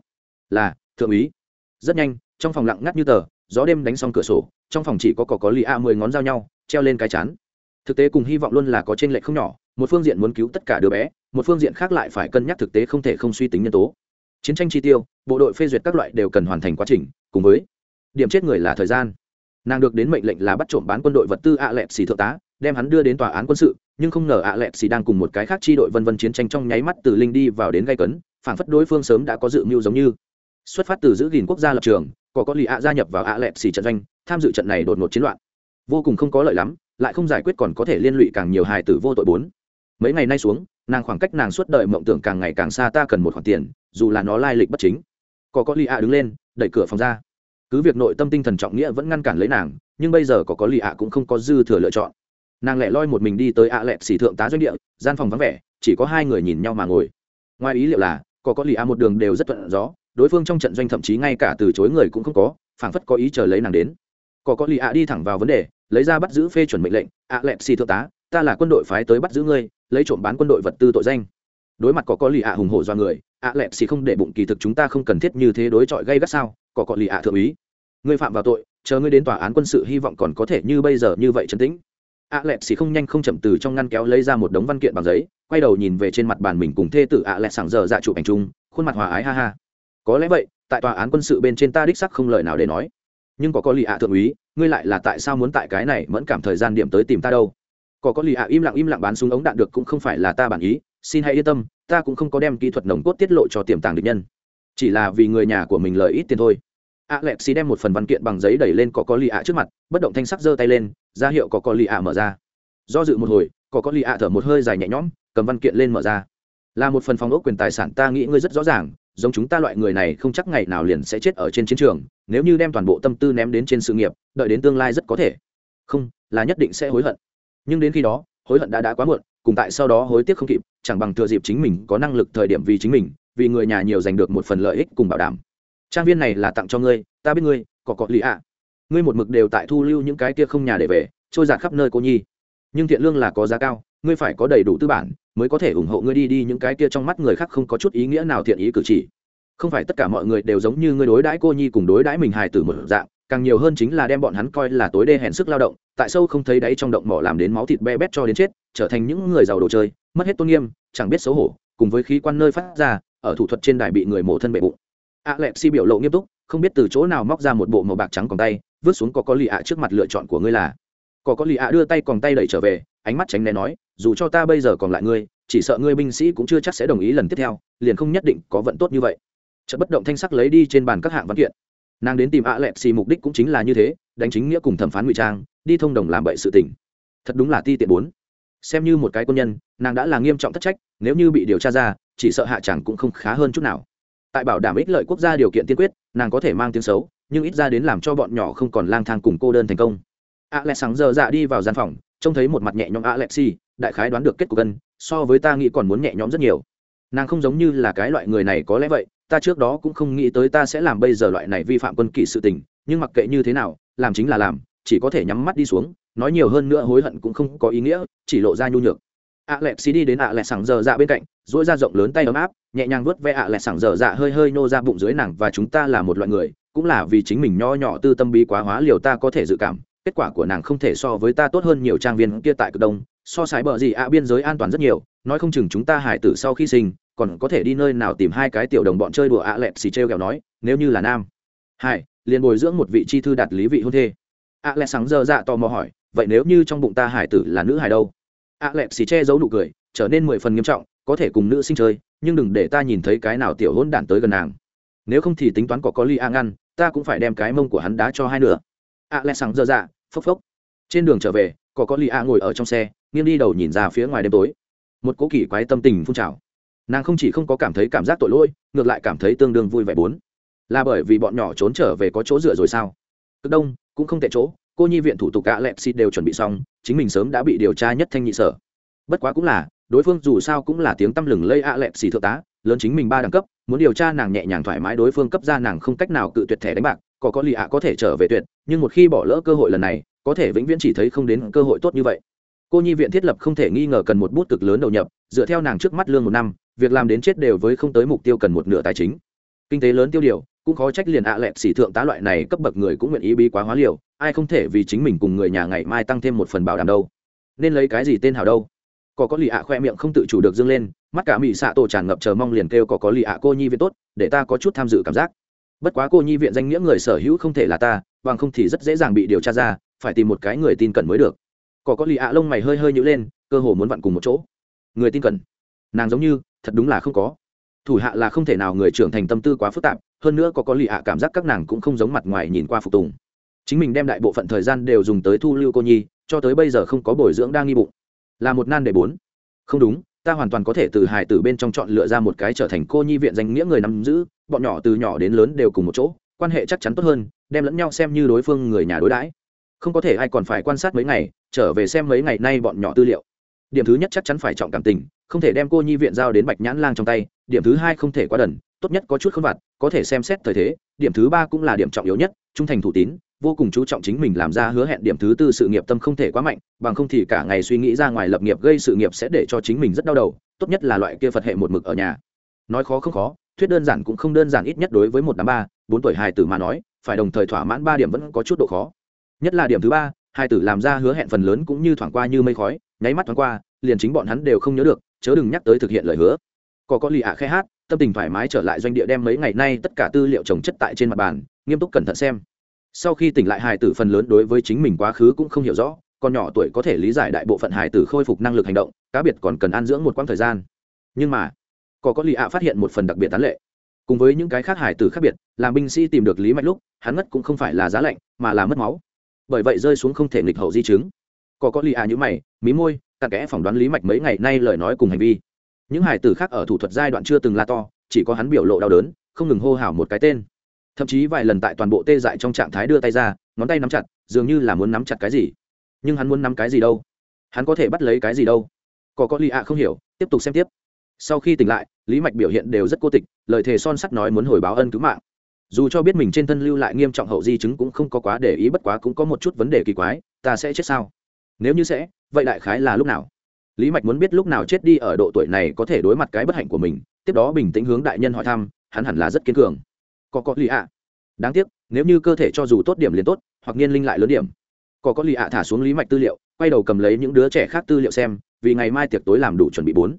Là, thượng úy. Rất nhanh, trong phòng lặng ngắt như tờ, gió đêm đánh xong cửa sổ, trong phòng chỉ có cỏ có lì ạ mười ngón dao nhau, treo lên cái chán. Thực tế cùng hy vọng luôn là có trên lệ không nhỏ, một phương diện muốn cứu tất cả đứa bé, một phương diện khác lại phải cân nhắc thực tế không thể không suy tính nhân tố chiến tranh chi tiêu, bộ đội phê duyệt các loại đều cần hoàn thành quá trình, cùng với điểm chết người là thời gian. Nàng được đến mệnh lệnh là bắt trộm bán quân đội vật tư ạ lẹp xì thượng tá, đem hắn đưa đến tòa án quân sự, nhưng không ngờ ạ lẹp xì đang cùng một cái khác chi đội vân vân chiến tranh trong nháy mắt từ linh đi vào đến gây cấn, phản phất đối phương sớm đã có dự mưu giống như. Xuất phát từ giữ gìn quốc gia lập trường, có có lì ạ gia nhập vào ạ lẹp xì trận doanh, tham dự trận này đột ngột chiến loạn. Vô cùng không có lợi lắm, lại không giải quyết còn có thể liên lụy càng nhiều hài tử vô tội bốn mấy ngày nay xuống, nàng khoảng cách nàng suốt đời mộng tưởng càng ngày càng xa ta cần một khoản tiền, dù là nó lai lịch bất chính. Có có lì ạ đứng lên, đẩy cửa phòng ra. Cứ việc nội tâm tinh thần trọng nghĩa vẫn ngăn cản lấy nàng, nhưng bây giờ có có lì ạ cũng không có dư thừa lựa chọn. Nàng lẻ loi một mình đi tới ạ lẹp xỉ thượng tá doanh địa, gian phòng vắng vẻ, chỉ có hai người nhìn nhau mà ngồi. Ngoài ý liệu là, có có lì ạ một đường đều rất thuận gió, đối phương trong trận doanh thậm chí ngay cả từ chối người cũng không có, phảng phất có ý chờ lấy nàng đến. Có có lì ạ đi thẳng vào vấn đề, lấy ra bắt giữ phê chuẩn mệnh lệnh ạ lẹp xì thượng tá, ta là quân đội phái tới bắt giữ ngươi lấy trộm bán quân đội vật tư tội danh. Đối mặt có có lì ạ hùng hổ do người, ạ lẹp xì không để bụng kỳ thực chúng ta không cần thiết như thế đối chọi gây gắt sao? Có có lì ạ thượng úy. Ngươi phạm vào tội, chờ ngươi đến tòa án quân sự hy vọng còn có thể như bây giờ như vậy trấn tĩnh. Ạ lẹp xì không nhanh không chậm từ trong ngăn kéo lấy ra một đống văn kiện bằng giấy, quay đầu nhìn về trên mặt bàn mình cùng thê tử ạ lẹp sảng giờ dạ chụp ảnh chung, khuôn mặt hòa ái ha ha. Có lẽ vậy, tại tòa án quân sự bên trên ta đích sắc không lời nào để nói. Nhưng có có lì ạ thượng úy, ngươi lại là tại sao muốn tại cái này mẫn cảm thời gian điểm tới tìm ta đâu? Có có lì ạ, im lặng im lặng bán súng ống đạn được cũng không phải là ta bản ý. Xin hãy yên tâm, ta cũng không có đem kỹ thuật nồng cốt tiết lộ cho tiềm tàng địch nhân. Chỉ là vì người nhà của mình lợi ít tiền thôi. A lệ xì đem một phần văn kiện bằng giấy đẩy lên có có lì ạ trước mặt, bất động thanh sắc giơ tay lên, ra hiệu có có lì ạ mở ra. Do dự một hồi, có có lì ạ thở một hơi dài nhẹ nhõm, cầm văn kiện lên mở ra. Là một phần phòng ốc quyền tài sản, ta nghĩ ngươi rất rõ ràng, giống chúng ta loại người này không chắc ngày nào liền sẽ chết ở trên chiến trường, nếu như đem toàn bộ tâm tư ném đến trên sự nghiệp, đợi đến tương lai rất có thể. Không, là nhất định sẽ hối hận nhưng đến khi đó, hối hận đã đã quá muộn, cùng tại sau đó hối tiếc không kịp, chẳng bằng thừa dịp chính mình có năng lực thời điểm vì chính mình, vì người nhà nhiều giành được một phần lợi ích cùng bảo đảm. Trang viên này là tặng cho ngươi, ta biết ngươi, có cọt lì ạ. Ngươi một mực đều tại thu lưu những cái kia không nhà để về, trôi giạt khắp nơi cô nhi. Nhưng thiện lương là có giá cao, ngươi phải có đầy đủ tư bản, mới có thể ủng hộ ngươi đi đi những cái kia trong mắt người khác không có chút ý nghĩa nào thiện ý cử chỉ. Không phải tất cả mọi người đều giống như ngươi đối đãi cô nhi cùng đối đãi mình hài tử một dạng càng nhiều hơn chính là đem bọn hắn coi là tối đê hèn sức lao động, tại sâu không thấy đáy trong động mỏ làm đến máu thịt be bét cho đến chết, trở thành những người giàu đồ chơi, mất hết tôn nghiêm, chẳng biết xấu hổ, cùng với khí quan nơi phát ra, ở thủ thuật trên đài bị người mổ thân bệ bụng. A lệ si biểu lộ nghiêm túc, không biết từ chỗ nào móc ra một bộ màu bạc trắng còn tay, vứt xuống có có lì ạ trước mặt lựa chọn của ngươi là. Có có lì ạ đưa tay còn tay đẩy trở về, ánh mắt tránh né nói, dù cho ta bây giờ còn lại ngươi, chỉ sợ ngươi binh sĩ cũng chưa chắc sẽ đồng ý lần tiếp theo, liền không nhất định có vận tốt như vậy. Chợt bất động thanh sắc lấy đi trên bàn các hạng văn kiện nàng đến tìm ạ lệ xì mục đích cũng chính là như thế, đánh chính nghĩa cùng thẩm phán ngụy trang, đi thông đồng làm bậy sự tình. Thật đúng là ti tiện bốn. Xem như một cái quân nhân, nàng đã là nghiêm trọng thất trách, nếu như bị điều tra ra, chỉ sợ hạ chẳng cũng không khá hơn chút nào. Tại bảo đảm ích lợi quốc gia điều kiện tiên quyết, nàng có thể mang tiếng xấu, nhưng ít ra đến làm cho bọn nhỏ không còn lang thang cùng cô đơn thành công. A lẽ sáng giờ dạ đi vào gian phòng, trông thấy một mặt nhẹ nhõm a lệ xì đại khái đoán được kết cục cân so với ta nghĩ còn muốn nhẹ nhõm rất nhiều. Nàng không giống như là cái loại người này có lẽ vậy ta trước đó cũng không nghĩ tới ta sẽ làm bây giờ loại này vi phạm quân kỷ sự tình, nhưng mặc kệ như thế nào, làm chính là làm, chỉ có thể nhắm mắt đi xuống, nói nhiều hơn nữa hối hận cũng không có ý nghĩa, chỉ lộ ra nhu nhược. Ạ lẹp xí đi đến ạ lẹp sảng giờ dạ bên cạnh dỗi ra rộng lớn tay ấm áp, nhẹ nhàng vuốt ve ạ lẹp sảng giờ dạ hơi hơi nô ra bụng dưới nàng và chúng ta là một loại người, cũng là vì chính mình nho nhỏ tư tâm bí quá hóa liều ta có thể dự cảm, kết quả của nàng không thể so với ta tốt hơn nhiều trang viên kia tại cực đông, so sánh bờ gì ạ biên giới an toàn rất nhiều, nói không chừng chúng ta hải tử sau khi sinh còn có thể đi nơi nào tìm hai cái tiểu đồng bọn chơi đùa ạ lẹp xì trêu kẹo nói, nếu như là nam. Hai, liền bồi dưỡng một vị chi thư đạt lý vị hôn thê. Ạ lẹ sáng giờ dạ tò mò hỏi, vậy nếu như trong bụng ta hải tử là nữ hải đâu? Ạ lẹ xì che giấu nụ cười, trở nên mười phần nghiêm trọng, có thể cùng nữ sinh chơi, nhưng đừng để ta nhìn thấy cái nào tiểu hôn đản tới gần nàng. Nếu không thì tính toán có có ly a ngăn, ta cũng phải đem cái mông của hắn đá cho hai nửa. Ạ lẹ sáng giờ dạ phốc phốc. Trên đường trở về, có có ly a ngồi ở trong xe, nghiêng đi đầu nhìn ra phía ngoài đêm tối. Một cố kỳ quái tâm tình phun trào nàng không chỉ không có cảm thấy cảm giác tội lỗi, ngược lại cảm thấy tương đương vui vẻ bốn. Là bởi vì bọn nhỏ trốn trở về có chỗ dựa rồi sao? Cực đông, cũng không tệ chỗ, cô nhi viện thủ tục gã lẹp xịt đều chuẩn bị xong, chính mình sớm đã bị điều tra nhất thanh nhị sở. Bất quá cũng là, đối phương dù sao cũng là tiếng tăm lừng lây ạ lẹp xì thượng tá, lớn chính mình ba đẳng cấp, muốn điều tra nàng nhẹ nhàng thoải mái đối phương cấp ra nàng không cách nào cự tuyệt thẻ đánh bạc, có có lì ạ có thể trở về tuyệt, nhưng một khi bỏ lỡ cơ hội lần này, có thể vĩnh viễn chỉ thấy không đến cơ hội tốt như vậy. Cô nhi viện thiết lập không thể nghi ngờ cần một bút cực lớn đầu nhập, dựa theo nàng trước mắt lương một năm việc làm đến chết đều với không tới mục tiêu cần một nửa tài chính. Kinh tế lớn tiêu điều, cũng khó trách liền ạ à lẹt xỉ thượng tá loại này cấp bậc người cũng nguyện ý bí quá hóa liều, ai không thể vì chính mình cùng người nhà ngày mai tăng thêm một phần bảo đảm đâu. Nên lấy cái gì tên hào đâu? Có có lì ạ khoe miệng không tự chủ được dâng lên, mắt cả mỹ xạ tổ tràn ngập chờ mong liền kêu có có lì ạ cô nhi viện tốt, để ta có chút tham dự cảm giác. Bất quá cô nhi viện danh nghĩa người sở hữu không thể là ta, bằng không thì rất dễ dàng bị điều tra ra, phải tìm một cái người tin cẩn mới được. Có có lì ạ lông mày hơi hơi nhữ lên, cơ hồ muốn vặn cùng một chỗ. Người tin cẩn nàng giống như, thật đúng là không có. Thủ hạ là không thể nào người trưởng thành tâm tư quá phức tạp, hơn nữa có có lì hạ cảm giác các nàng cũng không giống mặt ngoài nhìn qua phục tùng. Chính mình đem đại bộ phận thời gian đều dùng tới thu lưu cô nhi, cho tới bây giờ không có bồi dưỡng đang nghi bụng. Là một nan đề bốn. Không đúng, ta hoàn toàn có thể từ hài tử bên trong chọn lựa ra một cái trở thành cô nhi viện danh nghĩa người nắm giữ, bọn nhỏ từ nhỏ đến lớn đều cùng một chỗ, quan hệ chắc chắn tốt hơn, đem lẫn nhau xem như đối phương người nhà đối đãi. Không có thể ai còn phải quan sát mấy ngày, trở về xem mấy ngày nay bọn nhỏ tư liệu. Điểm thứ nhất chắc chắn phải trọng cảm tình không thể đem cô nhi viện giao đến bạch nhãn lang trong tay, điểm thứ hai không thể quá đần, tốt nhất có chút không vặt, có thể xem xét thời thế, điểm thứ ba cũng là điểm trọng yếu nhất, trung thành thủ tín, vô cùng chú trọng chính mình làm ra hứa hẹn, điểm thứ tư sự nghiệp tâm không thể quá mạnh, bằng không thì cả ngày suy nghĩ ra ngoài lập nghiệp gây sự nghiệp sẽ để cho chính mình rất đau đầu, tốt nhất là loại kia phật hệ một mực ở nhà. Nói khó không khó, thuyết đơn giản cũng không đơn giản ít nhất đối với một đám ba, bốn tuổi hài tử mà nói, phải đồng thời thỏa mãn ba điểm vẫn có chút độ khó. Nhất là điểm thứ ba, hai tử làm ra hứa hẹn phần lớn cũng như thoảng qua như mây khói, nháy mắt thoáng qua, liền chính bọn hắn đều không nhớ được chớ đừng nhắc tới thực hiện lời hứa. Có có lì ạ khe hát, tâm tình thoải mái trở lại doanh địa đem mấy ngày nay tất cả tư liệu trồng chất tại trên mặt bàn, nghiêm túc cẩn thận xem. Sau khi tỉnh lại, hài tử phần lớn đối với chính mình quá khứ cũng không hiểu rõ, còn nhỏ tuổi có thể lý giải đại bộ phận hài tử khôi phục năng lực hành động, cá biệt còn cần an dưỡng một quãng thời gian. Nhưng mà, có có lì ạ phát hiện một phần đặc biệt tán lệ. Cùng với những cái khác hài tử khác biệt, làm binh sĩ tìm được lý mạch lúc, hắn ngất cũng không phải là giá lạnh, mà là mất máu. Bởi vậy rơi xuống không thể nghịch hậu di chứng. Có có lì ạ như mày, mí môi cặn kẽ phỏng đoán lý mạch mấy ngày nay lời nói cùng hành vi. Những hải tử khác ở thủ thuật giai đoạn chưa từng la to, chỉ có hắn biểu lộ đau đớn, không ngừng hô hào một cái tên. Thậm chí vài lần tại toàn bộ tê dại trong trạng thái đưa tay ra, ngón tay nắm chặt, dường như là muốn nắm chặt cái gì. Nhưng hắn muốn nắm cái gì đâu? Hắn có thể bắt lấy cái gì đâu? Có có lì ạ, không hiểu, tiếp tục xem tiếp. Sau khi tỉnh lại, lý mạch biểu hiện đều rất cô tịch, lời thề son sắt nói muốn hồi báo ân cứu mạng. Dù cho biết mình trên thân lưu lại nghiêm trọng hậu di chứng cũng không có quá để ý, bất quá cũng có một chút vấn đề kỳ quái, ta sẽ chết sao? Nếu như sẽ, vậy đại khái là lúc nào? Lý mạch muốn biết lúc nào chết đi ở độ tuổi này có thể đối mặt cái bất hạnh của mình, tiếp đó bình tĩnh hướng đại nhân hỏi thăm, hắn hẳn là rất kiên cường. Có có lì ạ. Đáng tiếc, nếu như cơ thể cho dù tốt điểm liền tốt, hoặc niên linh lại lớn điểm. Có có lì ạ thả xuống lý mạch tư liệu, quay đầu cầm lấy những đứa trẻ khác tư liệu xem, vì ngày mai tiệc tối làm đủ chuẩn bị bốn.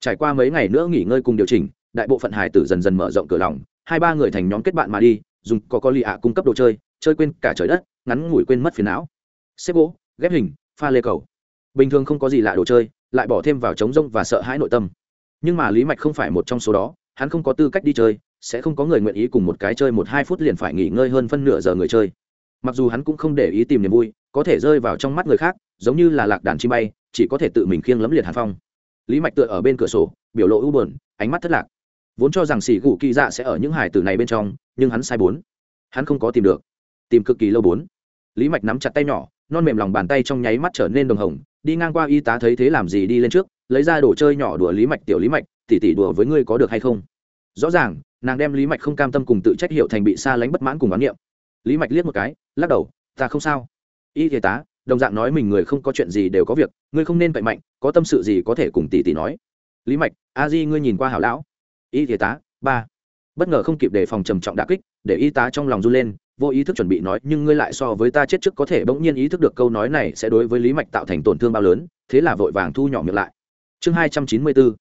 Trải qua mấy ngày nữa nghỉ ngơi cùng điều chỉnh, đại bộ phận hải tử dần dần mở rộng cửa lòng, hai ba người thành nhóm kết bạn mà đi, dùng có có lì ạ cung cấp đồ chơi chơi quên cả trời đất, ngắn ngủi quên mất phiền não. Xếp gỗ, ghép hình pha lê cầu. Bình thường không có gì lạ đồ chơi, lại bỏ thêm vào trống rông và sợ hãi nội tâm. Nhưng mà lý mạch không phải một trong số đó, hắn không có tư cách đi chơi, sẽ không có người nguyện ý cùng một cái chơi một hai phút liền phải nghỉ ngơi hơn phân nửa giờ người chơi. Mặc dù hắn cũng không để ý tìm niềm vui, có thể rơi vào trong mắt người khác, giống như là lạc đàn chi bay, chỉ có thể tự mình khiêng lấm liệt hàn phong. Lý mạch tựa ở bên cửa sổ, biểu lộ ưu bờn ánh mắt thất lạc. Vốn cho rằng xỉ gù kỳ dạ sẽ ở những hải tử này bên trong, nhưng hắn sai bốn. Hắn không có tìm được. Tìm cực kỳ lâu bốn. Lý mạch nắm chặt tay nhỏ non mềm lòng bàn tay trong nháy mắt trở nên đồng hồng, đi ngang qua y tá thấy thế làm gì đi lên trước, lấy ra đồ chơi nhỏ đùa lý mạch, tiểu lý mạch, tỉ tỉ đùa với ngươi có được hay không? Rõ ràng, nàng đem lý mạch không cam tâm cùng tự trách hiệu thành bị xa lánh bất mãn cùng oán niệm. Lý mạch liếc một cái, lắc đầu, ta không sao. Y y tá, đồng dạng nói mình người không có chuyện gì đều có việc, ngươi không nên cậy mạnh, có tâm sự gì có thể cùng tỷ tỷ nói. Lý mạch, a di, ngươi nhìn qua hảo lão. Y y tá, ba. Bất ngờ không kịp đề phòng trầm trọng đà kích để y tá trong lòng run lên, vô ý thức chuẩn bị nói, nhưng ngươi lại so với ta chết trước có thể bỗng nhiên ý thức được câu nói này sẽ đối với lý mạch tạo thành tổn thương bao lớn. Thế là vội vàng thu nhỏ miệng lại. Chương hai trăm chín mươi bốn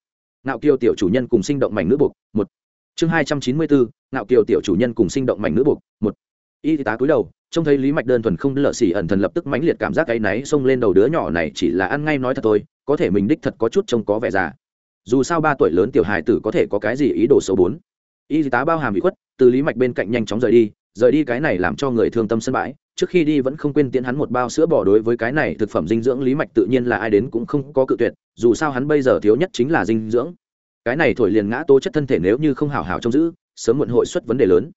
ngạo kiều tiểu chủ nhân cùng sinh động mảnh nữ buộc, một. Chương hai trăm chín mươi bốn ngạo kiều tiểu chủ nhân cùng sinh động mảnh nữ buộc, một. Y tá cúi đầu, trông thấy lý mạch đơn thuần không lợ xỉ ẩn thần lập tức mãnh liệt cảm giác áy náy xông lên đầu đứa nhỏ này chỉ là ăn ngay nói thật thôi, có thể mình đích thật có chút trông có vẻ già. Dù sao ba tuổi lớn tiểu hài tử có thể có cái gì ý đồ xấu bốn. Y tá bao hàm bị khuất từ lý mạch bên cạnh nhanh chóng rời đi rời đi cái này làm cho người thương tâm sân bãi. Trước khi đi vẫn không quên tiễn hắn một bao sữa bỏ đối với cái này thực phẩm dinh dưỡng lý mạch tự nhiên là ai đến cũng không có cự tuyệt, dù sao hắn bây giờ thiếu nhất chính là dinh dưỡng. Cái này thổi liền ngã tố chất thân thể nếu như không hào hào trông giữ, sớm muộn hội xuất vấn đề lớn.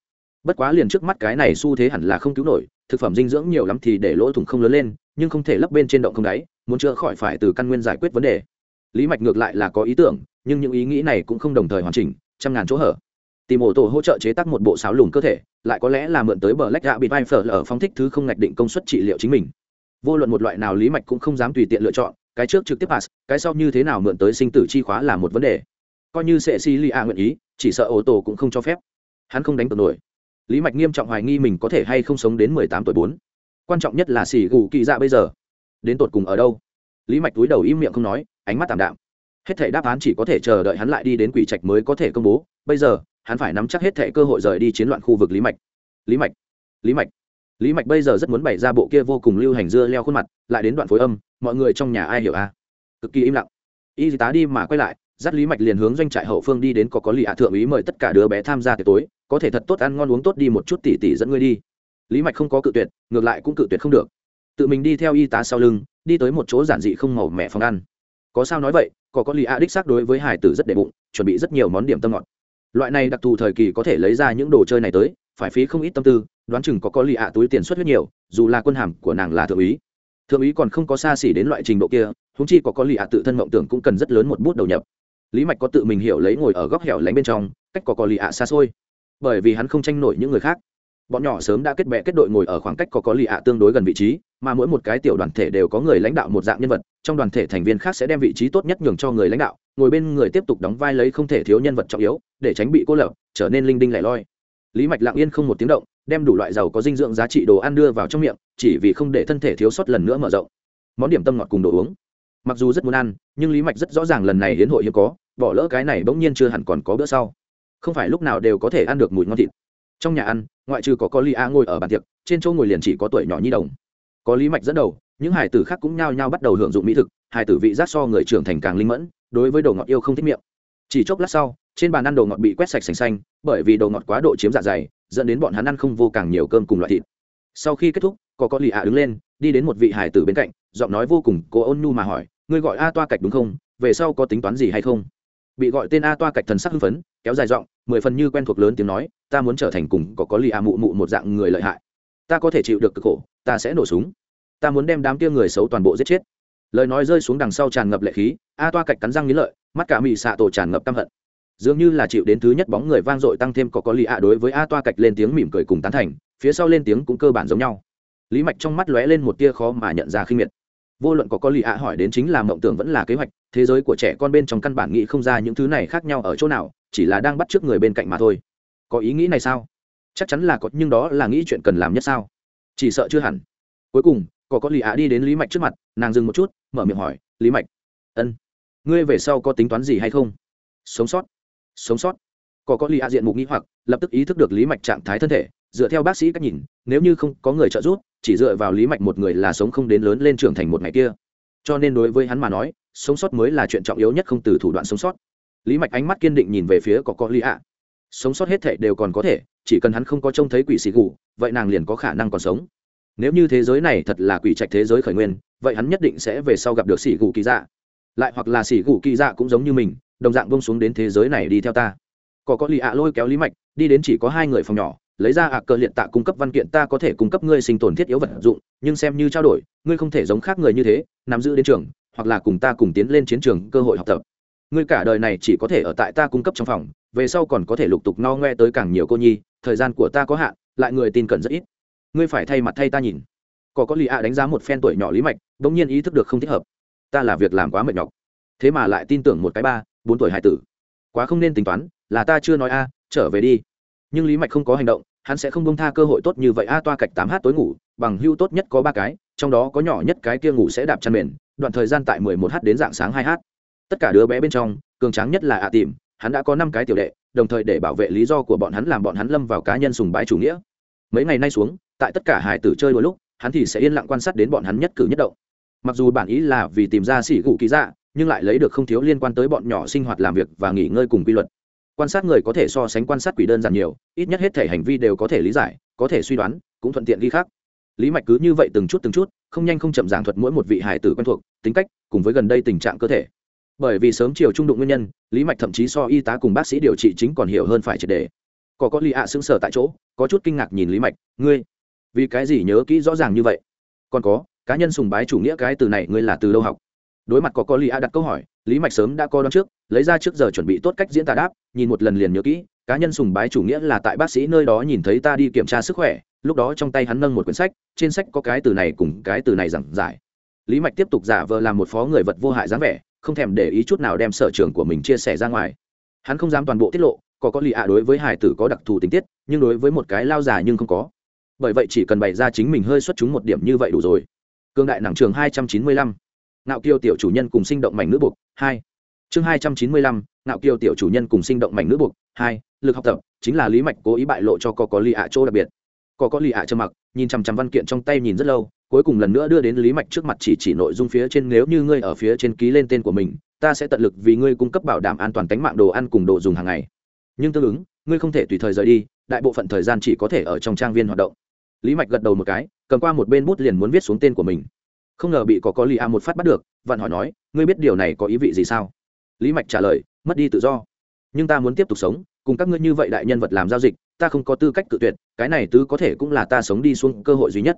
Bất quá liền trước mắt cái này xu thế hẳn là không cứu nổi, thực phẩm dinh dưỡng nhiều lắm thì để lỗ thủng không lớn lên, nhưng không thể lấp bên trên động không đáy, muốn chữa khỏi phải từ căn nguyên giải quyết vấn đề. Lý mạch ngược lại là có ý tưởng, nhưng những ý nghĩ này cũng không đồng thời hoàn chỉnh, trăm ngàn chỗ hở tìm ổ tổ hỗ trợ chế tác một bộ sáo lùn cơ thể, lại có lẽ là mượn tới bờ lách gạ bị vai phở ở phóng thích thứ không ngạch định công suất trị liệu chính mình. Vô luận một loại nào lý mạch cũng không dám tùy tiện lựa chọn, cái trước trực tiếp pass, cái sau như thế nào mượn tới sinh tử chi khóa là một vấn đề. Coi như sẽ si li a nguyện ý, chỉ sợ ô tô cũng không cho phép. Hắn không đánh cược nổi. Lý mạch nghiêm trọng hoài nghi mình có thể hay không sống đến mười tám tuổi bốn. Quan trọng nhất là xỉ gù kỳ dạ bây giờ. Đến tột cùng ở đâu? Lý mạch túi đầu im miệng không nói, ánh mắt tảm đạm. Hết thể đáp án chỉ có thể chờ đợi hắn lại đi đến quỷ trạch mới có thể công bố. Bây giờ hắn phải nắm chắc hết thệ cơ hội rời đi chiến loạn khu vực lý mạch. Lý mạch lý mạch. Lý mạch bây giờ rất muốn bày ra bộ kia vô cùng lưu hành dưa leo khuôn mặt, lại đến đoạn phối âm, mọi người trong nhà ai hiểu a? À? cực kỳ im lặng. Y tá đi mà quay lại, dắt lý mạch liền hướng doanh trại hậu phương đi đến có có lì ạ thượng úy mời tất cả đứa bé tham gia tiệc tối, có thể thật tốt ăn ngon uống tốt đi một chút tỉ tỉ dẫn ngươi đi. Lý mạch không có cự tuyệt, ngược lại cũng cự tuyệt không được. Tự mình đi theo y tá sau lưng, đi tới một chỗ giản dị không màu mẹ phòng ăn. Có sao nói vậy có có lì ạ đích xác đối với hải tử rất đệ bụng, chuẩn bị rất nhiều món điểm tâm ngọt loại này đặc thù thời kỳ có thể lấy ra những đồ chơi này tới, phải phí không ít tâm tư, đoán chừng có có lì ạ túi tiền xuất huyết nhiều, dù là quân hàm của nàng là thượng úy. Thượng úy còn không có xa xỉ đến loại trình độ kia húng chi có có lì ạ tự thân mộng tưởng cũng cần rất lớn một bút đầu nhập. Lý mạch có tự mình hiểu lấy ngồi ở góc hẻo lánh bên trong, cách có có lì ạ xa xôi. Bởi vì hắn không tranh nổi những người khác bọn nhỏ sớm đã kết bè kết đội ngồi ở khoảng cách có có lì ạ tương đối gần vị trí, mà mỗi một cái tiểu đoàn thể đều có người lãnh đạo một dạng nhân vật, trong đoàn thể thành viên khác sẽ đem vị trí tốt nhất nhường cho người lãnh đạo, ngồi bên người tiếp tục đóng vai lấy không thể thiếu nhân vật trọng yếu, để tránh bị cô lập, trở nên linh đinh lẻ loi. Lý mạch lặng yên không một tiếng động, đem đủ loại giàu có dinh dưỡng giá trị đồ ăn đưa vào trong miệng, chỉ vì không để thân thể thiếu sót lần nữa mở rộng. Món điểm tâm ngọt cùng đồ uống. Mặc dù rất muốn ăn, nhưng lý mạch rất rõ ràng lần này hiến hội hiếm có, bỏ lỡ cái này bỗng nhiên chưa hẳn còn có bữa sau. Không phải lúc nào đều có thể ăn được mùi ngon thịt trong nhà ăn, ngoại trừ có có ly a ngồi ở bàn tiệc, trên chỗ ngồi liền chỉ có tuổi nhỏ nhi đồng. Có lý mạch dẫn đầu, những hải tử khác cũng nhao nhao bắt đầu hưởng dụng mỹ thực hải tử vị giác so người trưởng thành càng linh mẫn, đối với đồ ngọt yêu không thích miệng. Chỉ chốc lát sau, trên bàn ăn đồ ngọt bị quét sạch sành xanh, bởi vì đồ ngọt quá độ chiếm dạ dày, dẫn đến bọn hắn ăn không vô càng nhiều cơm cùng loại thịt. Sau khi kết thúc, có có lì ạ đứng lên, đi đến một vị hải tử bên cạnh, giọng nói vô cùng cô ôn nhu mà hỏi, ngươi gọi a toa cạch đúng không? Về sau có tính toán gì hay không? Bị gọi tên a toa cạch thần sắc hưng phấn, kéo dài giọng, mười phần như quen thuộc lớn tiếng nói, ta muốn trở thành cùng có có lì a mụ mụ một dạng người lợi hại. Ta có thể chịu được cực khổ, ta sẽ nổ súng. Ta muốn đem đám kia người xấu toàn bộ giết chết. Lời nói rơi xuống đằng sau tràn ngập lệ khí, a toa cạch cắn răng nghĩ lợi, mắt cả mị xạ tổ tràn ngập căm hận. Dường như là chịu đến thứ nhất bóng người vang dội tăng thêm có có lì a đối với a toa cạch lên tiếng mỉm cười cùng tán thành, phía sau lên tiếng cũng cơ bản giống nhau. Lý mạch trong mắt lóe lên một tia khó mà nhận ra khinh miệt vô luận có có lì ạ hỏi đến chính là mộng tưởng vẫn là kế hoạch, thế giới của trẻ con bên trong căn bản nghĩ không ra những thứ này khác nhau ở chỗ nào, chỉ là đang bắt trước người bên cạnh mà thôi. Có ý nghĩ này sao? Chắc chắn là có, nhưng đó là nghĩ chuyện cần làm nhất sao? Chỉ sợ chưa hẳn. Cuối cùng, có có lì ạ đi đến lý mạch trước mặt, nàng dừng một chút, mở miệng hỏi, lý mạch, ân, ngươi về sau có tính toán gì hay không? Sống sót sống sót. Có có lì ạ diện mục nghĩ hoặc, lập tức ý thức được lý mạch trạng thái thân thể, dựa theo bác sĩ cách nhìn, nếu như không có người trợ giúp chỉ dựa vào lý mạch một người là sống không đến lớn lên trưởng thành một ngày kia. Cho nên đối với hắn mà nói, sống sót mới là chuyện trọng yếu nhất không từ thủ đoạn sống sót. Lý mạch ánh mắt kiên định nhìn về phía có có lý ạ sống sót hết thể đều còn có thể, chỉ cần hắn không có trông thấy quỷ xì gù, vậy nàng liền có khả năng còn sống. Nếu như thế giới này thật là quỷ trạch thế giới khởi nguyên, vậy hắn nhất định sẽ về sau gặp được xì gù kỳ dạ. Lại hoặc là xì gù kỳ dạ cũng giống như mình, đồng dạng bông xuống đến thế giới này đi theo ta. Có có lì ạ lôi kéo lý mạch, đi đến chỉ có hai người phòng nhỏ lấy ra ạ cờ liệt tạ cung cấp văn kiện, ta có thể cung cấp ngươi sinh tồn thiết yếu vật dụng, nhưng xem như trao đổi, ngươi không thể giống khác người như thế, nắm giữ đến trường, hoặc là cùng ta cùng tiến lên chiến trường cơ hội học tập. Ngươi cả đời này chỉ có thể ở tại ta cung cấp trong phòng, về sau còn có thể lục tục no ngoe tới càng nhiều cô nhi, thời gian của ta có hạn, lại người tin cẩn rất ít. Ngươi phải thay mặt thay ta nhìn. Có có lì ạ đánh giá một phen tuổi nhỏ lý mạch đ ỗ n g nhiên ý thức được không thích hợp. Ta là việc làm quá mệt nhọc. Thế mà lại tin tưởng một cái ba, bốn tuổi hải tử. Quá không nên tính toán, là ta chưa nói a, trở về đi. Nhưng lý mạch không có hành động hắn sẽ không bông tha cơ hội tốt như vậy. A, toa cạch tám h tối ngủ, bằng hưu tốt nhất có ba cái, trong đó có nhỏ nhất cái kia ngủ sẽ đạp chăn mền, đoạn thời gian tại mười một h đến dạng sáng hai h tất cả đứa bé bên trong, cường tráng nhất là ạ tìm, hắn đã có năm cái tiểu đệ, đồng thời để bảo vệ lý do của bọn hắn làm bọn hắn lâm vào cá nhân sùng bái chủ nghĩa. Mấy ngày nay xuống, tại tất cả hải tử chơi đôi lúc, hắn thì sẽ yên lặng quan sát đến bọn hắn nhất cử nhất động. Mặc dù bản ý là vì tìm ra xỉ gù ký dạ nhưng lại lấy được không thiếu liên quan tới bọn nhỏ sinh hoạt làm việc và nghỉ ngơi cùng quy luật quan sát người có thể so sánh quan sát quỷ đơn giản nhiều, ít nhất hết thể hành vi đều có thể lý giải, có thể suy đoán, cũng thuận tiện ghi khác lý mạch cứ như vậy từng chút từng chút, không nhanh không chậm giảng thuật mỗi một vị hải tử quen thuộc, tính cách, cùng với gần đây tình trạng cơ thể. Bởi vì sớm chiều trung đụng nguyên nhân, lý mạch thậm chí so y tá cùng bác sĩ điều trị chính còn hiểu hơn phải triệt đề. Có có lì ạ sững sờ tại chỗ, có chút kinh ngạc nhìn lý mạch, ngươi, vì cái gì nhớ kỹ rõ ràng như vậy? Còn có, cá nhân sùng bái chủ nghĩa cái từ này ngươi là từ đâu học? Đối mặt có có lì a đặt câu hỏi, lý mạch sớm đã coi đón trước lấy ra trước giờ chuẩn bị tốt cách diễn tả đáp, nhìn một lần liền nhớ kỹ, cá nhân sùng bái chủ nghĩa là tại bác sĩ nơi đó nhìn thấy ta đi kiểm tra sức khỏe, lúc đó trong tay hắn nâng một quyển sách, trên sách có cái từ này cùng cái từ này giảng giải. Lý mạch tiếp tục giả vờ làm một phó người vật vô hại dáng vẻ, không thèm để ý chút nào đem sở trường của mình chia sẻ ra ngoài. Hắn không dám toàn bộ tiết lộ, có có lì ạ đối với hải tử có đặc thù tình tiết, nhưng đối với một cái lao già nhưng không có. Bởi vậy chỉ cần bày ra chính mình hơi xuất chúng một điểm như vậy đủ rồi. Cương đại nặng trường hai trăm chín mươi lăm. Ngạo kiêu tiểu chủ nhân cùng sinh động mảnh nữ bục hai chương hai trăm chín mươi lăm, ngạo kiêu tiểu chủ nhân cùng sinh động mảnh nữ buộc. Hai, lực học tập, chính là lý mạch cố ý bại lộ cho có có lì ạ chỗ đặc biệt. Có có lì ạ trầm mặc, nhìn chằm chằm văn kiện trong tay nhìn rất lâu, cuối cùng lần nữa đưa đến lý mạch trước mặt chỉ chỉ nội dung phía trên, nếu như ngươi ở phía trên ký lên tên của mình, ta sẽ tận lực vì ngươi cung cấp bảo đảm an toàn tính mạng đồ ăn cùng đồ dùng hàng ngày. Nhưng tương ứng, ngươi không thể tùy thời rời đi, đại bộ phận thời gian chỉ có thể ở trong trang viên hoạt động. Lý mạch gật đầu một cái, cầm qua một bên bút liền muốn viết xuống tên của mình. Không ngờ bị có có lì a một phát bắt được, vặn hỏi nói, ngươi biết điều này có ý vị gì sao? Lý mạch trả lời, mất đi tự do. Nhưng ta muốn tiếp tục sống, cùng các ngươi như vậy đại nhân vật làm giao dịch, ta không có tư cách cự tuyệt, cái này tứ có thể cũng là ta sống đi xuống cơ hội duy nhất.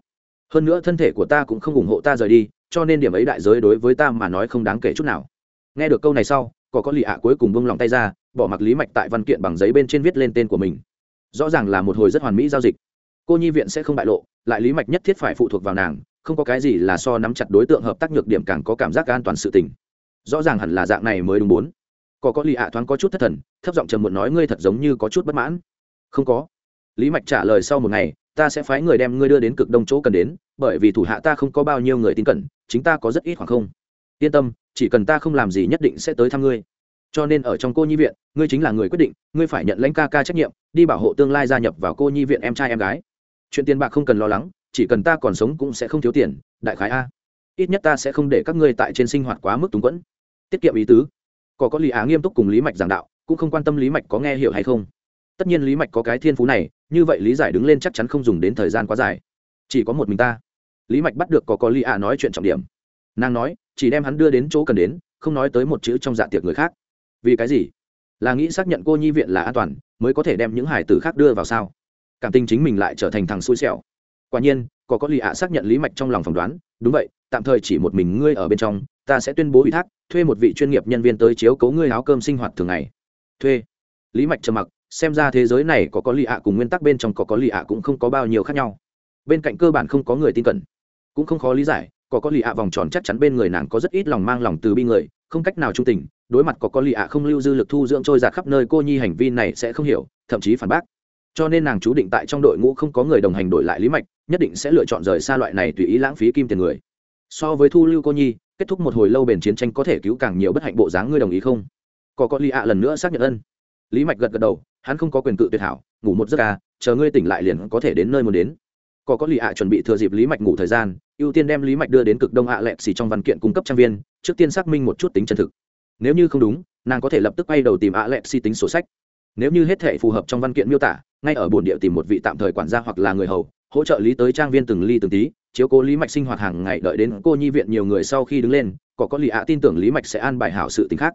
Hơn nữa thân thể của ta cũng không ủng hộ ta rời đi, cho nên điểm ấy đại giới đối với ta mà nói không đáng kể chút nào. Nghe được câu này sau, có có lì ạ cuối cùng bông lòng tay ra, bỏ mặc lý mạch tại văn kiện bằng giấy bên trên viết lên tên của mình. Rõ ràng là một hồi rất hoàn mỹ giao dịch. Cô nhi viện sẽ không bại lộ, lại lý mạch nhất thiết phải phụ thuộc vào nàng, không có cái gì là so nắm chặt đối tượng hợp tác nhược điểm càng có cảm giác an toàn sự tình rõ ràng hẳn là dạng này mới đúng bốn. Có có lì ạ, thoáng có chút thất thần, thấp giọng trầm muộn nói, ngươi thật giống như có chút bất mãn. Không có. Lý mạch trả lời, sau một ngày, ta sẽ phái người đem ngươi đưa đến cực đông chỗ cần đến, bởi vì thủ hạ ta không có bao nhiêu người tin cẩn, chính ta có rất ít khoảng không. Yên tâm, chỉ cần ta không làm gì nhất định sẽ tới thăm ngươi. Cho nên ở trong cô nhi viện, ngươi chính là người quyết định, ngươi phải nhận lãnh ca ca trách nhiệm, đi bảo hộ tương lai gia nhập vào cô nhi viện em trai em gái. Chuyện tiền bạc không cần lo lắng, chỉ cần ta còn sống cũng sẽ không thiếu tiền, đại khái a. Ít nhất ta sẽ không để các ngươi tại trên sinh hoạt quá mức túng quẫn tiết kiệm ý tứ. Có có lý á nghiêm túc cùng lý mạch giảng đạo, cũng không quan tâm lý mạch có nghe hiểu hay không. Tất nhiên lý mạch có cái thiên phú này, như vậy lý giải đứng lên chắc chắn không dùng đến thời gian quá dài. Chỉ có một mình ta. Lý mạch bắt được có có lý á nói chuyện trọng điểm. Nàng nói, chỉ đem hắn đưa đến chỗ cần đến, không nói tới một chữ trong dạ tiệc người khác. Vì cái gì? Là nghĩ xác nhận cô nhi viện là an toàn, mới có thể đem những hải tử khác đưa vào sao? Cảm tình chính mình lại trở thành thằng xui xẻo. Quả nhiên, có có lì ạ xác nhận lý mạch trong lòng phỏng đoán, đúng vậy, tạm thời chỉ một mình ngươi ở bên trong ta sẽ tuyên bố ủy thác, thuê một vị chuyên nghiệp nhân viên tới chiếu cố ngươi áo cơm sinh hoạt thường ngày. Thuê. Lý mạch trầm mặc, xem ra thế giới này có có lì ạ cùng nguyên tắc bên trong có có lì ạ cũng không có bao nhiêu khác nhau. Bên cạnh cơ bản không có người tin cẩn. Cũng không khó lý giải, có có lì ạ vòng tròn chắc chắn bên người nàng có rất ít lòng mang lòng từ bi người, không cách nào trung tình, đối mặt có có lì ạ không lưu dư lực thu dưỡng trôi giạt khắp nơi, cô nhi hành vi này sẽ không hiểu, thậm chí phản bác. Cho nên nàng chú định tại trong đội ngũ không có người đồng hành đổi lại lý mạch, nhất định sẽ lựa chọn rời xa loại này tùy ý lãng phí kim tiền người. So với thu lưu cô nhi kết thúc một hồi lâu bền chiến tranh có thể cứu càng nhiều bất hạnh bộ dáng ngươi đồng ý không? Có có lì ạ lần nữa xác nhận ân. Lý mạch gật gật đầu, hắn không có quyền cự tuyệt hảo, ngủ một giấc ca chờ ngươi tỉnh lại liền có thể đến nơi muốn đến. Có có lì ạ chuẩn bị thừa dịp lý mạch ngủ thời gian, ưu tiên đem lý mạch đưa đến cực đông ạ lẹp xì trong văn kiện cung cấp trang viên, trước tiên xác minh một chút tính chân thực. Nếu như không đúng, nàng có thể lập tức bay đầu tìm ạ lẹp xì tính sổ sách. Nếu như hết thể phù hợp trong văn kiện miêu tả, ngay ở bồn địa tìm một vị tạm thời quản gia hoặc là người hầu, hỗ trợ lý tới trang viên từng ly từng tí chiếu cố lý mạch sinh hoạt hàng ngày đợi đến cô nhi viện nhiều người sau khi đứng lên, có có lì ạ tin tưởng lý mạch sẽ an bài hảo sự t khác.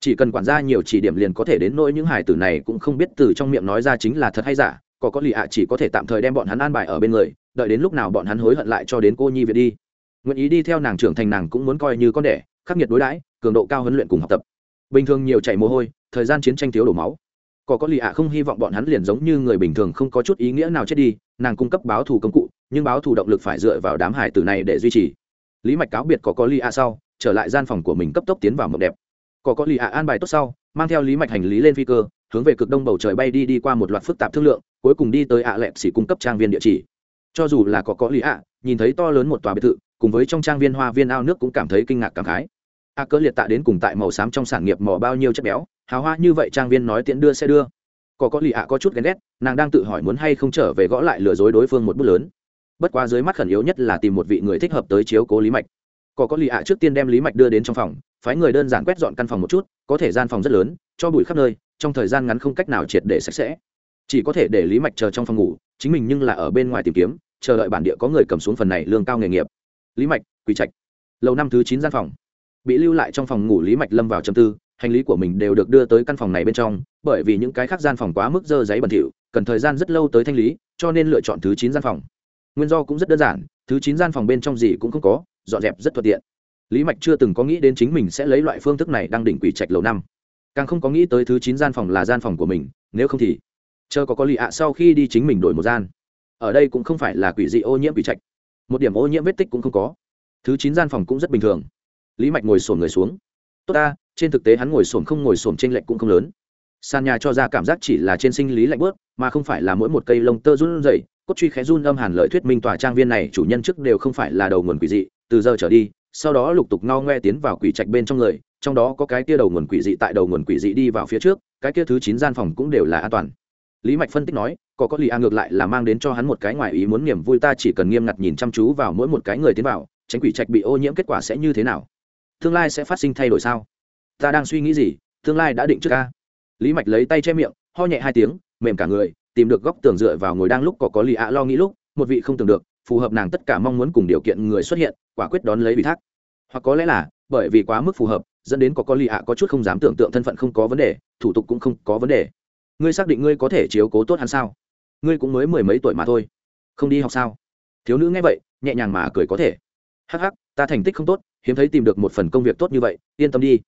Chỉ cần quản gia nhiều chỉ điểm liền có thể đến nỗi những hải tử này cũng không biết từ trong miệng nói ra chính là thật hay giả, có có lì ạ chỉ có thể tạm thời đem bọn hắn an bài ở bên người, đợi đến lúc nào bọn hắn hối hận lại cho đến cô nhi viện đi. Nguyện ý đi theo nàng trưởng thành nàng cũng muốn coi như con đẻ, khắc nghiệt đối đãi, cường độ cao huấn luyện cùng học tập. Bình thường nhiều chảy mồ hôi, thời gian chiến tranh thiếu đổ máu. Có có lì ạ không hy vọng bọn hắn liền giống như người bình thường không có chút ý nghĩa nào chết đi, nàng cung cấp báo thù công cụ nhưng báo thù động lực phải dựa vào đám hải tử này để duy trì. Lý mạch cáo biệt có có Li A sau, trở lại gian phòng của mình cấp tốc tiến vào mộng đẹp. Có có Li A an bài tốt sau, mang theo lý mạch hành lý lên phi cơ, hướng về cực đông bầu trời bay đi đi qua một loạt phức tạp thương lượng, cuối cùng đi tới ạ lẹp xỉ cung cấp trang viên địa chỉ. Cho dù là có có Li ạ nhìn thấy to lớn một tòa biệt thự, cùng với trong trang viên hoa viên ao nước cũng cảm thấy kinh ngạc cảm khái. A cỡ liệt tạ đến cùng tại màu xám trong sản nghiệp mỏ bao nhiêu chất béo, hào hoa như vậy trang viên nói tiện đưa xe đưa. Có có lì ạ có chút ghen ghét, nàng đang tự hỏi muốn hay không trở về gõ lại lừa dối đối phương một bút lớn bất quá dưới mắt khẩn yếu nhất là tìm một vị người thích hợp tới chiếu cố lý mạch. Có có lì ạ trước tiên đem lý mạch đưa đến trong phòng, phái người đơn giản quét dọn căn phòng một chút, có thể gian phòng rất lớn, cho bụi khắp nơi, trong thời gian ngắn không cách nào triệt để sạch sẽ. Chỉ có thể để lý mạch chờ trong phòng ngủ, chính mình nhưng là ở bên ngoài tìm kiếm, chờ đợi bản địa có người cầm xuống phần này lương cao nghề nghiệp. Lý mạch, quỳ trạch. Lầu năm thứ chín gian phòng. Bị lưu lại trong phòng ngủ lý mạch lâm vào châm tư, hành lý của mình đều được đưa tới căn phòng này bên trong, bởi vì những cái khác gian phòng quá mức dơ giấy bẩn thỉu, cần thời gian rất lâu tới thanh lý, cho nên lựa chọn thứ chín gian phòng nguyên do cũng rất đơn giản, thứ chín gian phòng bên trong gì cũng không có, dọn dẹp rất thuận tiện. Lý mạch chưa từng có nghĩ đến chính mình sẽ lấy loại phương thức này đang đỉnh quỷ trạch lầu năm. Càng không có nghĩ tới thứ chín gian phòng là gian phòng của mình, nếu không thì chờ có có lì ạ sau khi đi chính mình đổi một gian. Ở đây cũng không phải là quỷ dị ô nhiễm quỷ trạch. Một điểm ô nhiễm vết tích cũng không có. Thứ chín gian phòng cũng rất bình thường. Lý mạch ngồi sổm người xuống. Tốt ta, trên thực tế hắn ngồi sổm không ngồi sổn trên lệch cũng không lớn. Sàn nhà cho ra cảm giác chỉ là trên sinh lý lạnh bớt mà không phải là mỗi một cây lông tơ run rẩy cốt truy khẽ run âm hàn lợi thuyết minh tòa trang viên này chủ nhân trước đều không phải là đầu nguồn quỷ dị, từ giờ trở đi, sau đó lục tục ngao ngoe tiến vào quỷ trạch bên trong người, trong đó có cái kia đầu nguồn quỷ dị tại đầu nguồn quỷ dị đi vào phía trước, cái kia thứ chín gian phòng cũng đều là an toàn. Lý mạch phân tích nói, có có lì a, ngược lại là mang đến cho hắn một cái ngoài ý muốn niềm vui, ta chỉ cần nghiêm ngặt nhìn chăm chú vào mỗi một cái người tiến vào, tránh quỷ trạch bị ô nhiễm kết quả sẽ như thế nào? Tương lai sẽ phát sinh thay đổi sao? Ta đang suy nghĩ gì? Tương lai đã định trước ca lý mạch lấy tay che miệng, ho nhẹ hai tiếng, mềm cả người tìm được góc tường dựa vào ngồi đang lúc có có lì ạ lo nghĩ lúc, một vị không tưởng được, phù hợp nàng tất cả mong muốn cùng điều kiện người xuất hiện, quả quyết đón lấy ủy thác. Hoặc có lẽ là, bởi vì quá mức phù hợp, dẫn đến có có lì ạ có chút không dám tưởng tượng thân phận không có vấn đề, thủ tục cũng không có vấn đề. Ngươi xác định ngươi có thể chiếu cố tốt hắn sao? Ngươi cũng mới mười mấy tuổi mà thôi. Không đi học sao? Thiếu nữ nghe vậy, nhẹ nhàng mà cười có thể. Hắc hắc, ta thành tích không tốt, hiếm thấy tìm được một phần công việc tốt như vậy, yên tâm đi.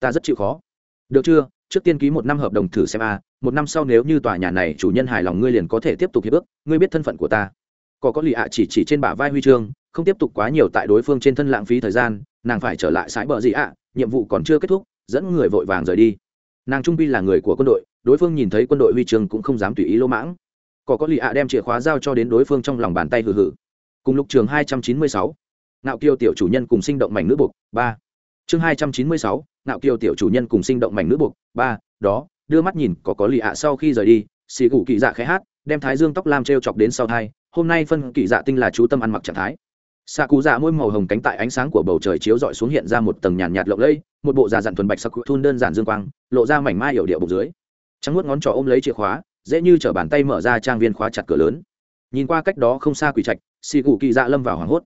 Ta rất chịu khó. Được chưa? Trước tiên ký một năm hợp đồng thử xem a, một năm sau nếu như tòa nhà này chủ nhân hài lòng ngươi liền có thể tiếp tục hiệp ước, ngươi biết thân phận của ta. Có có lì ạ chỉ chỉ trên bả vai huy chương, không tiếp tục quá nhiều tại đối phương trên thân lãng phí thời gian, nàng phải trở lại sái bờ gì ạ, nhiệm vụ còn chưa kết thúc, dẫn người vội vàng rời đi. Nàng trung pi là người của quân đội, đối phương nhìn thấy quân đội huy chương cũng không dám tùy ý lỗ mãng. Có có lì ạ đem chìa khóa giao cho đến đối phương trong lòng bàn tay hừ hừ. Cùng lục trường hai trăm chín mươi sáu nạo kiêu tiểu chủ nhân cùng sinh động mảnh nữ bục ba chương hai trăm chín mươi sáu nạo kiều tiểu chủ nhân cùng sinh động mảnh nữ buộc. Ba, đó, đưa mắt nhìn, có có lì ạ à sau khi rời đi, xì gù kỳ dạ khẽ hát, đem thái dương tóc lam t r e o chọc đến sau thai. Hôm nay phân kỳ dạ tinh là chú tâm ăn mặc trạng thái. Xạ cụ dạ môi màu hồng cánh tại ánh sáng của bầu trời chiếu rọi xuống hiện ra một tầng nhàn nhạt lộng lẫy, một bộ già dặn thuần bạch sắc cụ thun đơn giản dương quang, lộ ra mảnh mai hiểu điệu bụng dưới. Trắng nuốt ngón trỏ ôm lấy chìa khóa, dễ như chở bàn tay mở ra trang viên khóa chặt cửa lớn. Nhìn qua cách đó không xa quỷ trạch, xì cụ kỳ dạ lâm vào hoảng hốt.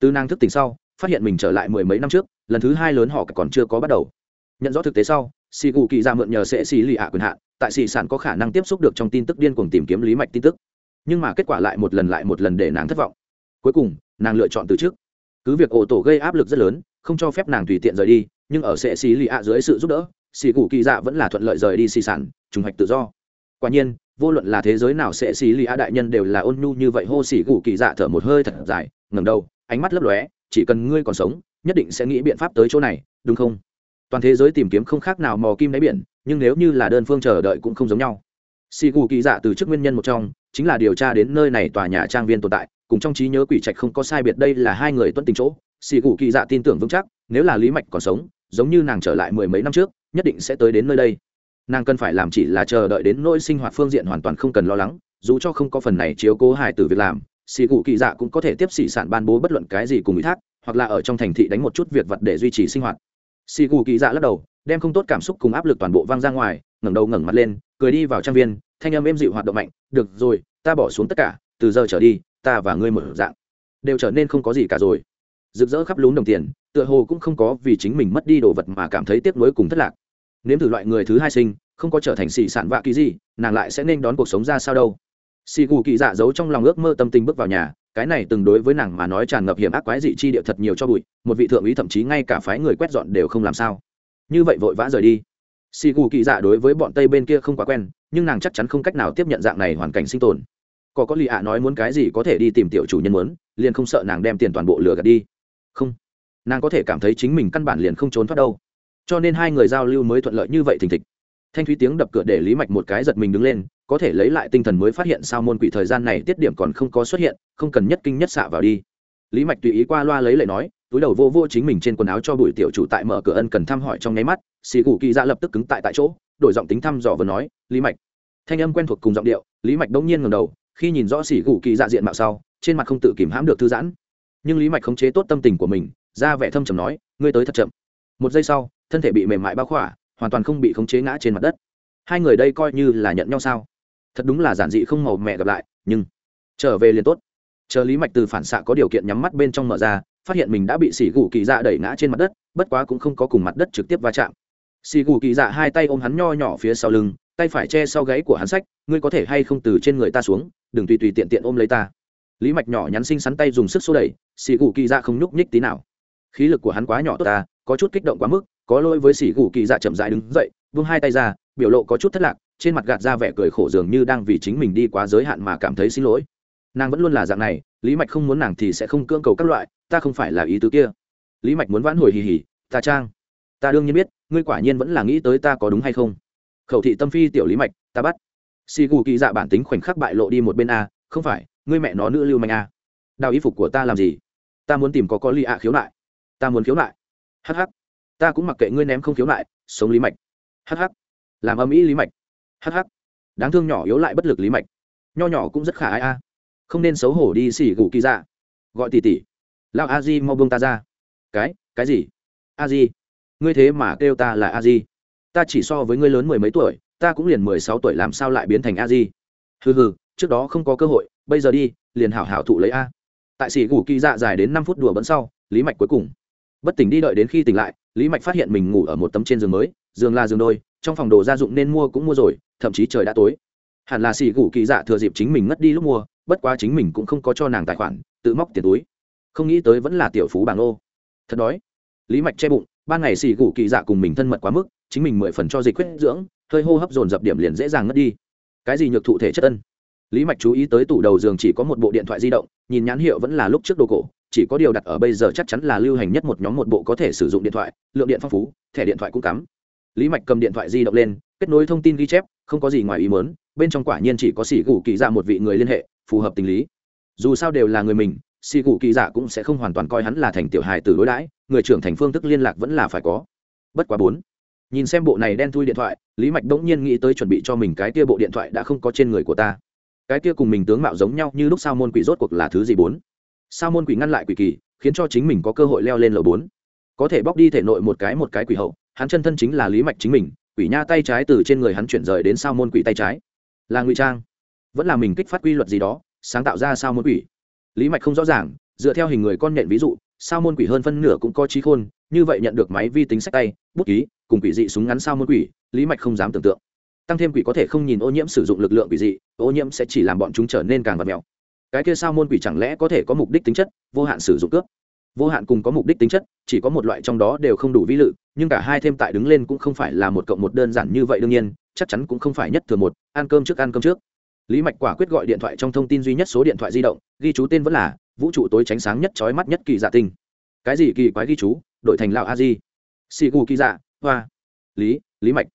Từ nàng thức tỉnh sau phát hiện mình trở lại mười mấy năm trước, lần thứ hai lớn họ còn chưa có bắt đầu. Nhận rõ thực tế sau xì cụ kỳ dạ mượn nhờ sệ xì lì ạ quyền hạn, tại xì sản có khả năng tiếp xúc được trong tin tức điên cuồng tìm kiếm lý mạch tin tức. Nhưng mà kết quả lại một lần lại một lần để nàng thất vọng. Cuối cùng, nàng lựa chọn từ trước cứ việc ổ tổ gây áp lực rất lớn, không cho phép nàng tùy tiện rời đi, nhưng ở sệ xì lì ạ dưới sự giúp đỡ xì cụ kỳ dạ vẫn là thuận lợi rời đi xì sản, trùng hoạch tự do. Quả nhiên, vô luận là thế giới nào sệ xì lì ạ đại nhân đều là ôn nhu như vậy, hô xì cụ kỳ dạ thở một hơi thật dài ngầm đầu, ánh mắt lấp lóe chỉ cần ngươi còn sống, nhất định sẽ nghĩ biện pháp tới chỗ này, đúng không? Toàn thế giới tìm kiếm không khác nào mò kim đáy biển, nhưng nếu như là đơn phương chờ đợi cũng không giống nhau. Xì gù kỳ dạ từ trước nguyên nhân một trong, chính là điều tra đến nơi này tòa nhà trang viên tồn tại, cùng trong trí nhớ quỷ trạch không có sai biệt đây là hai người tuân tình chỗ. Xì gù kỳ dạ tin tưởng vững chắc, nếu là lý mạch còn sống, giống như nàng trở lại mười mấy năm trước, nhất định sẽ tới đến nơi đây. Nàng cần phải làm chỉ là chờ đợi đến nỗi sinh hoạt phương diện hoàn toàn không cần lo lắng, dù cho không có phần này chiếu cố hài tử việc làm xì gù kỳ dạ cũng có thể tiếp xỉ sản ban bố bất luận cái gì cùng ủy thác, hoặc là ở trong thành thị đánh một chút việc vật để duy trì sinh hoạt. Xì gù kỳ dạ lắc đầu, đem không tốt cảm xúc cùng áp lực toàn bộ văng ra ngoài, ngẩng đầu ngẩng mặt lên, cười đi vào trang viên, thanh âm êm dịu hoạt động mạnh, được rồi, ta bỏ xuống tất cả, từ giờ trở đi, ta và ngươi mở dạng. Đều trở nên không có gì cả rồi. Rực rỡ khắp lún đồng tiền, tựa hồ cũng không có vì chính mình mất đi đồ vật mà cảm thấy tiếc nuối cùng thất lạc. Nếm thử loại người thứ hai sinh, không có trở thành xì sản vạ kỳ gì, nàng lại sẽ nên đón cuộc sống ra sao đâu xì gù kỳ dạ giấu trong lòng ước mơ tâm tình bước vào nhà, cái này từng đối với nàng mà nói tràn ngập hiểm ác quái dị chi địa thật nhiều cho bụi, một vị thượng úy thậm chí ngay cả phái người quét dọn đều không làm sao. Như vậy vội vã rời đi. Xì gù kỳ dạ đối với bọn tây bên kia không quá quen, nhưng nàng chắc chắn không cách nào tiếp nhận dạng này hoàn cảnh sinh tồn. Có có lì ạ nói muốn cái gì có thể đi tìm tiểu chủ nhân muốn, liền không sợ nàng đem tiền toàn bộ lừa gạt đi. Không. Nàng có thể cảm thấy chính mình căn bản liền không trốn thoát đâu. Cho nên hai người giao lưu mới thuận lợi như vậy thình thịch thanh thúy tiếng đập cửa để lý mạch một cái giật mình đứng lên, có thể lấy lại tinh thần mới phát hiện sao môn quỷ thời gian này tiết điểm còn không có xuất hiện, không cần nhất kinh nhất xạ vào đi. Lý mạch tùy ý qua loa lấy lệ nói, túi đầu vô vô chính mình trên quần áo cho bùi tiểu chủ tại mở cửa ân cần thăm hỏi trong nháy mắt, xì cụ kỳ ra lập tức cứng tại tại chỗ, đổi giọng tính thăm dò vừa nói, lý mạch. Thanh âm quen thuộc cùng giọng điệu, lý mạch đông nhiên ngầm đầu, khi nhìn rõ xì cụ kỳ dạ diện mạo sau, trên mặt không tự kìm hãm được thư giãn. Nhưng lý mạch khống chế tốt tâm tình của mình, ra vẻ thâm trầm nói, ngươi tới thật chậm. Một giây sau, thân thể bị mềm mại bao khỏa hoàn toàn không bị khống chế ngã trên mặt đất. Hai người đây coi như là nhận nhau sao? Thật đúng là giản dị không màu mẹ gặp lại, nhưng trở về liền tốt. Chờ lý mạch từ phản xạ có điều kiện nhắm mắt bên trong mở ra, phát hiện mình đã bị xỉ gù kỳ dạ đẩy ngã trên mặt đất, bất quá cũng không có cùng mặt đất trực tiếp va chạm. Xỉ gù kỳ dạ hai tay ôm hắn nho nhỏ phía sau lưng, tay phải che sau gáy của hắn sách, ngươi có thể hay không từ trên người ta xuống, đừng tùy tùy tiện tiện ôm lấy ta. Lý mạch nhỏ nhắn xinh xắn tay dùng sức xô đẩy, xỉ gù kỳ dạ không nhúc nhích tí nào. Khí lực của hắn quá nhỏ tốt ta, có chút kích động quá mức có lỗi với sỉ gù kỳ dạ chậm rãi đứng dậy, vung hai tay ra, biểu lộ có chút thất lạc, trên mặt gạt ra vẻ cười khổ dường như đang vì chính mình đi quá giới hạn mà cảm thấy xin lỗi. Nàng vẫn luôn là dạng này, lý mạch không muốn nàng thì sẽ không cưỡng cầu các loại, ta không phải là ý tứ kia. Lý mạch muốn vãn hồi hì hì, ta trang. Ta đương nhiên biết, ngươi quả nhiên vẫn là nghĩ tới ta có đúng hay không. Khẩu thị tâm phi tiểu lý mạch, ta bắt. Xì gù kỳ dạ bản tính khoảnh khắc bại lộ đi một bên a, không phải, ngươi mẹ nó nữ lưu manh a. Đào y phục của ta làm gì? Ta muốn tìm có có ly ạ khiếu nại. Ta muốn khiếu nại. Hh ta cũng mặc kệ ngươi ném không khiếu lại, sống lý mạch. Hh làm âm ý lý mạch. Hh đáng thương nhỏ yếu lại bất lực lý mạch. Nho nhỏ cũng rất khả ai a. À. Không nên xấu hổ đi xỉ gù kỳ dạ. Gọi tỷ tỷ. Lao a di mau buông ta ra. Cái cái gì? A di. Ngươi thế mà kêu ta là a di. Ta chỉ so với ngươi lớn mười mấy tuổi ta cũng liền mười sáu tuổi làm sao lại biến thành a di? Hừ hừ trước đó không có cơ hội bây giờ đi liền hảo hảo thụ lấy a. Tại xỉ gù kỳ dạ dài đến năm phút đùa bẫn sau lý mạch cuối cùng. Bất tỉnh đi đợi đến khi tỉnh lại lý mạch phát hiện mình ngủ ở một tấm trên giường mới, giường là giường đôi, trong phòng đồ gia dụng nên mua cũng mua rồi, thậm chí trời đã tối. Hẳn là xì gù kỳ dạ thừa dịp chính mình ngất đi lúc mua, bất quá chính mình cũng không có cho nàng tài khoản, tự móc tiền túi. Không nghĩ tới vẫn là tiểu phú bảng ô. Thật đói. Lý mạch che bụng, ban ngày xì gù kỳ dạ cùng mình thân mật quá mức, chính mình mười phần cho dịch huyết dưỡng, hơi hô hấp dồn dập điểm liền dễ dàng ngất đi. Cái gì nhược thụ thể chất ân? Lý mạch chú ý tới tủ đầu giường chỉ có một bộ điện thoại di động, nhìn nhãn hiệu vẫn là lúc trước đồ cổ chỉ có điều đặt ở bây giờ chắc chắn là lưu hành nhất một nhóm một bộ có thể sử dụng điện thoại, lượng điện phong phú, thẻ điện thoại cũng cắm. Lý mạch cầm điện thoại di động lên, kết nối thông tin ghi chép, không có gì ngoài ý mớn bên trong quả nhiên chỉ có xỉ gù kỳ dạ một vị người liên hệ, phù hợp tình lý. Dù sao đều là người mình xỉ gù kỳ dạ cũng sẽ không hoàn toàn coi hắn là thành tiểu hài từ đối đãi, người trưởng thành phương thức liên lạc vẫn là phải có. Bất quá bốn. Nhìn xem bộ này đen thui điện thoại, lý mạch bỗng nhiên nghĩ tới chuẩn bị cho mình cái kia bộ điện thoại đã không có trên người của ta. Cái kia cùng mình tướng mạo giống nhau như lúc sao môn quỷ rốt cuộc là thứ gì bốn? Sao môn quỷ ngăn lại quỷ kỳ, khiến cho chính mình có cơ hội leo lên lầu bốn? Có thể bóc đi thể nội một cái một cái quỷ hậu, hắn chân thân chính là lý mạch chính mình, quỷ nha tay trái từ trên người hắn chuyển rời đến sao môn quỷ tay trái. Là ngụy trang. Vẫn là mình kích phát quy luật gì đó, sáng tạo ra sao môn quỷ. Lý mạch không rõ ràng, dựa theo hình người con nhện ví dụ, sao môn quỷ hơn phân nửa cũng có trí khôn, như vậy nhận được máy vi tính sách tay, bút ký, cùng quỷ dị súng ngắn sao môn quỷ, lý mạch không dám tưởng tượng. Tăng thêm quỷ có thể không nhìn ô nhiễm sử dụng lực lượng quỷ dị, ô nhiễm sẽ chỉ làm bọn chúng trở nên càng vật mèo cái kia sao môn quỷ chẳng lẽ có thể có mục đích tính chất, vô hạn sử dụng cướp? Vô hạn cùng có mục đích tính chất, chỉ có một loại trong đó đều không đủ vi lự, nhưng cả hai thêm tại đứng lên cũng không phải là một cộng một đơn giản như vậy đương nhiên, chắc chắn cũng không phải nhất thừa một, ăn cơm trước ăn cơm trước. Lý mạch quả quyết gọi điện thoại trong thông tin duy nhất số điện thoại di động, ghi chú tên vẫn là vũ trụ tối tránh sáng nhất trói mắt nhất kỳ dạ tinh. Cái gì kỳ quái ghi chú? Đổi thành lão a di. Xì gù kỳ dạ hoa. Lý lý mạch.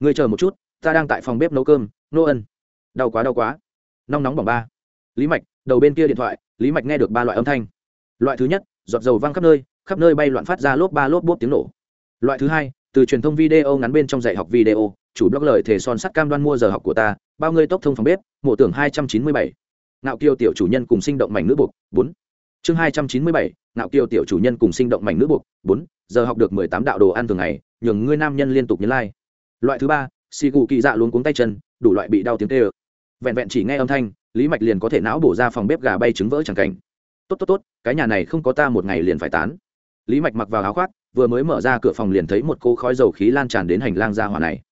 Người chờ một chút, ta đang tại phòng bếp nấu cơm, nô ân. Đau quá đau quá. Nóng nóng bỏng ba lý mạch, đầu bên kia điện thoại, lý mạch nghe được ba loại âm thanh. Loại thứ nhất, giọt dầu văng khắp nơi khắp nơi bay loạn phát ra lốp ba lốp bốp tiếng nổ. Loại thứ hai, từ truyền thông video ngắn bên trong dạy học video, chủ blog lời thể son sắt cam đoan mua giờ học của ta, bao ngươi tốc thông phòng bếp, mộ tưởng hai trăm chín mươi bảy. Ngạo kiêu tiểu chủ nhân cùng sinh động mảnh nữ buộc, bốn. Chương hai trăm chín mươi bảy, ngạo kiêu tiểu chủ nhân cùng sinh động mảnh nữ buộc, bốn. Giờ học được mười tám đạo đồ ăn thường ngày, nhường ngươi nam nhân liên tục nhấn like. loại thứ ba, xì cụ kỳ dạ luôn cuống tay chân, đủ loại bị đau tiếng tê ơ vẹn vẹn chỉ nghe âm thanh lý mạch liền có thể não bổ ra phòng bếp gà bay trứng vỡ chẳng cảnh. Tốt tốt tốt, cái nhà này không có ta một ngày liền phải tán. Lý mạch mặc vào áo khoác, vừa mới mở ra cửa phòng liền thấy một cô khói dầu khí lan tràn đến hành lang ra hỏa này.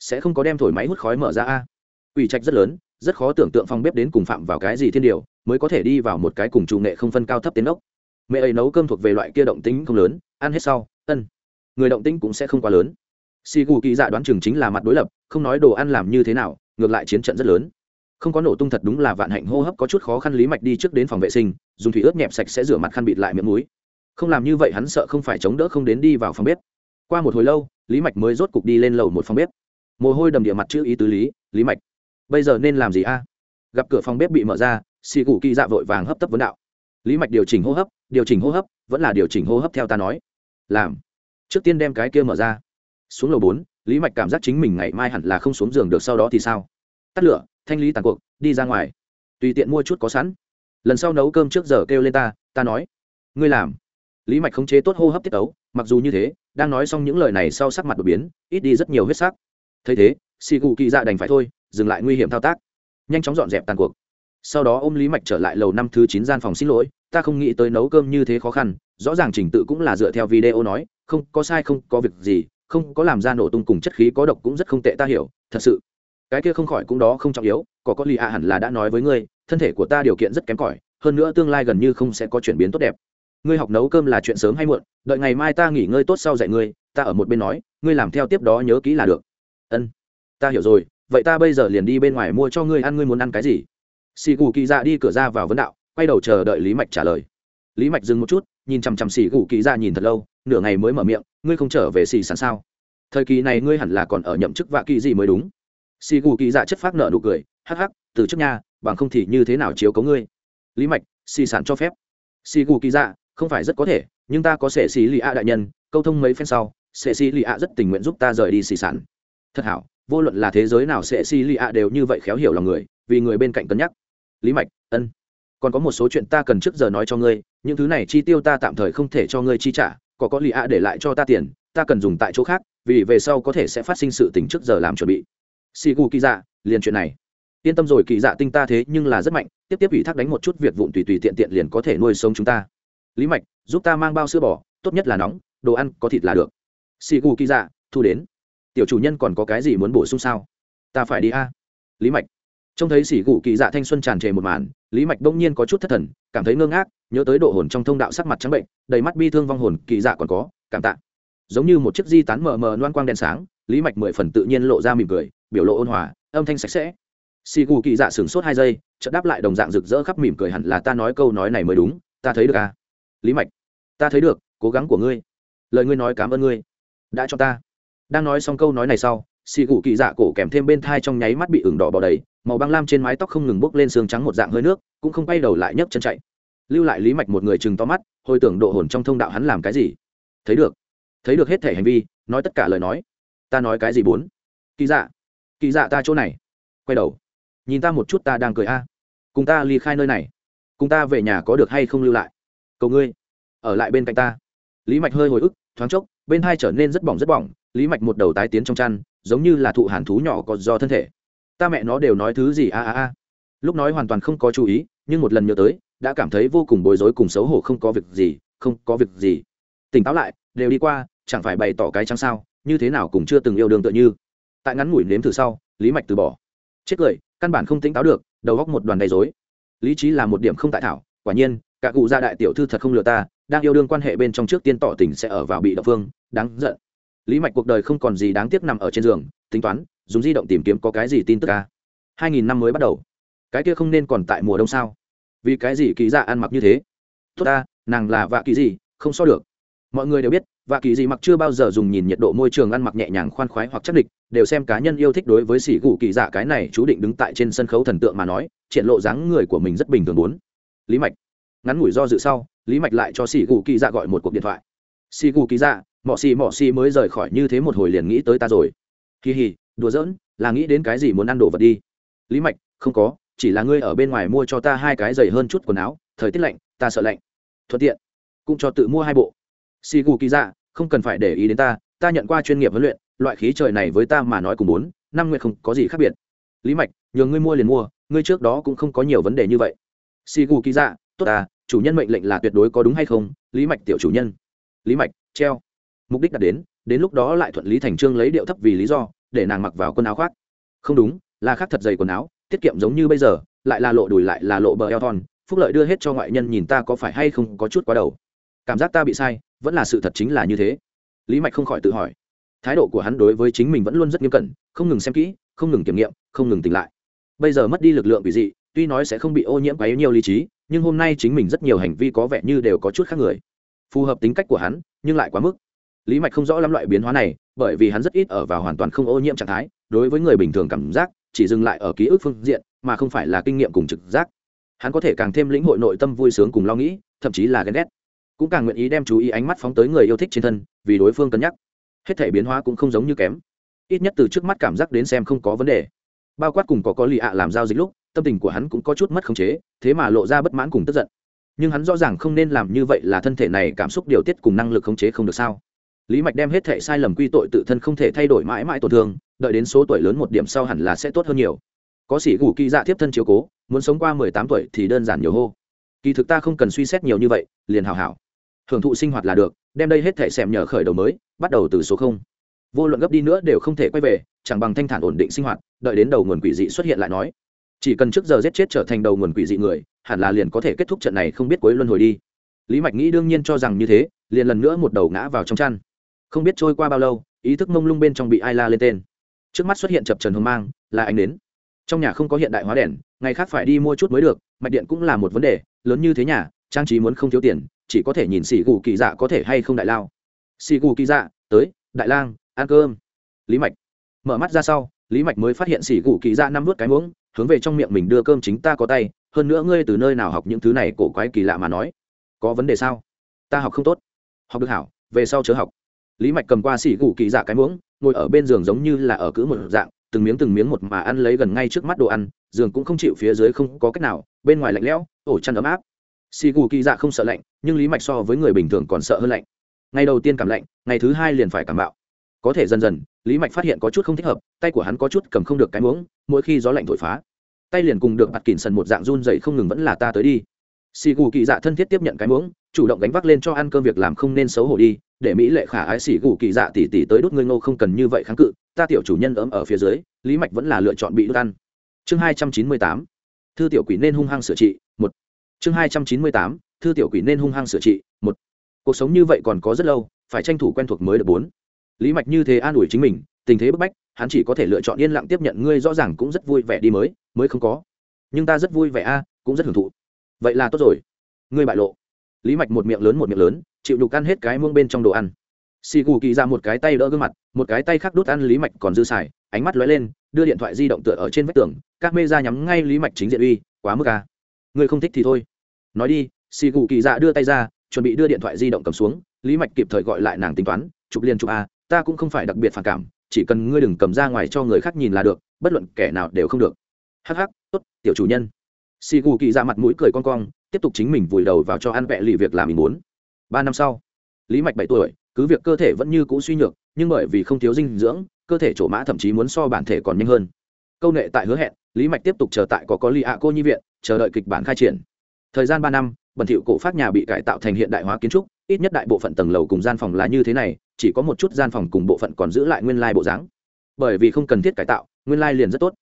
Sẽ không có đem thổi máy hút khói mở ra a? Ủy trạch rất lớn, rất khó tưởng tượng phòng bếp đến cùng phạm vào cái gì thiên điều, mới có thể đi vào một cái cùng chủ nghệ không phân cao thấp tiến ốc. Mẹ ấy nấu cơm thuộc về loại kia động tính không lớn, ăn hết sau, ân. Người động tính cũng sẽ không quá lớn. Si gù kỳ dạ đoán chừng chính là mặt đối lập, không nói đồ ăn làm như thế nào, ngược lại chiến trận rất lớn không có nổ tung thật đúng là vạn hạnh hô hấp có chút khó khăn lý mạch đi trước đến phòng vệ sinh dùng thủy ướt nhẹp sạch sẽ rửa mặt khăn bịt lại miệng mũi. không làm như vậy hắn sợ không phải chống đỡ không đến đi vào phòng bếp. qua một hồi lâu, lý mạch mới rốt cục đi lên lầu một phòng bếp. mồ hôi đầm địa mặt chữ ý tứ lý lý mạch, bây giờ nên làm gì a? gặp cửa phòng bếp bị mở ra, xì cụ kỳ dạ vội vàng hấp tấp vấn đạo. lý mạch điều chỉnh hô hấp, điều chỉnh hô hấp, vẫn là điều chỉnh hô hấp theo ta nói. làm. trước tiên đem cái kia mở ra. xuống lầu bốn, lý mạch cảm giác chính mình ngày mai hẳn là không xuống giường được, sau đó thì sao? tắt lửa thanh lý tàn cuộc, đi ra ngoài. Tùy tiện mua chút có sẵn. Lần sau nấu cơm trước giờ kêu lên ta ta nói. Ngươi làm. Lý mạch khống chế tốt hô hấp tiết ấu mặc dù như thế, đang nói xong những lời này sau sắc mặt đột biến, ít đi rất nhiều huyết sắc. Thấy thế xì cụ kỳ dạ đành phải thôi, dừng lại nguy hiểm thao tác. Nhanh chóng dọn dẹp tàn cuộc. Sau đó ôm lý mạch trở lại lầu năm thứ chín gian phòng xin lỗi, ta không nghĩ tới nấu cơm như thế khó khăn, rõ ràng trình tự cũng là dựa theo video nói, không có sai không có việc gì, không có làm ra nổ tung cùng chất khí có độc cũng rất không tệ, ta hiểu, thật sự cái kia không khỏi cũng đó không trọng yếu, có có lì ạ hẳn là đã nói với ngươi, thân thể của ta điều kiện rất kém cỏi, hơn nữa tương lai gần như không sẽ có chuyển biến tốt đẹp. Ngươi học nấu cơm là chuyện sớm hay muộn, đợi ngày mai ta nghỉ ngơi tốt sau dạy ngươi, ta ở một bên nói, ngươi làm theo tiếp đó nhớ kỹ là được. Ân, ta hiểu rồi, vậy ta bây giờ liền đi bên ngoài mua cho ngươi ăn, ngươi muốn ăn cái gì? Xì gù kỳ dạ đi cửa ra vào vấn đạo, quay đầu chờ đợi lý mạch trả lời. Lý mạch dừng một chút, nhìn chằm chằm xì gù kỳ dạ nhìn thật lâu, nửa ngày mới mở miệng, ngươi không trở về xì sẵn sao? Thời kỳ này ngươi hẳn là còn ở nhậm chức vạ kỳ gì mới đúng xì gù kỳ dạ chất phác nợ nụ cười, hắc hắc, từ trước nha, bằng không thì như thế nào chiếu cấu ngươi? Lý mạch, xì sản cho phép. Xì gù kỳ dạ không phải rất có thể, nhưng ta có sệ xì lì a đại nhân, câu thông mấy phen sau sệ xì lì a rất tình nguyện giúp ta rời đi xì sản. Thật hảo, vô luận là thế giới nào sệ xì lì a đều như vậy khéo hiểu lòng người, vì người bên cạnh cân nhắc. Lý mạch, ân, còn có một số chuyện ta cần trước giờ nói cho ngươi, những thứ này chi tiêu ta tạm thời không thể cho ngươi chi trả, có có lì a để lại cho ta tiền, ta cần dùng tại chỗ khác, vì về sau có thể sẽ phát sinh sự tình trước giờ làm chuẩn bị xì gù kỳ dạ liền chuyện này. Yên tâm rồi, kỳ dạ tinh ta thế nhưng là rất mạnh, tiếp tiếp ủy thác đánh một chút việc vụn tùy tùy tiện tiện liền có thể nuôi sống chúng ta. Lý mạch, giúp ta mang bao sữa bò, tốt nhất là nóng, đồ ăn có thịt là được. Xì gù kỳ dạ thu đến. Tiểu chủ nhân còn có cái gì muốn bổ sung sao? Ta phải đi a. Lý mạch. Trông thấy xỉ gù kỳ dạ thanh xuân tràn trề một màn, lý mạch bỗng nhiên có chút thất thần, cảm thấy ngơ ngác, nhớ tới độ hồn trong thông đạo sắc mặt trắng bệnh, đầy mắt bi thương vong hồn, kỳ dạ còn có, cảm tạ. Giống như một chiếc di tán mờ mờ loan quang đèn sáng, lý mạch mười phần tự nhiên lộ ra mỉm cười biểu lộ ôn hòa, âm thanh sạch sẽ. Xì gù kỳ dạ sửng sốt hai giây, chợt đáp lại đồng dạng rực rỡ khắp mỉm cười hẳn là ta nói câu nói này mới đúng, ta thấy được à? Lý mạch, ta thấy được, cố gắng của ngươi. Lời ngươi nói cảm ơn ngươi. Đã cho ta. Đang nói xong câu nói này sau, xì gù kỳ dạ cổ kèm thêm bên thai trong nháy mắt bị ửng đỏ bò đầy, màu băng lam trên mái tóc không ngừng bốc lên xương trắng một dạng hơi nước, cũng không quay đầu lại nhấc chân chạy. Lưu lại lý mạch một người chừng to mắt, hồi tưởng độ hồn trong thông đạo hắn làm cái gì. Thấy được. Thấy được hết thể hành vi, nói tất cả lời nói. Ta nói cái gì bốn? Kỳ dạ kỳ dạ ta chỗ này. Quay đầu. Nhìn ta một chút ta đang cười a. Cùng ta ly khai nơi này. Cùng ta về nhà có được hay không lưu lại? Cầu ngươi. Ở lại bên cạnh ta. Lý mạch hơi hồi ức, thoáng chốc, bên hai trở nên rất bỏng rất bỏng. Lý mạch một đầu tái tiến trong chăn, giống như là thụ hàn thú nhỏ có do thân thể. Ta mẹ nó đều nói thứ gì a a a. Lúc nói hoàn toàn không có chú ý, nhưng một lần nhớ tới, đã cảm thấy vô cùng bối rối cùng xấu hổ không có việc gì, không có việc gì. Tỉnh táo lại, đều đi qua, chẳng phải bày tỏ cái trắng sao, như thế nào cũng chưa từng yêu đương tựa như tại ngắn ngủi nếm thử sau, lý mạch từ bỏ. Chết cười, căn bản không tỉnh táo được, đầu góc một đoàn đầy dối lý trí là một điểm không tại thảo, quả nhiên, cả cụ gia đại tiểu thư thật không lừa ta, đang yêu đương quan hệ bên trong trước tiên tỏ tình sẽ ở vào bị động phương đáng giận. Lý mạch cuộc đời không còn gì đáng tiếc nằm ở trên giường, tính toán, dùng di động tìm kiếm có cái gì tin tức ca hai nghìn năm mới bắt đầu. Cái kia không nên còn tại mùa đông sao? Vì cái gì kỳ dạ ăn mặc như thế? Tốt ta, nàng là vạ kỳ gì, không so được. Mọi người đều biết và kỳ gì mặc chưa bao giờ dùng nhìn nhiệt độ môi trường ăn mặc nhẹ nhàng khoan khoái hoặc chắc địch, đều xem cá nhân yêu thích đối với sỉ gù kỳ dạ cái này chú định đứng tại trên sân khấu thần tượng mà nói, triển lộ dáng người của mình rất bình thường bốn. Lý mạch. Ngắn ngủi do dự sau, lý mạch lại cho sỉ gù kỳ dạ gọi một cuộc điện thoại. Sỉ gù kỳ dạ mọ xì mọ xì mới rời khỏi như thế một hồi liền nghĩ tới ta rồi. Kỳ hì, đùa giỡn, là nghĩ đến cái gì muốn ăn đồ vật đi. Lý mạch, không có, chỉ là ngươi ở bên ngoài mua cho ta hai cái dày hơn chút quần áo, thời tiết lạnh, ta sợ lạnh. Thuận tiện, cũng cho tự mua hai bộ. Xì gù kỳ dạ không cần phải để ý đến ta ta nhận qua chuyên nghiệp huấn luyện, loại khí trời này với ta mà nói cùng bốn, năm nguyện không có gì khác biệt. Lý mạch, nhường ngươi mua liền mua, ngươi trước đó cũng không có nhiều vấn đề như vậy. Xì gù kỳ dạ tốt ta, chủ nhân mệnh lệnh là tuyệt đối có đúng hay không? Lý mạch tiểu chủ nhân. Lý mạch, treo. Mục đích đạt đến đến lúc đó lại thuận lý thành trương lấy điệu thấp vì lý do, để nàng mặc vào quần áo khoác. Không đúng, là khác thật dày quần áo, tiết kiệm giống như bây giờ, lại là lộ đùi lại là lộ bờ eo thon, phúc lợi đưa hết cho ngoại nhân nhìn ta có phải hay không có chút quá đầu. Cảm giác ta bị sai vẫn là sự thật chính là như thế. Lý mạch không khỏi tự hỏi. Thái độ của hắn đối với chính mình vẫn luôn rất nghiêm cẩn, không ngừng xem kỹ, không ngừng kiểm nghiệm, không ngừng tỉnh lại. Bây giờ mất đi lực lượng quỷ dị, tuy nói sẽ không bị ô nhiễm quá nhiều lý trí, nhưng hôm nay chính mình rất nhiều hành vi có vẻ như đều có chút khác người. Phù hợp tính cách của hắn, nhưng lại quá mức. Lý mạch không rõ lắm loại biến hóa này, bởi vì hắn rất ít ở vào hoàn toàn không ô nhiễm trạng thái, đối với người bình thường cảm giác, chỉ dừng lại ở ký ức phương diện, mà không phải là kinh nghiệm cùng trực giác. Hắn có thể càng thêm lĩnh hội nội tâm vui sướng cùng lo nghĩ, thậm chí là ghen ghét cũng càng nguyện ý đem chú ý ánh mắt phóng tới người yêu thích trên thân, vì đối phương cân nhắc. Hết thể biến hóa cũng không giống như kém. Ít nhất từ trước mắt cảm giác đến xem không có vấn đề. Bao quát cùng có có lì ạ làm giao dịch lúc, tâm tình của hắn cũng có chút mất khống chế, thế mà lộ ra bất mãn cùng tức giận. Nhưng hắn rõ ràng không nên làm như vậy là thân thể này cảm xúc điều tiết cùng năng lực khống chế không được sao? Lý mạch đem hết thể sai lầm quy tội tự thân không thể thay đổi mãi mãi tổn thương, đợi đến số tuổi lớn một điểm sau hẳn là sẽ tốt hơn nhiều. Có sĩ gù kỳ dạ tiếp thân chiếu cố, muốn sống qua mười tám tuổi thì đơn giản nhiều hô. Kỳ thực ta không cần suy xét nhiều như vậy, liền hào hảo hưởng thụ sinh hoạt là được, đem đây hết thể xem nhờ khởi đầu mới, bắt đầu từ số không. Vô luận gấp đi nữa đều không thể quay về, chẳng bằng thanh thản ổn định sinh hoạt, đợi đến đầu nguồn quỷ dị xuất hiện lại nói. Chỉ cần trước giờ giết chết trở thành đầu nguồn quỷ dị người, hẳn là liền có thể kết thúc trận này không biết cuối luân hồi đi. Lý mạch nghĩ đương nhiên cho rằng như thế, liền lần nữa một đầu ngã vào trong chăn. Không biết trôi qua bao lâu, ý thức mông lung bên trong bị ai la lên tên. Trước mắt xuất hiện chập trần hồng mang, là anh đến trong nhà không có hiện đại hóa đèn, ngày khác phải đi mua chút mới được, mạch điện cũng là một vấn đề, lớn như thế nhà, trang trí muốn không thiếu tiền chỉ có thể nhìn xì gù kỳ dạ có thể hay không đại lao. Xì gù kỳ dạ tới, đại lang, ăn cơm. Lý mạch. Mở mắt ra sau, lý mạch mới phát hiện xì gù kỳ dạ năm vớt cái muỗng, hướng về trong miệng mình đưa cơm chính ta có tay, hơn nữa ngươi từ nơi nào học những thứ này cổ quái kỳ lạ mà nói. Có vấn đề sao? Ta học không tốt. Học được hảo, về sau chớ học. Lý mạch cầm qua xỉ gù kỳ dạ cái muỗng, ngồi ở bên giường giống như là ở cữ một dạng, từng miếng từng miếng một mà ăn lấy gần ngay trước mắt đồ ăn, giường cũng không chịu phía dưới không có cách nào, bên ngoài lạnh lẽo, ổ chăn ấm áp xì gù kỳ dạ không sợ lạnh, nhưng lý mạch so với người bình thường còn sợ hơn lạnh. Ngày đầu tiên cảm lạnh, ngày thứ hai liền phải cảm bạo. Có thể dần dần, lý mạch phát hiện có chút không thích hợp, tay của hắn có chút cầm không được cái muỗng, mỗi khi gió lạnh thổi phá, tay liền cùng được bạt kỉn sần một dạng run dậy không ngừng vẫn là ta tới đi. Xì gù kỳ dạ thân thiết tiếp nhận cái muỗng, chủ động đánh vác lên cho ăn cơm việc làm không nên xấu hổ đi, để mỹ lệ khả ái xỉ gù kỳ dạ tỉ tỉ tới đốt ngươi ngô không cần như vậy kháng cự, ta tiểu chủ nhân ấm ở phía dưới, lý mạch vẫn là lựa chọn bị đốt ăn. Chương hai trăm chín mươi tám, thư tiểu quỷ nên hung hăng sửa trị chương hai trăm chín mươi tám, thư tiểu quỷ nên hung hăng sửa trị, một. Cuộc sống như vậy còn có rất lâu, phải tranh thủ quen thuộc mới được bốn. Lý mạch như thế an ủi chính mình, tình thế bức bách, hắn chỉ có thể lựa chọn yên lặng tiếp nhận, ngươi rõ ràng cũng rất vui vẻ đi mới mới không có. Nhưng ta rất vui vẻ a, cũng rất hưởng thụ. Vậy là tốt rồi. Ngươi bại lộ. Lý mạch một miệng lớn một miệng lớn, chịu nhục ăn hết cái muông bên trong đồ ăn. Xì gù kỳ ra một cái tay đỡ gương mặt, một cái tay khác đút ăn lý mạch còn dư xài, ánh mắt lóe lên, đưa điện thoại di động tựa ở trên vách tường, các mê ra nhắm ngay lý mạch chính diện uy, quá mức à người không thích thì thôi. Nói đi xì gù kỳ dạ đưa tay ra, chuẩn bị đưa điện thoại di động cầm xuống, lý mạch kịp thời gọi lại nàng tính toán, chụp liền chụp a ta cũng không phải đặc biệt phản cảm, chỉ cần ngươi đừng cầm ra ngoài cho người khác nhìn là được, bất luận kẻ nào đều không được. Hắc hắc, tốt, tiểu chủ nhân. Xì gù kỳ dạ mặt mũi cười con cong, tiếp tục chính mình vùi đầu vào cho ăn vẹ lì việc làm mình muốn. Ba năm sau, lý mạch bảy tuổi, cứ việc cơ thể vẫn như cũ suy nhược, nhưng bởi vì không thiếu dinh dưỡng, cơ thể trổ mã thậm chí muốn so bản thể còn nhanh hơn. Câu nệ tại hứa hẹn, lý mạch tiếp tục chờ tại có có lì ạ cô nhi viện chờ đợi kịch bản khai triển. Thời gian ba năm, bẩn thiệu cổ phát nhà bị cải tạo thành hiện đại hóa kiến trúc, ít nhất đại bộ phận tầng lầu cùng gian phòng là như thế này, chỉ có một chút gian phòng cùng bộ phận còn giữ lại nguyên lai bộ dáng. Bởi vì không cần thiết cải tạo, nguyên lai liền rất tốt.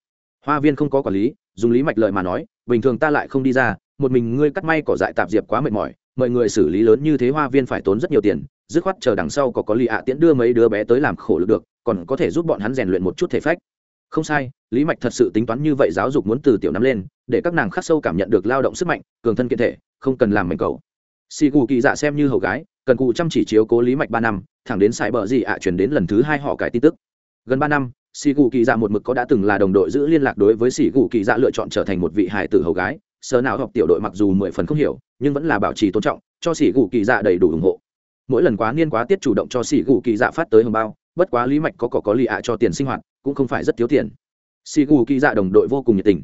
Hoa viên không có quản lý, dùng lý mạch lợi mà nói, bình thường ta lại không đi ra, một mình ngươi cắt may cỏ dại tạp diệp quá mệt mỏi, mọi người xử lý lớn như thế hoa viên phải tốn rất nhiều tiền, dứt khoát chờ đằng sau có có lì ạ tiễn đưa mấy đứa bé tới làm khổ lực được, còn có thể giúp bọn hắn rèn luyện một chút thể phách không sai, lý mạch thật sự tính toán như vậy giáo dục muốn từ tiểu năm lên, để các nàng khắc sâu cảm nhận được lao động sức mạnh, cường thân kiện thể, không cần làm mảnh cầu. Xì cù kỳ dạ xem như hầu gái, cần cụ chăm chỉ chiếu cố lý mạch ba năm, thẳng đến sài bờ gì ạ chuyển đến lần thứ hai họ cải tin tức. Gần ba năm xì cù kỳ dạ một mực có đã từng là đồng đội giữ liên lạc đối với xì cù kỳ dạ lựa chọn trở thành một vị hải tử hầu gái. Sơ nào học tiểu đội mặc dù mười phần không hiểu, nhưng vẫn là bảo trì tôn trọng, cho xì cù kỳ dạ đầy đủ ủng hộ. Mỗi lần quá niên quá tiết chủ động cho xì cù kỳ dạ phát tới hồng bao, bất quá lý mạch có cỏ có lì ạ cho tiền sinh hoạt cũng không phải rất thiếu tiền. Xì gù kỳ dạ đồng đội vô cùng nhiệt tình.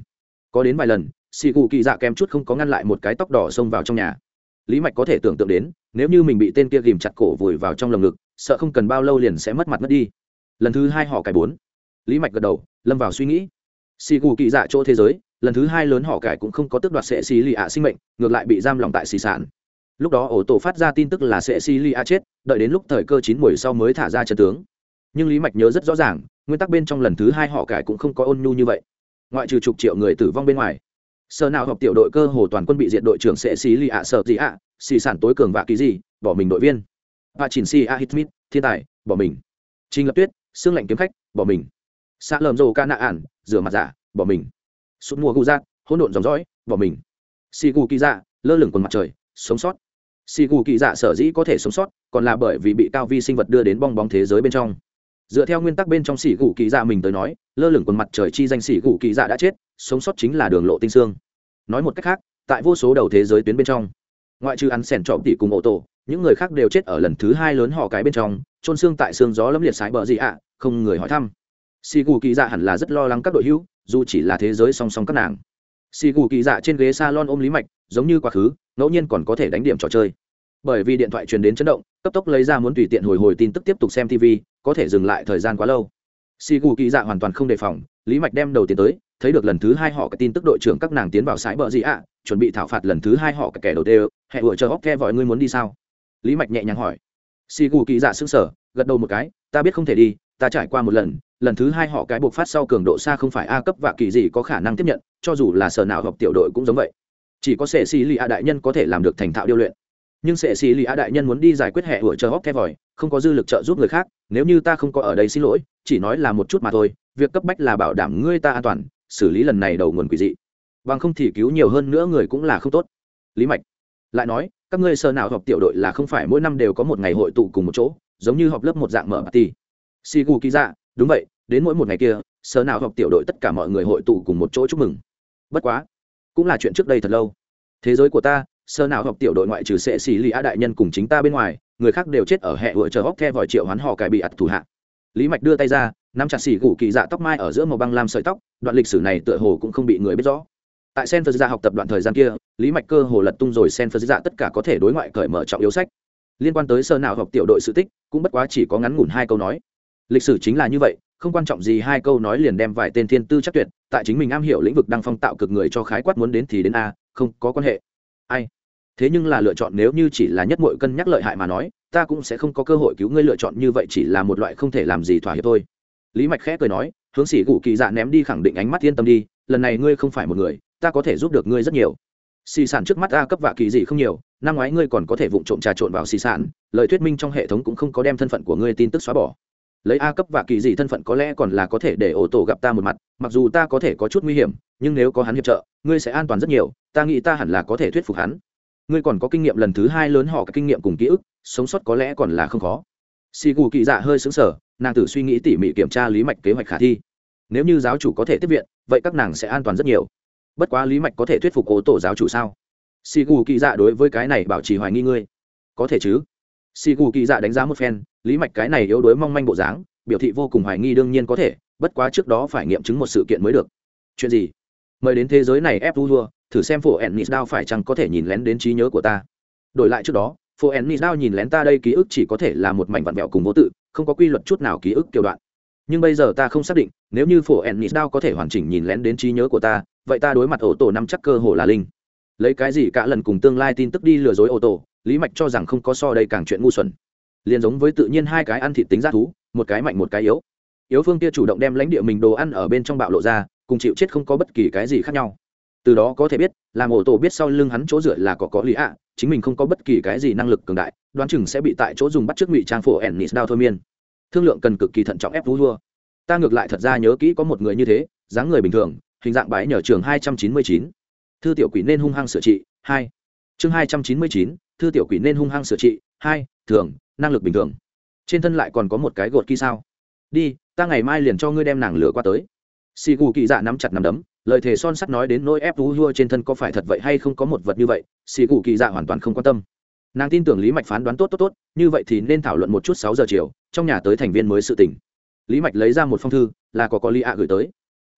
Có đến vài lần xì gù kỳ dạ kém chút không có ngăn lại một cái tóc đỏ xông vào trong nhà. Lý mạch có thể tưởng tượng đến, nếu như mình bị tên kia ghìm chặt cổ vùi vào trong lồng ngực, sợ không cần bao lâu liền sẽ mất mặt mất đi. Lần thứ hai họ cải bốn. Lý mạch gật đầu, lâm vào suy nghĩ. Xì gù kỳ dạ chỗ thế giới, lần thứ hai lớn họ cải cũng không có tước đoạt sệ xì lì ạ sinh mệnh, ngược lại bị giam lòng tại xì sản lúc đó ổ tổ phát ra tin tức là sệ xì lì ạ chết, đợi đến lúc thời cơ chín mùi sau mới thả ra trận tướng. Nhưng lý mạch nhớ rất rõ ràng nguyên tắc bên trong lần thứ hai họ cải cũng không có ôn nhu như vậy. Ngoại trừ chục triệu người tử vong bên ngoài sơ nào học tiểu đội cơ hồ toàn quân bị diệt đội trưởng sẽ xí lì ạ sợ gì ạ, xì sản tối cường vạ ký gì bỏ mình đội viên. Và chỉnh si a hitmit thiên tài, bỏ mình. Trình lập tuyết, xương lạnh kiếm khách, bỏ mình. Xã lầm rồ ca nạ ản, rửa mặt giả, bỏ mình. Sụt mùa gu giác, hỗn độn dòng dõi, bỏ mình. Xì gu kỳ dạ lơ lửng quần mặt trời, sống sót. Xì gu kỳ dạ sở dĩ có thể sống sót, còn là bởi vì bị cao vi sinh vật đưa đến bong bóng thế giới bên trong dựa theo nguyên tắc bên trong xỉ gù kỳ dạ mình tới nói, lơ lửng quần mặt trời chi danh xỉ gù kỳ dạ đã chết, sống sót chính là đường lộ tinh xương. Nói một cách khác, tại vô số đầu thế giới tuyến bên trong, ngoại trừ ăn sẻn trọm tỉ cùng ô tô những người khác đều chết ở lần thứ hai lớn họ cái bên trong trôn xương tại xương gió lấm liệt sái bờ gì ạ, không người hỏi thăm. Xì gù kỳ dạ hẳn là rất lo lắng các đội hữu, dù chỉ là thế giới song song các nàng. Xì gù kỳ dạ trên ghế s a lon ôm lý mạch, giống như quá khứ, ngẫu nhiên còn có thể đánh điểm trò chơi. Bởi vì điện thoại truyền đến chấn động, cấp tốc lấy ra muốn tùy tiện hồi hồi tin tức tiếp tục xem tv có thể dừng lại thời gian quá lâu. Xì gù kỳ dạ hoàn toàn không đề phòng, lý mạch đem đầu tiến tới, thấy được lần thứ hai họ cái tin tức đội trưởng các nàng tiến vào sái bờ gì ạ, chuẩn bị thảo phạt lần thứ hai họ cái kẻ đầu tiên hẹ ủa chờ hóc ke vội ngươi muốn đi sao? Lý mạch nhẹ nhàng hỏi. Xì gù kỳ dạ sững sở gật đầu một cái, ta biết không thể đi, ta trải qua một lần lần thứ hai họ cái buộc phát sau cường độ xa không phải a cấp và kỳ gì có khả năng tiếp nhận, cho dù là sở nào học tiểu đội cũng giống vậy. Chỉ có sệ xì lì a đại nhân có thể làm được thành thạo điêu luyện nhưng sệ xì lì a đại nhân muốn đi giải quyết hệ ủa chờ hóc ke vòi không có dư lực trợ giúp người khác, nếu như ta không có ở đây xin lỗi, chỉ nói là một chút mà thôi, việc cấp bách là bảo đảm ngươi ta an toàn, xử lý lần này đầu nguồn quỷ dị. Bằng không thì cứu nhiều hơn nữa người cũng là không tốt. Lý mạch lại nói, các ngươi sơ nào học tiểu đội là không phải mỗi năm đều có một ngày hội tụ cùng một chỗ, giống như họp lớp một dạng mở party. Si gu ký ra đúng vậy, đến mỗi một ngày kia sơ nào học tiểu đội tất cả mọi người hội tụ cùng một chỗ chúc mừng. Bất quá, cũng là chuyện trước đây thật lâu. Thế giới của ta sơ nào học tiểu đội ngoại trừ sệ xì lì a đại nhân cùng chính ta bên ngoài, người khác đều chết ở hệ vựa chờ hóc the vòi triệu hoán họ cải bị ặt thủ hạ. Lý mạch đưa tay ra, nắm chặt xì gù kỳ dạ tóc mai ở giữa màu băng lam sợi tóc, đoạn lịch sử này tựa hồ cũng không bị người biết rõ. Tại sen phật dạ học tập đoạn thời gian kia, lý mạch cơ hồ lật tung rồi sen phật dạ tất cả có thể đối ngoại cởi mở trọng yếu sách. Liên quan tới sơ nào học tiểu đội sự tích, cũng bất quá chỉ có ngắn ngủn hai câu nói. Lịch sử chính là như vậy, không quan trọng gì hai câu nói liền đem vài tên thiên tư chắc tuyệt, tại chính mình am hiểu lĩnh vực đang phong tạo cực người cho khái quát muốn đến thì đến a, không có quan hệ. Ai? Thế nhưng là lựa chọn nếu như chỉ là nhất mội cân nhắc lợi hại mà nói, ta cũng sẽ không có cơ hội cứu ngươi lựa chọn như vậy chỉ là một loại không thể làm gì thỏa hiệp thôi. Lý mạch khẽ cười nói, hướng sĩ gù kỳ dạ ném đi khẳng định ánh mắt yên tâm đi, lần này ngươi không phải một người, ta có thể giúp được ngươi rất nhiều. Xì sản trước mắt ta cấp vạ kỳ gì không nhiều, năm ngoái ngươi còn có thể vụng trộm trà trộn vào xì sản lời thuyết minh trong hệ thống cũng không có đem thân phận của ngươi tin tức xóa bỏ. Lấy a cấp vạ kỳ gì thân phận có lẽ còn là có thể để ổ tổ gặp ta một mặt, mặc dù ta có thể có chút nguy hiểm, nhưng nếu có hắn hiệp trợ, ngươi sẽ an toàn rất nhiều, ta nghĩ ta hẳn là có thể thuyết phục hắn ngươi còn có kinh nghiệm lần thứ hai lớn họ cái kinh nghiệm cùng ký ức, sống sót có lẽ còn là không khó. Xì gù kỳ dạ hơi xứng sở nàng tử suy nghĩ tỉ mỉ kiểm tra lý mạch kế hoạch khả thi. Nếu như giáo chủ có thể tiếp viện, vậy các nàng sẽ an toàn rất nhiều. Bất quá lý mạch có thể thuyết phục cố tổ giáo chủ sao? Xì gù kỳ dạ đối với cái này bảo trì hoài nghi ngươi. Có thể chứ? Xì gù kỳ dạ đánh giá một phen, lý mạch cái này yếu đuối mong manh bộ dáng, biểu thị vô cùng hoài nghi đương nhiên có thể, bất quá trước đó phải nghiệm chứng một sự kiện mới được. Chuyện gì? Mời đến thế giới này ép vu vua thử xem phổ ennis đao phải chăng có thể nhìn lén đến trí nhớ của ta. Đổi lại trước đó, phổ ennis đao nhìn lén ta đây ký ức chỉ có thể là một mảnh vặn vẹo cùng vô tự, không có quy luật chút nào ký ức kiều đoạn. Nhưng bây giờ ta không xác định, nếu như phổ ennis đao có thể hoàn chỉnh nhìn lén đến trí nhớ của ta, vậy ta đối mặt ổ tổ năm chắc cơ hồ là linh. Lấy cái gì cả lần cùng tương lai tin tức đi lừa dối ổ tổ, lý mạch cho rằng không có so đây càng chuyện ngu xuẩn. Liền giống với tự nhiên hai cái ăn thịt tính g thú, một cái mạnh một cái yếu. Yếu phương kia chủ động đem lãnh địa mình đồ ăn ở bên trong bạo lộ ra, cùng chịu chết không có bất kỳ cái gì khác nhau từ đó có thể biết là ổ tổ biết sau lưng hắn chỗ dựa là có có lý ạ, chính mình không có bất kỳ cái gì năng lực cường đại, đoán chừng sẽ bị tại chỗ dùng bắt trước ngụy trang phổ ennis đao thôi miên. Thương lượng cần cực kỳ thận trọng ép vú vua. Ta ngược lại thật ra nhớ kỹ có một người như thế, dáng người bình thường, hình dạng bái nhờ trường hai trăm chín mươi chín. Thư tiểu quỷ nên hung hăng sửa trị, hai. Chương hai trăm chín mươi chín, thư tiểu quỷ nên hung hăng sửa trị, hai, thường, năng lực bình thường. Trên thân lại còn có một cái gột kỳ sao. Đi, ta ngày mai liền cho ngươi đem nàng lửa qua tới. Xì gù kỳ dạ nắm chặt nắm đấm lời thề son sắt nói đến nỗi ép vú vua trên thân có phải thật vậy hay không có một vật như vậy, xì cụ kỳ dạ hoàn toàn không quan tâm. Nàng tin tưởng lý mạch phán đoán tốt tốt tốt, như vậy thì nên thảo luận một chút sáu giờ chiều, trong nhà tới thành viên mới sự tỉnh lý mạch lấy ra một phong thư, là có có lì ạ gửi tới.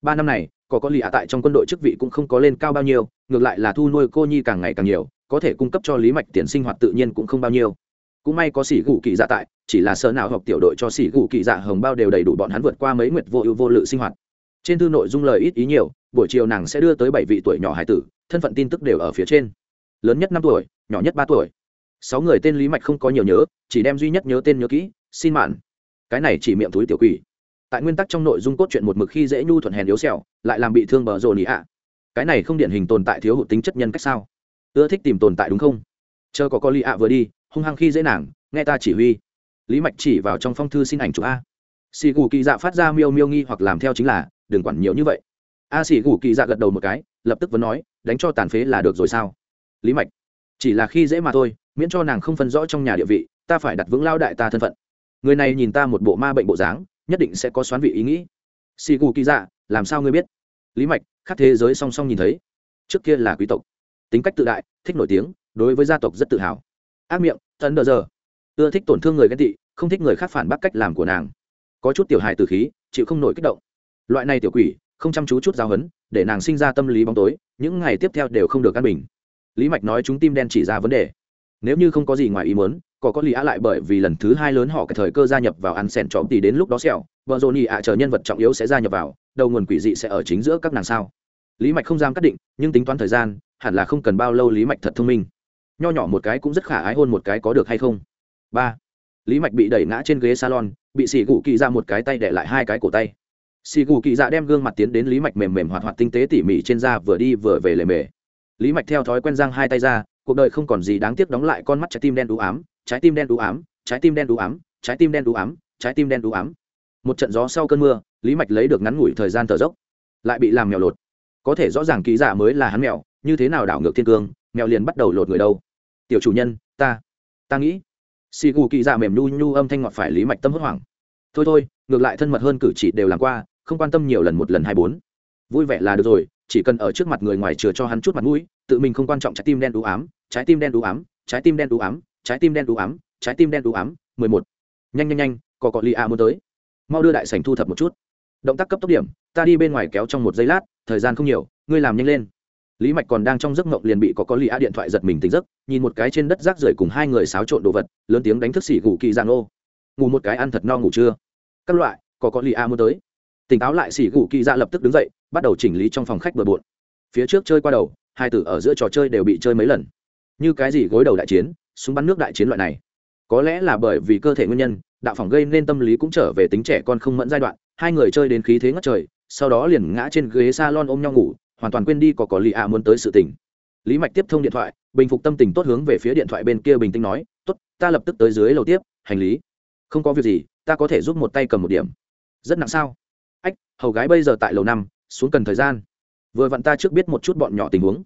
Ba năm này, có có lì ạ tại trong quân đội chức vị cũng không có lên cao bao nhiêu, ngược lại là thu nuôi cô nhi càng ngày càng nhiều, có thể cung cấp cho lý mạch tiền sinh hoạt tự nhiên cũng không bao nhiêu. Cũng may có sĩ gù kỳ dạ tại, chỉ là sơ nào học tiểu đội cho sĩ gù kỳ dạ hồng bao đều đầy đủ bọn hắn vượt qua mấy nguyệt vô ưu vô lự sinh hoạt. Trên thư nội dung lời ít ý nhiều buổi chiều nàng sẽ đưa tới bảy vị tuổi nhỏ hải tử, thân phận tin tức đều ở phía trên. Lớn nhất năm tuổi, nhỏ nhất ba tuổi. Sáu người tên lý mạch không có nhiều nhớ, chỉ đem duy nhất nhớ tên nhớ kỹ, xin mạn. Cái này chỉ miệng túi tiểu quỷ. Tại nguyên tắc trong nội dung cốt truyện một mực khi dễ nhu thuận hèn yếu xẻo lại làm bị thương bờ rồ nị ạ. Cái này không điển hình tồn tại thiếu hụt tính chất nhân cách sao? Ưa thích tìm tồn tại đúng không? Chờ có có lì ạ vừa đi, hung hăng khi dễ nàng, nghe ta chỉ huy. Lý mạch chỉ vào trong phong thư xin ảnh chụp a. Xì gù kỳ dạ phát ra miêu miêu nghi hoặc làm theo chính là, đừng quản nhiều như vậy a xì gù kỳ dạ gật đầu một cái, lập tức vẫn nói, đánh cho tàn phế là được rồi sao? Lý mạch, chỉ là khi dễ mà thôi, miễn cho nàng không phân rõ trong nhà địa vị, ta phải đặt vững lao đại ta thân phận. Người này nhìn ta một bộ ma bệnh bộ dáng, nhất định sẽ có xoán vị ý nghĩ. Xì gù kỳ dạ làm sao ngươi biết? Lý mạch khắc thế giới song song nhìn thấy, trước kia là quý tộc, tính cách tự đại, thích nổi tiếng, đối với gia tộc rất tự hào. Ác miệng thân đờ giờ ưa thích tổn thương người ghen tị, không thích người khác phản bác cách làm của nàng. Có chút tiểu hài từ khí, chịu không nổi kích động. Loại này tiểu quỷ không chăm chú chút giáo hấn, để nàng sinh ra tâm lý bóng tối, những ngày tiếp theo đều không được an bình. Lý mạch nói chúng tim đen chỉ ra vấn đề. Nếu như không có gì ngoài ý muốn, có có lý á lại bởi vì lần thứ hai lớn họ cái thời cơ gia nhập vào ăn sẻn trọm tỷ đến lúc đó sẹo vợ dồn nhị ạ chờ nhân vật trọng yếu sẽ gia nhập vào, đầu nguồn quỷ dị sẽ ở chính giữa các nàng sao? Lý mạch không dám cắt định, nhưng tính toán thời gian, hẳn là không cần bao lâu lý mạch thật thông minh. Nho nhỏ một cái cũng rất khả ái hôn một cái có được hay không? Ba. Lý mạch bị đẩy ngã trên ghế salon, bị xì gù kỳ ra một cái tay để lại hai cái cổ tay xì gù kỳ dạ đem gương mặt tiến đến lý mạch mềm mềm hoạt hoạt tinh tế tỉ mỉ trên da vừa đi vừa về lề mề. Lý mạch theo thói quen giang hai tay ra, cuộc đời không còn gì đáng tiếc đóng lại con mắt trái tim đen đũ ám, trái tim đen đũ ám, trái tim đen đũ ám, trái tim đen đũ ám, trái tim đen đũ ám. Một trận gió sau cơn mưa, lý mạch lấy được ngắn ngủi thời gian thở dốc, lại bị làm mèo lột. Có thể rõ ràng ký giả dạ mới là hắn mèo, như thế nào đảo ngược thiên cương, mèo liền bắt đầu lột người đâu. Tiểu chủ nhân, ta ta nghĩ. Xì gù kỳ dạ mềm nhu nhu âm thanh ngọt phải lý mạch tâm hốt hoảng. Thôi thôi, ngược lại thân mật hơn cử chỉ đều làm qua không quan tâm nhiều lần một lần hai bốn. Vui vẻ là được rồi, chỉ cần ở trước mặt người ngoài chừa cho hắn chút mặt mũi, tự mình không quan trọng trái tim đen đũ ám, trái tim đen đũ ám, trái tim đen đũ ám, trái tim đen đũ ám, trái tim đen đũ ám, mười một. Nhanh nhanh nhanh, có cọ lì a muốn tới. Mau đưa đại sành thu thập một chút. Động tác cấp tốc điểm, ta đi bên ngoài kéo trong một giây lát, thời gian không nhiều, ngươi làm nhanh lên. Lý mạch còn đang trong giấc mộng liền bị có có lì a điện thoại giật mình tỉnh giấc, nhìn một cái trên đất rác rưởi cùng hai người xáo trộn đồ vật, lớn tiếng đánh thức xỉ gù kỳ giang ô. Ngủ một cái ăn thật no ngủ chưa? Các loại, có có lì a muốn tới tỉnh táo lại, xỉ gù kỳ dạ lập tức đứng dậy, bắt đầu chỉnh lý trong phòng khách bừa bộn. Phía trước chơi qua đầu, hai tử ở giữa trò chơi đều bị chơi mấy lần. Như cái gì gối đầu đại chiến, súng bắn nước đại chiến loại này. Có lẽ là bởi vì cơ thể nguyên nhân, đạo phỏng gây nên tâm lý cũng trở về tính trẻ con không mẫn giai đoạn, hai người chơi đến khí thế ngất trời, sau đó liền ngã trên ghế s a lon ôm nhau ngủ, hoàn toàn quên đi có có lì ạ muốn tới sự tình. Lý mạch tiếp thông điện thoại, bình phục tâm tình tốt hướng về phía điện thoại bên kia bình tĩnh nói, tốt, ta lập tức tới dưới lầu tiếp, hành lý. Không có việc gì, ta có thể giúp một tay cầm một điểm. Rất nặng sao? Hầu gái bây giờ tại lầu năm, xuống cần thời gian. Vừa vặn ta trước biết một chút bọn nhỏ tình huống.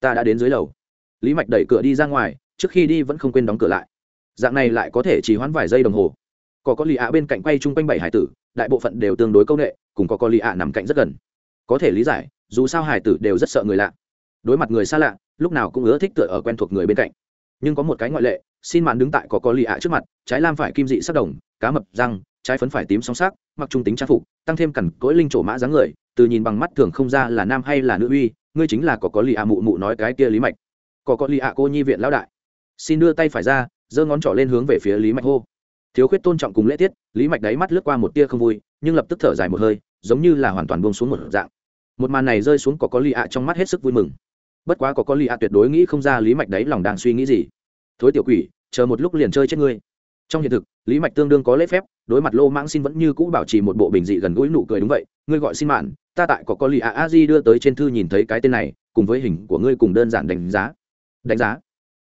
Ta đã đến dưới lầu. Lý mạch đẩy cửa đi ra ngoài, trước khi đi vẫn không quên đóng cửa lại. Dạng này lại có thể chỉ hoãn vài giây đồng hồ. Có có lì ạ bên cạnh quay chung quanh bảy hải tử, đại bộ phận đều tương đối công nghệ cùng có có lì ạ nằm cạnh rất gần. Có thể lý giải, dù sao hải tử đều rất sợ người lạ. Đối mặt người xa lạ, lúc nào cũng ưa thích tựa ở quen thuộc người bên cạnh. Nhưng có một cái ngoại lệ, xin màn đứng tại có có lì ạ trước mặt, trái lam phải kim dị sắc đồng, cá mập răng trái phấn phải tím song sắc, mặc trung tính trang phục, tăng thêm cẩn cỗi linh trổ mã dáng người, từ nhìn bằng mắt thường không ra là nam hay là nữ uy, ngươi chính là có có lì ạ mụ mụ nói cái kia lý mạch. Có có lì ạ cô nhi viện lão đại. Xin đưa tay phải ra, giơ ngón trỏ lên hướng về phía lý mạch hô. Thiếu khuyết tôn trọng cùng lễ tiết, lý mạch đáy mắt lướt qua một tia không vui, nhưng lập tức thở dài một hơi, giống như là hoàn toàn buông xuống một dạng. Một màn này rơi xuống có có lì ạ trong mắt hết sức vui mừng. Bất quá có có lì ạ tuyệt đối nghĩ không ra lý mạch đấy lòng đang suy nghĩ gì. Thối tiểu quỷ, chờ một lúc liền chơi chết ngươi. Trong hiện thực lý mạch tương đương có lễ phép, đối mặt lô mãng xin vẫn như cũ bảo trì một bộ bình dị gần gũi nụ cười đúng vậy, ngươi gọi xin mạn, ta tại có có lì a a di đưa tới trên thư nhìn thấy cái tên này, cùng với hình của ngươi cùng đơn giản đánh giá. Đánh giá.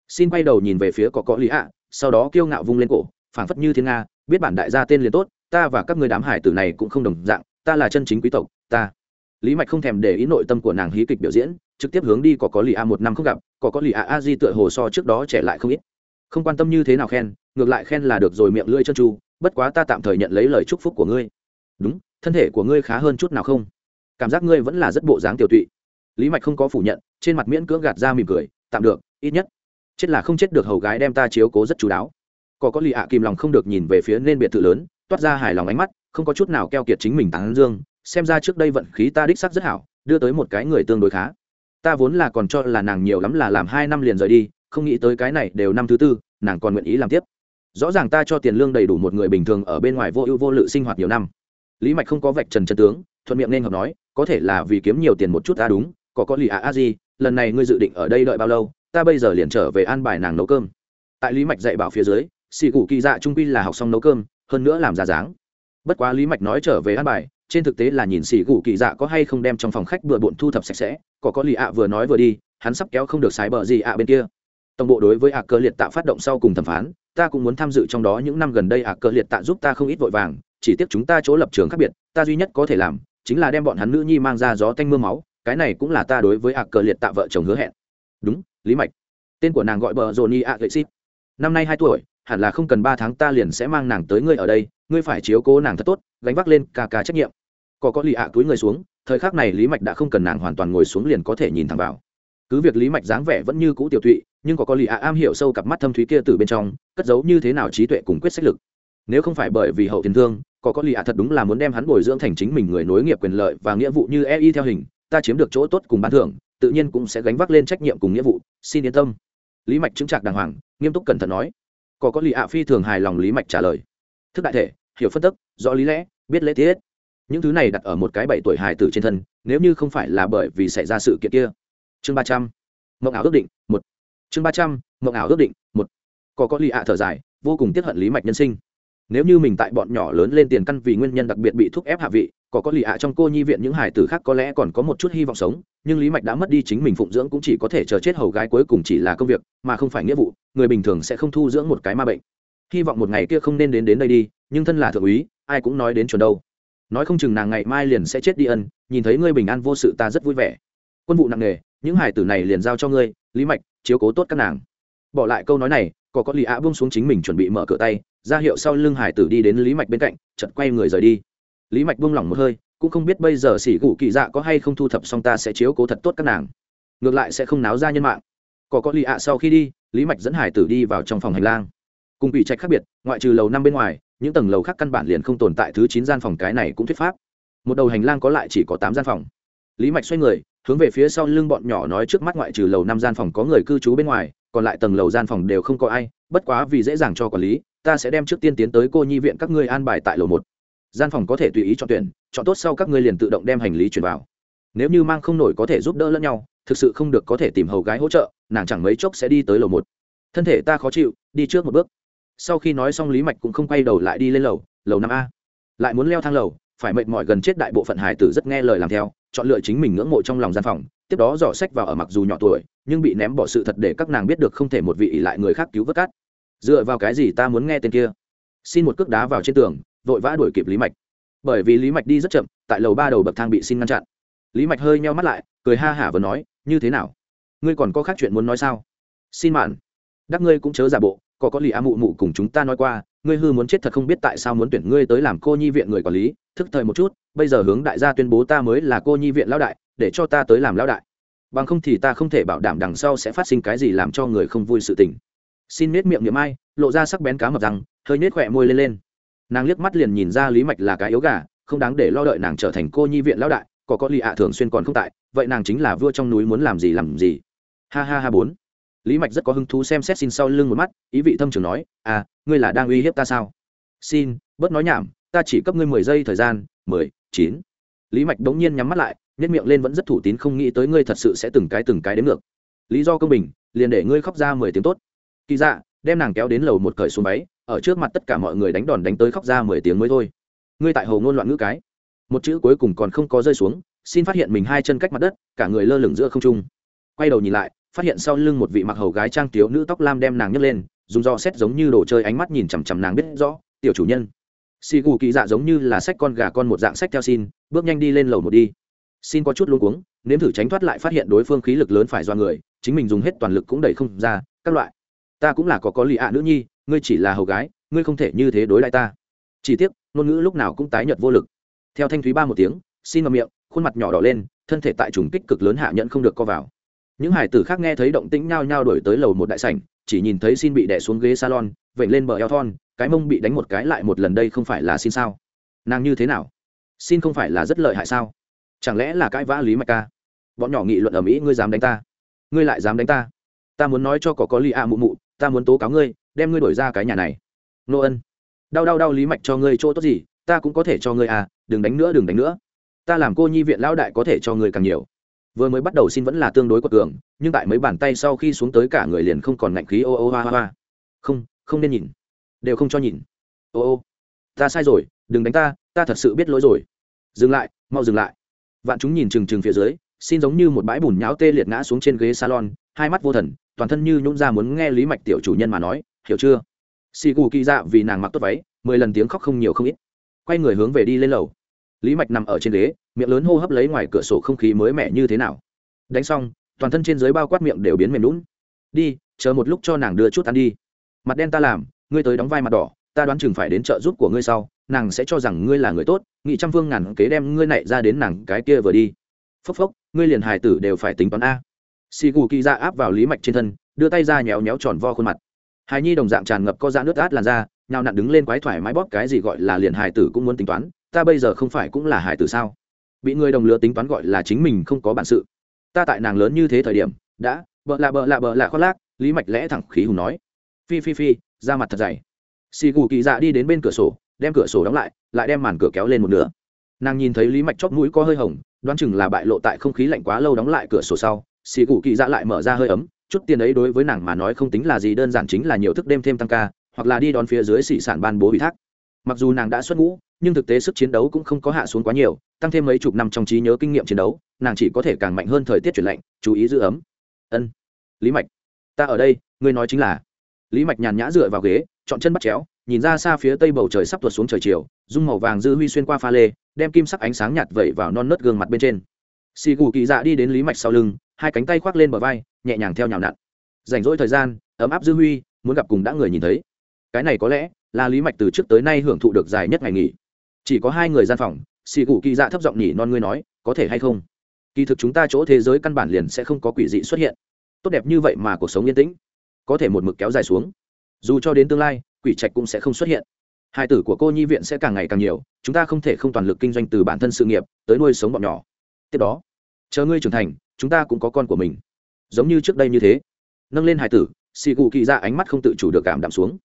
Xin quay đầu nhìn về phía có có lì a, sau đó kiêu ngạo vung lên cổ, phảng phất như thiên nga, biết bản đại gia tên liền tốt, ta và các ngươi đám hải tử này cũng không đồng dạng, ta là chân chính quý tộc, ta. Lý mạch không thèm để ý nội tâm của nàng hí kịch biểu diễn, trực tiếp hướng đi có có lì a một năm không gặp, có có lì a a di tựa hồ so trước đó trẻ lại không ít không quan tâm như thế nào khen, ngược lại khen là được rồi miệng lưỡi chân tru bất quá ta tạm thời nhận lấy lời chúc phúc của ngươi. Đúng, thân thể của ngươi khá hơn chút nào không? Cảm giác ngươi vẫn là rất bộ dáng tiểu tụy. Lý mạch không có phủ nhận, trên mặt miễn cưỡng gạt ra mỉm cười, tạm được, ít nhất. Chết là không chết được hầu gái đem ta chiếu cố rất chú đáo. Có có lì ạ kìm lòng không được nhìn về phía nên biệt thự lớn, toát ra hài lòng ánh mắt, không có chút nào keo kiệt chính mình tán dương, xem ra trước đây vận khí ta đích sắc rất hảo, đưa tới một cái người tương đối khá. Ta vốn là còn cho là nàng nhiều lắm là làm hai năm liền rời đi không nghĩ tới cái này đều năm thứ tư, nàng còn nguyện ý làm tiếp. Rõ ràng ta cho tiền lương đầy đủ một người bình thường ở bên ngoài vô ưu vô lự sinh hoạt nhiều năm. Lý mạch không có vạch trần chân tướng, thuận miệng nên hợp nói, có thể là vì kiếm nhiều tiền một chút ta đúng, có có lì ạ a gì, lần này ngươi dự định ở đây đợi bao lâu, ta bây giờ liền trở về an bài nàng nấu cơm. Tại lý mạch dạy bảo phía dưới, xì cụ kỳ dạ trung quy là học xong nấu cơm, hơn nữa làm ra dáng. Bất quá lý mạch nói trở về an bài, trên thực tế là nhìn xì cụ kỳ dạ có hay không đem trong phòng khách bừa bộn thu thập sạch sẽ, có có lì ạ vừa nói vừa đi, hắn sắp kéo không được sái bờ gì ạ bên kia tổng bộ đối với ạ cơ liệt tạ phát động sau cùng thẩm phán, ta cũng muốn tham dự trong đó những năm gần đây ạ cơ liệt tạ giúp ta không ít vội vàng, chỉ tiếc chúng ta chỗ lập trường khác biệt, ta duy nhất có thể làm chính là đem bọn hắn nữ nhi mang ra gió tanh m ư a máu, cái này cũng là ta đối với ạ cơ liệt tạ vợ chồng hứa hẹn. Đúng, lý mạch. Tên của nàng gọi bờ johnny ạ gậy xít. Năm nay hai tuổi, hẳn là không cần ba tháng ta liền sẽ mang nàng tới ngươi ở đây, ngươi phải chiếu cố nàng thật tốt, gánh vác lên ca ca trách nhiệm. Có có lì ạ túi người xuống, thời khắc này lý mạch đã không cần nàng hoàn toàn ngồi xuống liền có thể nhìn thẳng vào. Cứ việc lý mạch dáng vẻ vẫn như cũ tiểu tụy nhưng có có lì ạ am hiểu sâu cặp mắt thâm thúy kia từ bên trong, cất giấu như thế nào trí tuệ cùng quyết sách lực. Nếu không phải bởi vì hậu tiền thương, có có lì ạ thật đúng là muốn đem hắn bồi dưỡng thành chính mình người nối nghiệp quyền lợi và nghĩa vụ như ei theo hình, ta chiếm được chỗ tốt cùng ban thưởng, tự nhiên cũng sẽ gánh vác lên trách nhiệm cùng nghĩa vụ, xin yên tâm. Lý mạch chứng trạc đàng hoàng, nghiêm túc cẩn thận nói. Có có lì ạ phi thường hài lòng lý mạch trả lời. Thức đại thể, hiểu phân tức, rõ lý lẽ, biết lễ tiết. Những thứ này đặt ở một cái bảy tuổi hài tử trên thân, nếu như không phải là bởi vì xảy ra sự kiện kia. Chương ba trăm. Mộng ảo ước định, một chương ba trăm, mộng ảo ước định, một. Có có lì ạ thở dài, vô cùng tiếp hận lý mạch nhân sinh. Nếu như mình tại bọn nhỏ lớn lên tiền căn vì nguyên nhân đặc biệt bị thúc ép hạ vị, có có lì ạ trong cô nhi viện những hải tử khác có lẽ còn có một chút hy vọng sống, nhưng lý mạch đã mất đi chính mình phụng dưỡng cũng chỉ có thể chờ chết hầu gái cuối cùng chỉ là công việc, mà không phải nghĩa vụ, người bình thường sẽ không thu dưỡng một cái ma bệnh. Hy vọng một ngày kia không nên đến đến đây đi, nhưng thân là thượng úy, ai cũng nói đến chuẩn đâu. Nói không chừng nàng ngày mai liền sẽ chết đi ân, nhìn thấy ngươi bình an vô sự ta rất vui vẻ. Quân vụ nặng nề những hải tử này liền giao cho ngươi, lý mạch, chiếu cố tốt các nàng. Bỏ lại câu nói này có có lý ạ buông xuống chính mình chuẩn bị mở cửa tay, ra hiệu sau lưng hải tử đi đến lý mạch bên cạnh chật quay người rời đi. Lý mạch buông lỏng một hơi, cũng không biết bây giờ xỉ gù kỳ dạ có hay không thu thập xong ta sẽ chiếu cố thật tốt các nàng. Ngược lại sẽ không náo ra nhân mạng. Có có lì ạ sau khi đi, lý mạch dẫn hải tử đi vào trong phòng hành lang. Cùng bị trạch khác biệt, ngoại trừ lầu năm bên ngoài, những tầng lầu khác căn bản liền không tồn tại, thứ chín gian phòng cái này cũng thuyết pháp. Một đầu hành lang có lại chỉ có tám gian phòng. Lý mạch xoay người hướng về phía sau lưng bọn nhỏ nói trước mắt ngoại trừ lầu năm gian phòng có người cư trú bên ngoài, còn lại tầng lầu gian phòng đều không có ai, bất quá vì dễ dàng cho quản lý, ta sẽ đem trước tiên tiến tới cô nhi viện các ngươi an bài tại lầu một. Gian phòng có thể tùy ý chọn tuyển, chọn tốt sau các ngươi liền tự động đem hành lý chuyển vào. Nếu như mang không nổi có thể giúp đỡ lẫn nhau, thực sự không được có thể tìm hầu gái hỗ trợ, nàng chẳng mấy chốc sẽ đi tới lầu một. Thân thể ta khó chịu, đi trước một bước. Sau khi nói xong lý mạch cũng không quay đầu lại đi lên lầu lầu năm a. Lại muốn leo thang lầu phải mệt mỏi gần chết đại bộ phận hải tử rất nghe lời làm theo, chọn lựa chính mình ngưỡng mộ trong lòng gian phòng, tiếp đó dò sách vào ở mặc dù nhỏ tuổi, nhưng bị ném bỏ sự thật để các nàng biết được không thể một vị lại người khác cứu vớt cát. Dựa vào cái gì ta muốn nghe tên kia? Xin một cước đá vào trên tường, vội vã đuổi kịp lý mạch. Bởi vì lý mạch đi rất chậm, tại lầu ba đầu bậc thang bị xin ngăn chặn. Lý mạch hơi nheo mắt lại, cười ha hả vừa nói, như thế nào? Ngươi còn có khác chuyện muốn nói sao? Xin mạn, đắc ngươi cũng chớ giả bộ, có có lì a mụ mụ cùng chúng ta nói qua ngươi hư muốn chết thật không biết tại sao muốn tuyển ngươi tới làm cô nhi viện người quản lý, thức thời một chút, bây giờ hướng đại gia tuyên bố ta mới là cô nhi viện lão đại, để cho ta tới làm lão đại. Bằng không thì ta không thể bảo đảm đằng sau sẽ phát sinh cái gì làm cho người không vui sự tình. Xin nết miệng niệm ai, lộ ra sắc bén cá mập rằng hơi nết khỏe môi lên lên. Nàng liếc mắt liền nhìn ra lý mạch là cái yếu gà, không đáng để lo đợi nàng trở thành cô nhi viện lão đại, có có lì ạ thường xuyên còn không tại, vậy nàng chính là vua trong núi muốn làm gì làm gì. Ha ha ha bốn lý mạch rất có hứng thú xem xét xin sau lưng một mắt ý vị thâm trường nói à ngươi là đang uy hiếp ta sao? Xin bớt nói nhảm ta chỉ cấp ngươi mười giây thời gian mười chín. Lý mạch đống nhiên nhắm mắt lại nhất miệng lên vẫn rất thủ tín không nghĩ tới ngươi thật sự sẽ từng cái từng cái đến ngược. Lý do công bình liền để ngươi khóc ra mười tiếng tốt. Kỳ dạ đem nàng kéo đến lầu một cởi xuống máy, ở trước mặt tất cả mọi người đánh đòn đánh tới khóc ra mười tiếng mới thôi. Ngươi tại hầu ngôn loạn ngữ cái. Một chữ cuối cùng còn không có rơi xuống xin phát hiện mình hai chân cách mặt đất cả người lơ lửng giữa không trung. Quay đầu nhìn lại phát hiện sau lưng một vị mặc hầu gái trang tiếu nữ tóc lam đem nàng nhấc lên, dùng do xét giống như đồ chơi ánh mắt nhìn chằm chằm nàng biết rõ, tiểu chủ nhân. Xì gù kỳ dạ giống như là sách con gà con một dạng sách theo xin, bước nhanh đi lên lầu một đi. Xin có chút luôn cuống, nếm thử tránh thoát lại phát hiện đối phương khí lực lớn phải do người, chính mình dùng hết toàn lực cũng đẩy không ra, các loại. Ta cũng là có có lì ạ nữ nhi, ngươi chỉ là hầu gái, ngươi không thể như thế đối lại ta. Chỉ tiếc, ngôn ngữ lúc nào cũng tái nhợt vô lực. Theo thanh thúy ba một tiếng, xin vào miệng, khuôn mặt nhỏ đỏ lên, thân thể tại trùng kích cực lớn hạ nhận không được co vào những hải tử khác nghe thấy động tĩnh nhao nhao đổi tới lầu một đại sảnh, chỉ nhìn thấy xin bị đè xuống ghế salon, vểnh lên bờ eo thon, cái mông bị đánh một cái lại một lần đây không phải là xin sao? Nàng như thế nào? Xin không phải là rất lợi hại sao? Chẳng lẽ là cãi vã lý mạch ca? Bọn nhỏ nghị luận ở mỹ, ngươi dám đánh ta? Ngươi lại dám đánh ta? Ta muốn nói cho có có li a mụ mụ, ta muốn tố cáo ngươi, đem ngươi đổi ra cái nhà này. Nô ân. Đau đau đau lý mạch cho ngươi chỗ tốt gì, ta cũng có thể cho ngươi à đừng đánh nữa, đừng đánh nữa. Ta làm cô nhi viện lão đại có thể cho ngươi càng nhiều vừa mới bắt đầu xin vẫn là tương đối quật cường, nhưng tại mấy bàn tay sau khi xuống tới cả người liền không còn ngạnh khí, ô ô, hoa hoa hoa. Không không nên nhìn. Đều không cho nhìn. Ô ô. Ta sai rồi, đừng đánh ta ta thật sự biết lỗi rồi. Dừng lại, mau dừng lại. Vạn chúng nhìn trừng trừng phía dưới, xin giống như một bãi bùn nhão tê liệt ngã xuống trên ghế salon, hai mắt vô thần, toàn thân như nhũng ra muốn nghe lý mạch tiểu chủ nhân mà nói, hiểu chưa? Xì cù kỳ dạ vì nàng mặc tốt váy, mười lần tiếng khóc không nhiều không ít. Quay người hướng về đi lên lầu. Lý mạch nằm ở trên ghế miệng lớn hô hấp lấy ngoài cửa sổ không khí mới mẻ như thế nào. Đánh xong, toàn thân trên dưới bao quát miệng đều biến mềm lún đi, chờ một lúc cho nàng đưa chút ăn đi. Mặt đen ta làm, ngươi tới đóng vai mặt đỏ, ta đoán chừng phải đến trợ giúp của ngươi sau, nàng sẽ cho rằng ngươi là người tốt, nghị trăm phương ngàn kế đem ngươi này ra đến nàng cái kia vừa đi. Phốc phốc, ngươi liền hài tử đều phải tính toán a. Xì gù kỳ ra áp vào lý mạch trên thân, đưa tay ra nhéo nhéo tròn vo khuôn mặt. Hài nhi đồng dạng tràn ngập có da nước át làn da, nhào nặn đứng lên quái thoải mái bóp cái gì gọi là liền hài tử cũng muốn tính toán, ta bây giờ không phải cũng là hài tử sao? Bị người đồng lứa tính toán gọi là chính mình không có bản sự. Ta tại nàng lớn như thế thời điểm, đã, bợ lạ bợ lạ bợ lạ khoác lác, lý mạch lẽ thẳng khí hùng nói. Phi phi phi, ra mặt thật dày. Xì gù kỳ dạ đi đến bên cửa sổ, đem cửa sổ đóng lại lại đem màn cửa kéo lên một nửa. Nàng nhìn thấy lý mạch chót mũi có hơi hồng, đoán chừng là bại lộ tại không khí lạnh quá lâu đóng lại cửa sổ sau, xì gù kỳ dạ lại mở ra hơi ấm, chút tiền ấy đối với nàng mà nói không tính là gì, đơn giản chính là nhiều thức đêm thêm tăng ca, hoặc là đi đón phía dưới xỉ sản ban bố ủy thác. Mặc dù nàng đã xuất ngũ nhưng thực tế sức chiến đấu cũng không có hạ xuống quá nhiều, tăng thêm mấy chục năm trong trí nhớ kinh nghiệm chiến đấu, nàng chỉ có thể càng mạnh hơn thời tiết chuyển lạnh, chú ý giữ ấm. Ân, lý mạch, ta ở đây, ngươi nói chính là. Lý mạch nhàn nhã dựa vào ghế, chọn chân bắt chéo, nhìn ra xa phía tây bầu trời sắp tuột xuống trời chiều, dung màu vàng dư huy xuyên qua pha lê, đem kim sắc ánh sáng nhạt vẩy vào non nớt gương mặt bên trên. Xì gù kỳ dạ đi đến lý mạch sau lưng, hai cánh tay khoác lên bờ vai, nhẹ nhàng theo nhào nặn. Rảnh rỗi thời gian, ấm áp dư huy, muốn gặp cùng đã người nhìn thấy. Cái này có lẽ là lý mạch từ trước tới nay hưởng thụ được dài nhất ngày nghỉ chỉ có hai người gian phòng, xì gù kỳ dạ thấp giọng nhỉ, non, ngươi nói, có thể hay không? Kỳ thực chúng ta chỗ thế giới căn bản liền sẽ không có quỷ dị xuất hiện. Tốt đẹp như vậy mà cuộc sống yên tĩnh, có thể một mực kéo dài xuống. Dù cho đến tương lai, quỷ trạch cũng sẽ không xuất hiện. Hai tử của cô nhi viện sẽ càng ngày càng nhiều, chúng ta không thể không toàn lực kinh doanh từ bản thân sự nghiệp, tới nuôi sống bọn nhỏ. Tiếp đó, chờ ngươi trưởng thành, chúng ta cũng có con của mình. Giống như trước đây như thế. Nâng lên hải tử, xì cụ kỳ ra ánh mắt không tự chủ được cảm đạm xuống.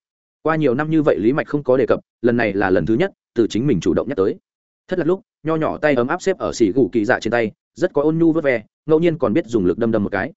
Qua nhiều năm như vậy, lý mạch không có đề cập, lần này là lần thứ nhất từ chính mình chủ động nhắc tới. Thất là lúc, nho nhỏ tay ấm áp xếp ở xì gù kỳ dạ trên tay, rất có ôn nhu vớt ve, ngẫu nhiên còn biết dùng lực đâm đâm một cái.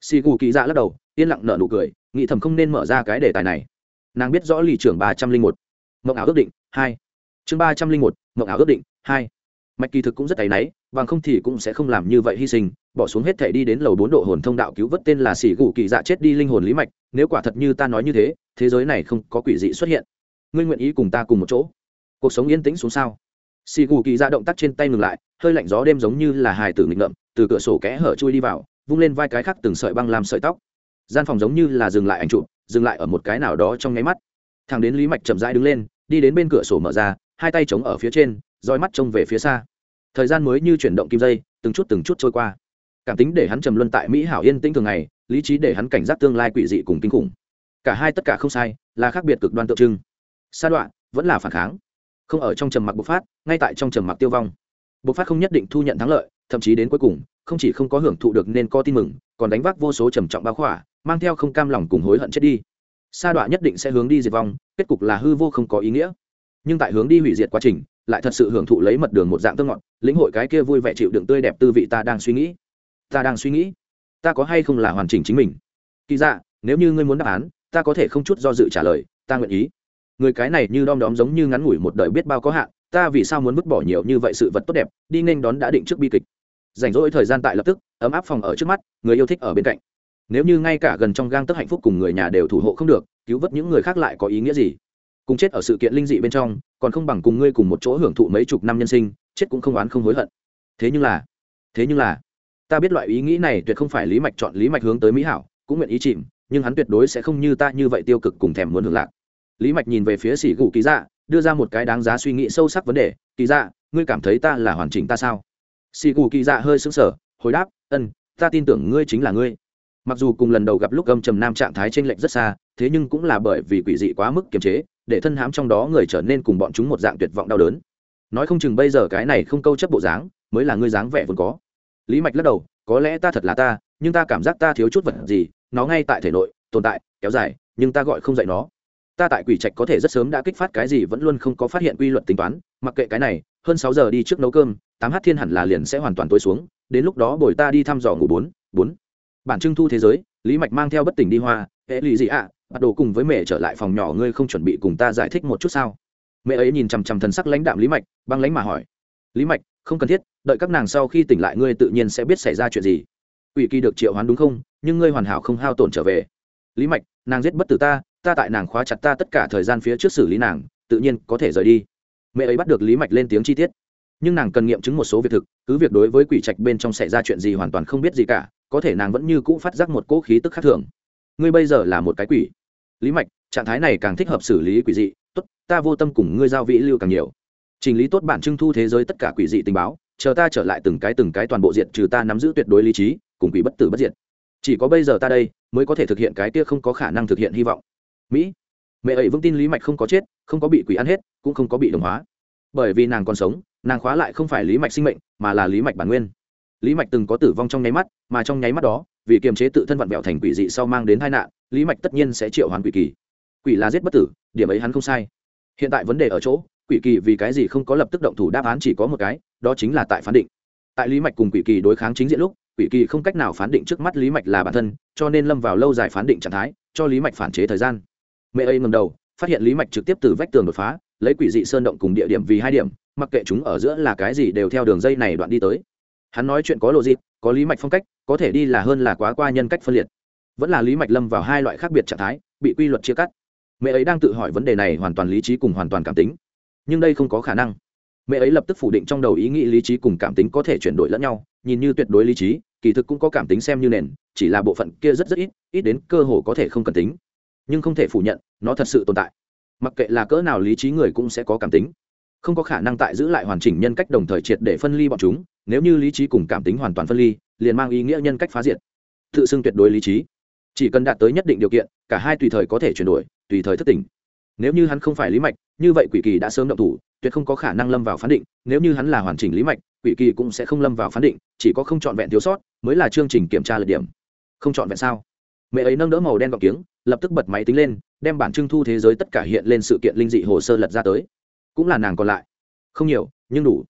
Xì gù kỳ dạ lắc đầu, yên lặng nở nụ cười, nghĩ thầm không nên mở ra cái đề tài này. Nàng biết rõ lì trưởng ba trăm linh một. Mộng ảo ước định, hai. Chương ba trăm linh một, mộng ảo ước định, hai. Mạch kỳ thực cũng rất tay náy, bằng không thì cũng sẽ không làm như vậy hy sinh, bỏ xuống hết thể đi đến lầu bốn độ hồn thông đạo cứu vớt tên là xỉ gù kỳ dạ chết đi linh hồn lý mạch, nếu quả thật như ta nói như thế thế giới này không có quỷ dị xuất hiện. Ngươi nguyện ý cùng ta cùng một chỗ? Cuộc sống yên tĩnh xuống sao? Xì gù kỳ ra động tác trên tay ngừng lại, hơi lạnh gió đêm giống như là hài tử nghịch ngợm, từ cửa sổ kẽ hở chui đi vào, vung lên vai cái khác từng sợi băng làm sợi tóc. Gian phòng giống như là dừng lại ảnh chụp, dừng lại ở một cái nào đó trong nháy mắt. Thằng đến lý mạch chậm rãi đứng lên, đi đến bên cửa sổ mở ra, hai tay chống ở phía trên, roi mắt trông về phía xa. Thời gian mới như chuyển động kim dây, từng chút từng chút trôi qua. Cảm tính để hắn trầm luân tại mỹ hảo yên tĩnh thường ngày, lý trí để hắn cảnh giác tương lai quỷ dị cùng kinh khủng. Cả hai tất cả không sai, là khác biệt cực đoan tượng trưng. Sa đoạn, vẫn là phản kháng không ở trong trầm mặc bộc phát, ngay tại trong trầm mặc tiêu vong. Bộc phát không nhất định thu nhận thắng lợi, thậm chí đến cuối cùng, không chỉ không có hưởng thụ được nên có tin mừng, còn đánh vác vô số trầm trọng bao khỏa, mang theo không cam lòng cùng hối hận chết đi. Sa đọa nhất định sẽ hướng đi diệt vong, kết cục là hư vô không có ý nghĩa. Nhưng tại hướng đi hủy diệt quá trình, lại thật sự hưởng thụ lấy mật đường một dạng tương ngọn lĩnh hội cái kia vui vẻ chịu đựng tươi đẹp tư vị ta đang suy nghĩ. Ta đang suy nghĩ, ta có hay không là hoàn chỉnh chính mình? Kỳ dạ nếu như ngươi muốn đáp án, ta có thể không chút do dự trả lời, ta nguyện ý người cái này như đom đóm giống như ngắn ngủi một đời biết bao có hạn, ta vì sao muốn vứt bỏ nhiều như vậy sự vật tốt đẹp, đi nên đón đã định trước bi kịch. Rảnh rỗi thời gian tại lập tức, ấm áp phòng ở trước mắt, người yêu thích ở bên cạnh. Nếu như ngay cả gần trong gang tấc hạnh phúc cùng người nhà đều thủ hộ không được, cứu vớt những người khác lại có ý nghĩa gì? Cùng chết ở sự kiện linh dị bên trong, còn không bằng cùng ngươi cùng một chỗ hưởng thụ mấy chục năm nhân sinh, chết cũng không oán không hối hận. Thế nhưng là, thế nhưng là, ta biết loại ý nghĩ này tuyệt không phải lý mạch chọn lý mạch hướng tới mỹ hảo, cũng nguyện ý chìm, nhưng hắn tuyệt đối sẽ không như ta như vậy tiêu cực cùng thèm muốn hưởng lạc lý mạch nhìn về phía sỉ gù kỳ dạ đưa ra một cái đáng giá suy nghĩ sâu sắc vấn đề. Kỳ dạ ngươi cảm thấy ta là hoàn chỉnh ta sao? Sỉ gù kỳ dạ hơi sững sờ, hồi đáp, ân, ta tin tưởng ngươi chính là ngươi. Mặc dù cùng lần đầu gặp lúc âm trầm nam trạng thái t r ê n lệch rất xa, thế nhưng cũng là bởi vì quỷ dị quá mức kiềm chế, để thân hãm trong đó người trở nên cùng bọn chúng một dạng tuyệt vọng đau đớn. Nói không chừng bây giờ cái này không câu chấp bộ dáng, mới là ngươi dáng vẻ vốn có. Lý mạch lắc đầu, có lẽ ta thật là ta, nhưng ta cảm giác ta thiếu chút vật gì, nó ngay tại thể nội, tồn tại, kéo dài, nhưng ta gọi không dạy nó ta tại quỷ trạch có thể rất sớm đã kích phát cái gì vẫn luôn không có phát hiện quy luật tính toán mặc kệ cái này hơn sáu giờ đi trước nấu cơm tám h thiên hẳn là liền sẽ hoàn toàn tối xuống đến lúc đó bồi ta đi thăm dò ngủ bốn bốn. Bản trưng thu thế giới lý mạch mang theo bất tỉnh đi hoa hễ lì gì ạ? À, bắt đồ cùng với mẹ trở lại phòng nhỏ ngươi không chuẩn bị cùng ta giải thích một chút sao? Mẹ ấy nhìn chằm chằm thần sắc lãnh đạm lý mạch băng lãnh mà hỏi. Lý mạch không cần thiết đợi các nàng sau khi tỉnh lại ngươi tự nhiên sẽ biết xảy ra chuyện gì. Ủy kỳ được triệu hoán đúng không? Nhưng ngươi hoàn hảo không hao tổn trở về. Lý mạch nàng giết bất tử ta ta tại nàng khóa chặt ta tất cả thời gian phía trước xử lý nàng, tự nhiên có thể rời đi. Mẹ ấy bắt được lý mạch lên tiếng chi tiết. Nhưng nàng cần nghiệm chứng một số việc thực, cứ việc đối với quỷ trạch bên trong xảy ra chuyện gì hoàn toàn không biết gì cả, có thể nàng vẫn như cũ phát giác một cỗ khí tức khác thường. Ngươi bây giờ là một cái quỷ. Lý mạch, trạng thái này càng thích hợp xử lý quỷ dị. Tốt, ta vô tâm cùng ngươi giao vĩ lưu càng nhiều. Trình lý tốt bản trưng thu thế giới tất cả quỷ dị tình báo, chờ ta trở lại từng cái từng cái toàn bộ diện trừ ta nắm giữ tuyệt đối lý trí, cùng quỷ bất tử bất diệt. Chỉ có bây giờ ta đây, mới có thể thực hiện cái kia không có khả năng thực hiện hy vọng mỹ. Mẹ ấy vững tin lý mạch không có chết, không có bị quỷ ăn hết, cũng không có bị đồng hóa. Bởi vì nàng còn sống, nàng khóa lại không phải lý mạch sinh mệnh, mà là lý mạch bản nguyên. Lý mạch từng có tử vong trong nháy mắt, mà trong nháy mắt đó, vì kiềm chế tự thân vặn vẹo thành quỷ dị sau mang đến tai nạn, lý mạch tất nhiên sẽ triệu hoàn quỷ kỳ. Quỷ là giết bất tử, điểm ấy hắn không sai. Hiện tại vấn đề ở chỗ, quỷ kỳ vì cái gì không có lập tức động thủ đáp án chỉ có một cái, đó chính là tại phán định. Tại lý mạch cùng quỷ kỳ đối kháng chính diện lúc, quỷ kỳ không cách nào phán định trước mắt lý mạch là bản thân, cho nên lâm vào lâu dài phán định trạng thái, cho lý mạch phản chế thời gian mẹ ấy ngầm đầu, phát hiện lý mạch trực tiếp từ vách tường đột phá, lấy quỷ dị sơn động cùng địa điểm vì hai điểm, mặc kệ chúng ở giữa là cái gì đều theo đường dây này đoạn đi tới. Hắn nói chuyện có lộ dịp, có lý mạch phong cách, có thể đi là hơn là quá qua nhân cách phân liệt. Vẫn là lý mạch lâm vào hai loại khác biệt trạng thái, bị quy luật chia cắt. Mẹ ấy đang tự hỏi vấn đề này hoàn toàn lý trí cùng hoàn toàn cảm tính. Nhưng đây không có khả năng. Mẹ ấy lập tức phủ định trong đầu ý nghĩ lý trí cùng cảm tính có thể chuyển đổi lẫn nhau, nhìn như tuyệt đối lý trí, kỳ thực cũng có cảm tính xem như nền, chỉ là bộ phận kia rất rất ít ít đến cơ hồ có thể không cần tính nhưng không thể phủ nhận, nó thật sự tồn tại. Mặc kệ là cỡ nào lý trí người cũng sẽ có cảm tính. Không có khả năng tại giữ lại hoàn chỉnh nhân cách đồng thời triệt để phân ly bọn chúng, nếu như lý trí cùng cảm tính hoàn toàn phân ly, liền mang ý nghĩa nhân cách phá diệt. Tự xưng tuyệt đối lý trí. Chỉ cần đạt tới nhất định điều kiện, cả hai tùy thời có thể chuyển đổi, tùy thời thất tỉnh. Nếu như hắn không phải lý mạch, như vậy quỷ kỳ đã sớm động thủ, tuyệt không có khả năng lâm vào phán định. Nếu như hắn là hoàn chỉnh lý mạch, quỷ kỳ cũng sẽ không lâm vào phán định, chỉ có không trọn vẹn thiếu sót, mới là chương trình kiểm tra lượt điểm. Không trọn vẹn sao? Mẹ ấy nâng đỡ màu đen gọc kiếng lập tức bật máy tính lên, đem bản trưng thu thế giới tất cả hiện lên sự kiện linh dị hồ sơ lật ra tới. Cũng là nàng còn lại. Không nhiều, nhưng đủ.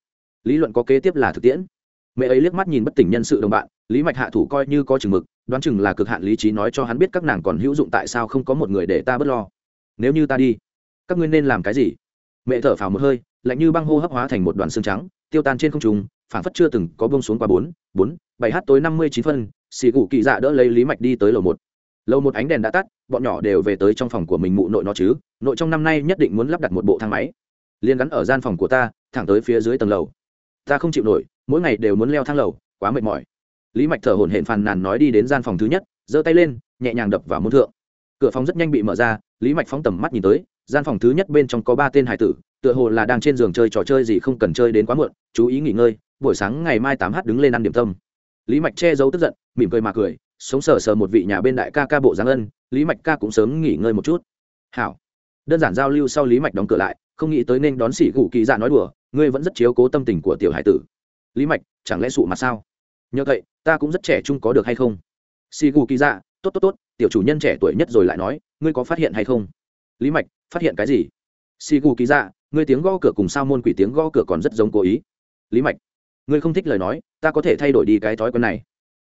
Lý luận có kế tiếp là thực tiễn. Mẹ ấy liếc mắt nhìn bất tỉnh nhân sự đồng bạn, lý mạch hạ thủ coi như có chừng mực, đoán chừng là cực hạn lý trí nói cho hắn biết các nàng còn hữu dụng tại sao không có một người để ta bớt lo. Nếu như ta đi, các ngươi nên làm cái gì? Mẹ thở phào một hơi, lạnh như băng hô hấp hóa thành một đoàn xương trắng, tiêu tan trên không trung phản phất chưa từng có bông xuống qua bốn bốn, bảy h tối năm mươi chín phân, xì cụ kỳ dạ đỡ lấy lý mạch đi tới lầu một lâu một ánh đèn đã tắt, bọn nhỏ đều về tới trong phòng của mình mụ nội nó chứ, nội trong năm nay nhất định muốn lắp đặt một bộ thang máy. Liên gắn ở gian phòng của ta, thẳng tới phía dưới tầng lầu. Ta không chịu nổi, mỗi ngày đều muốn leo thang lầu, quá mệt mỏi. Lý mạch thở hổn hển phàn nàn nói đi đến gian phòng thứ nhất, giơ tay lên, nhẹ nhàng đập vào môn thượng. Cửa phòng rất nhanh bị mở ra, lý mạch phóng tầm mắt nhìn tới, gian phòng thứ nhất bên trong có ba tên hải tử, tựa hồ là đang trên giường chơi trò chơi gì không cần chơi đến quá muộn, chú ý nghỉ ngơi, buổi sáng ngày mai tám h đứng lên ăn điểm tâm. Lý mạch che giấu tức giận, mỉm cười mà cười sống sờ sờ một vị nhà bên đại ca ca bộ giáng ân, lý mạch ca cũng sớm nghỉ ngơi một chút. Hảo. Đơn giản giao lưu sau lý mạch đóng cửa lại, không nghĩ tới nên đón sỉ gù kỳ dạ nói đùa, ngươi vẫn rất chiếu cố tâm tình của tiểu hải tử. Lý mạch, chẳng lẽ sụ mặt sao? Nhờ vậy, ta cũng rất trẻ trung có được hay không? Sỉ gù kỳ dạ tốt tốt tốt, tiểu chủ nhân trẻ tuổi nhất rồi lại nói, ngươi có phát hiện hay không? Lý mạch, phát hiện cái gì? Sỉ gù kỳ dạ ngươi tiếng gõ cửa cùng sao môn quỷ tiếng gõ cửa còn rất giống cố ý. Lý mạch, ngươi không thích lời nói, ta có thể thay đổi đi cái thói quen này.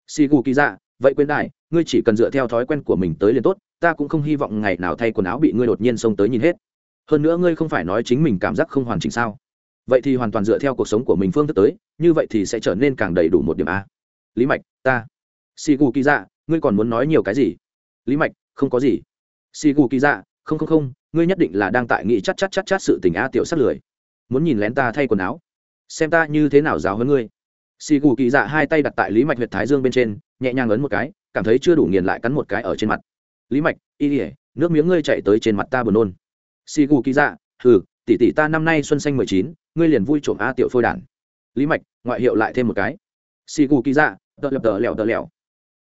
Sỉ gù kỳ dạ vậy quên đại ngươi chỉ cần dựa theo thói quen của mình tới liền tốt, ta cũng không hy vọng ngày nào thay quần áo bị ngươi đột nhiên xông tới nhìn hết. Hơn nữa ngươi không phải nói chính mình cảm giác không hoàn chỉnh sao? Vậy thì hoàn toàn dựa theo cuộc sống của mình phương thức tới, như vậy thì sẽ trở nên càng đầy đủ một điểm a. Lý mạch, ta. Xì gù kỳ dạ ngươi còn muốn nói nhiều cái gì? Lý mạch, không có gì. Xì gù kỳ dạ không không không, ngươi nhất định là đang tại nghị chắc chắc chắc chắc sự tình a, tiểu sát lười. Muốn nhìn lén ta thay quần áo. Xem ta như thế nào giáo hơn ngươi xì gù kỳ dạ hai tay đặt tại lý mạch huyệt thái dương bên trên, nhẹ nhàng ấn một cái, cảm thấy chưa đủ nghiền lại cắn một cái ở trên mặt. Lý mạch, y ỉa nước miếng ngươi chạy tới trên mặt ta buồn nôn. Xì gù kỳ dạ hừ, tỷ tỷ ta năm nay xuân xanh mười chín, ngươi liền vui trộm a tiểu phôi đản. Lý mạch, ngoại hiệu lại thêm một cái. Xì gù kỳ dạ tợ lập tợ lẹo tợ lẹo.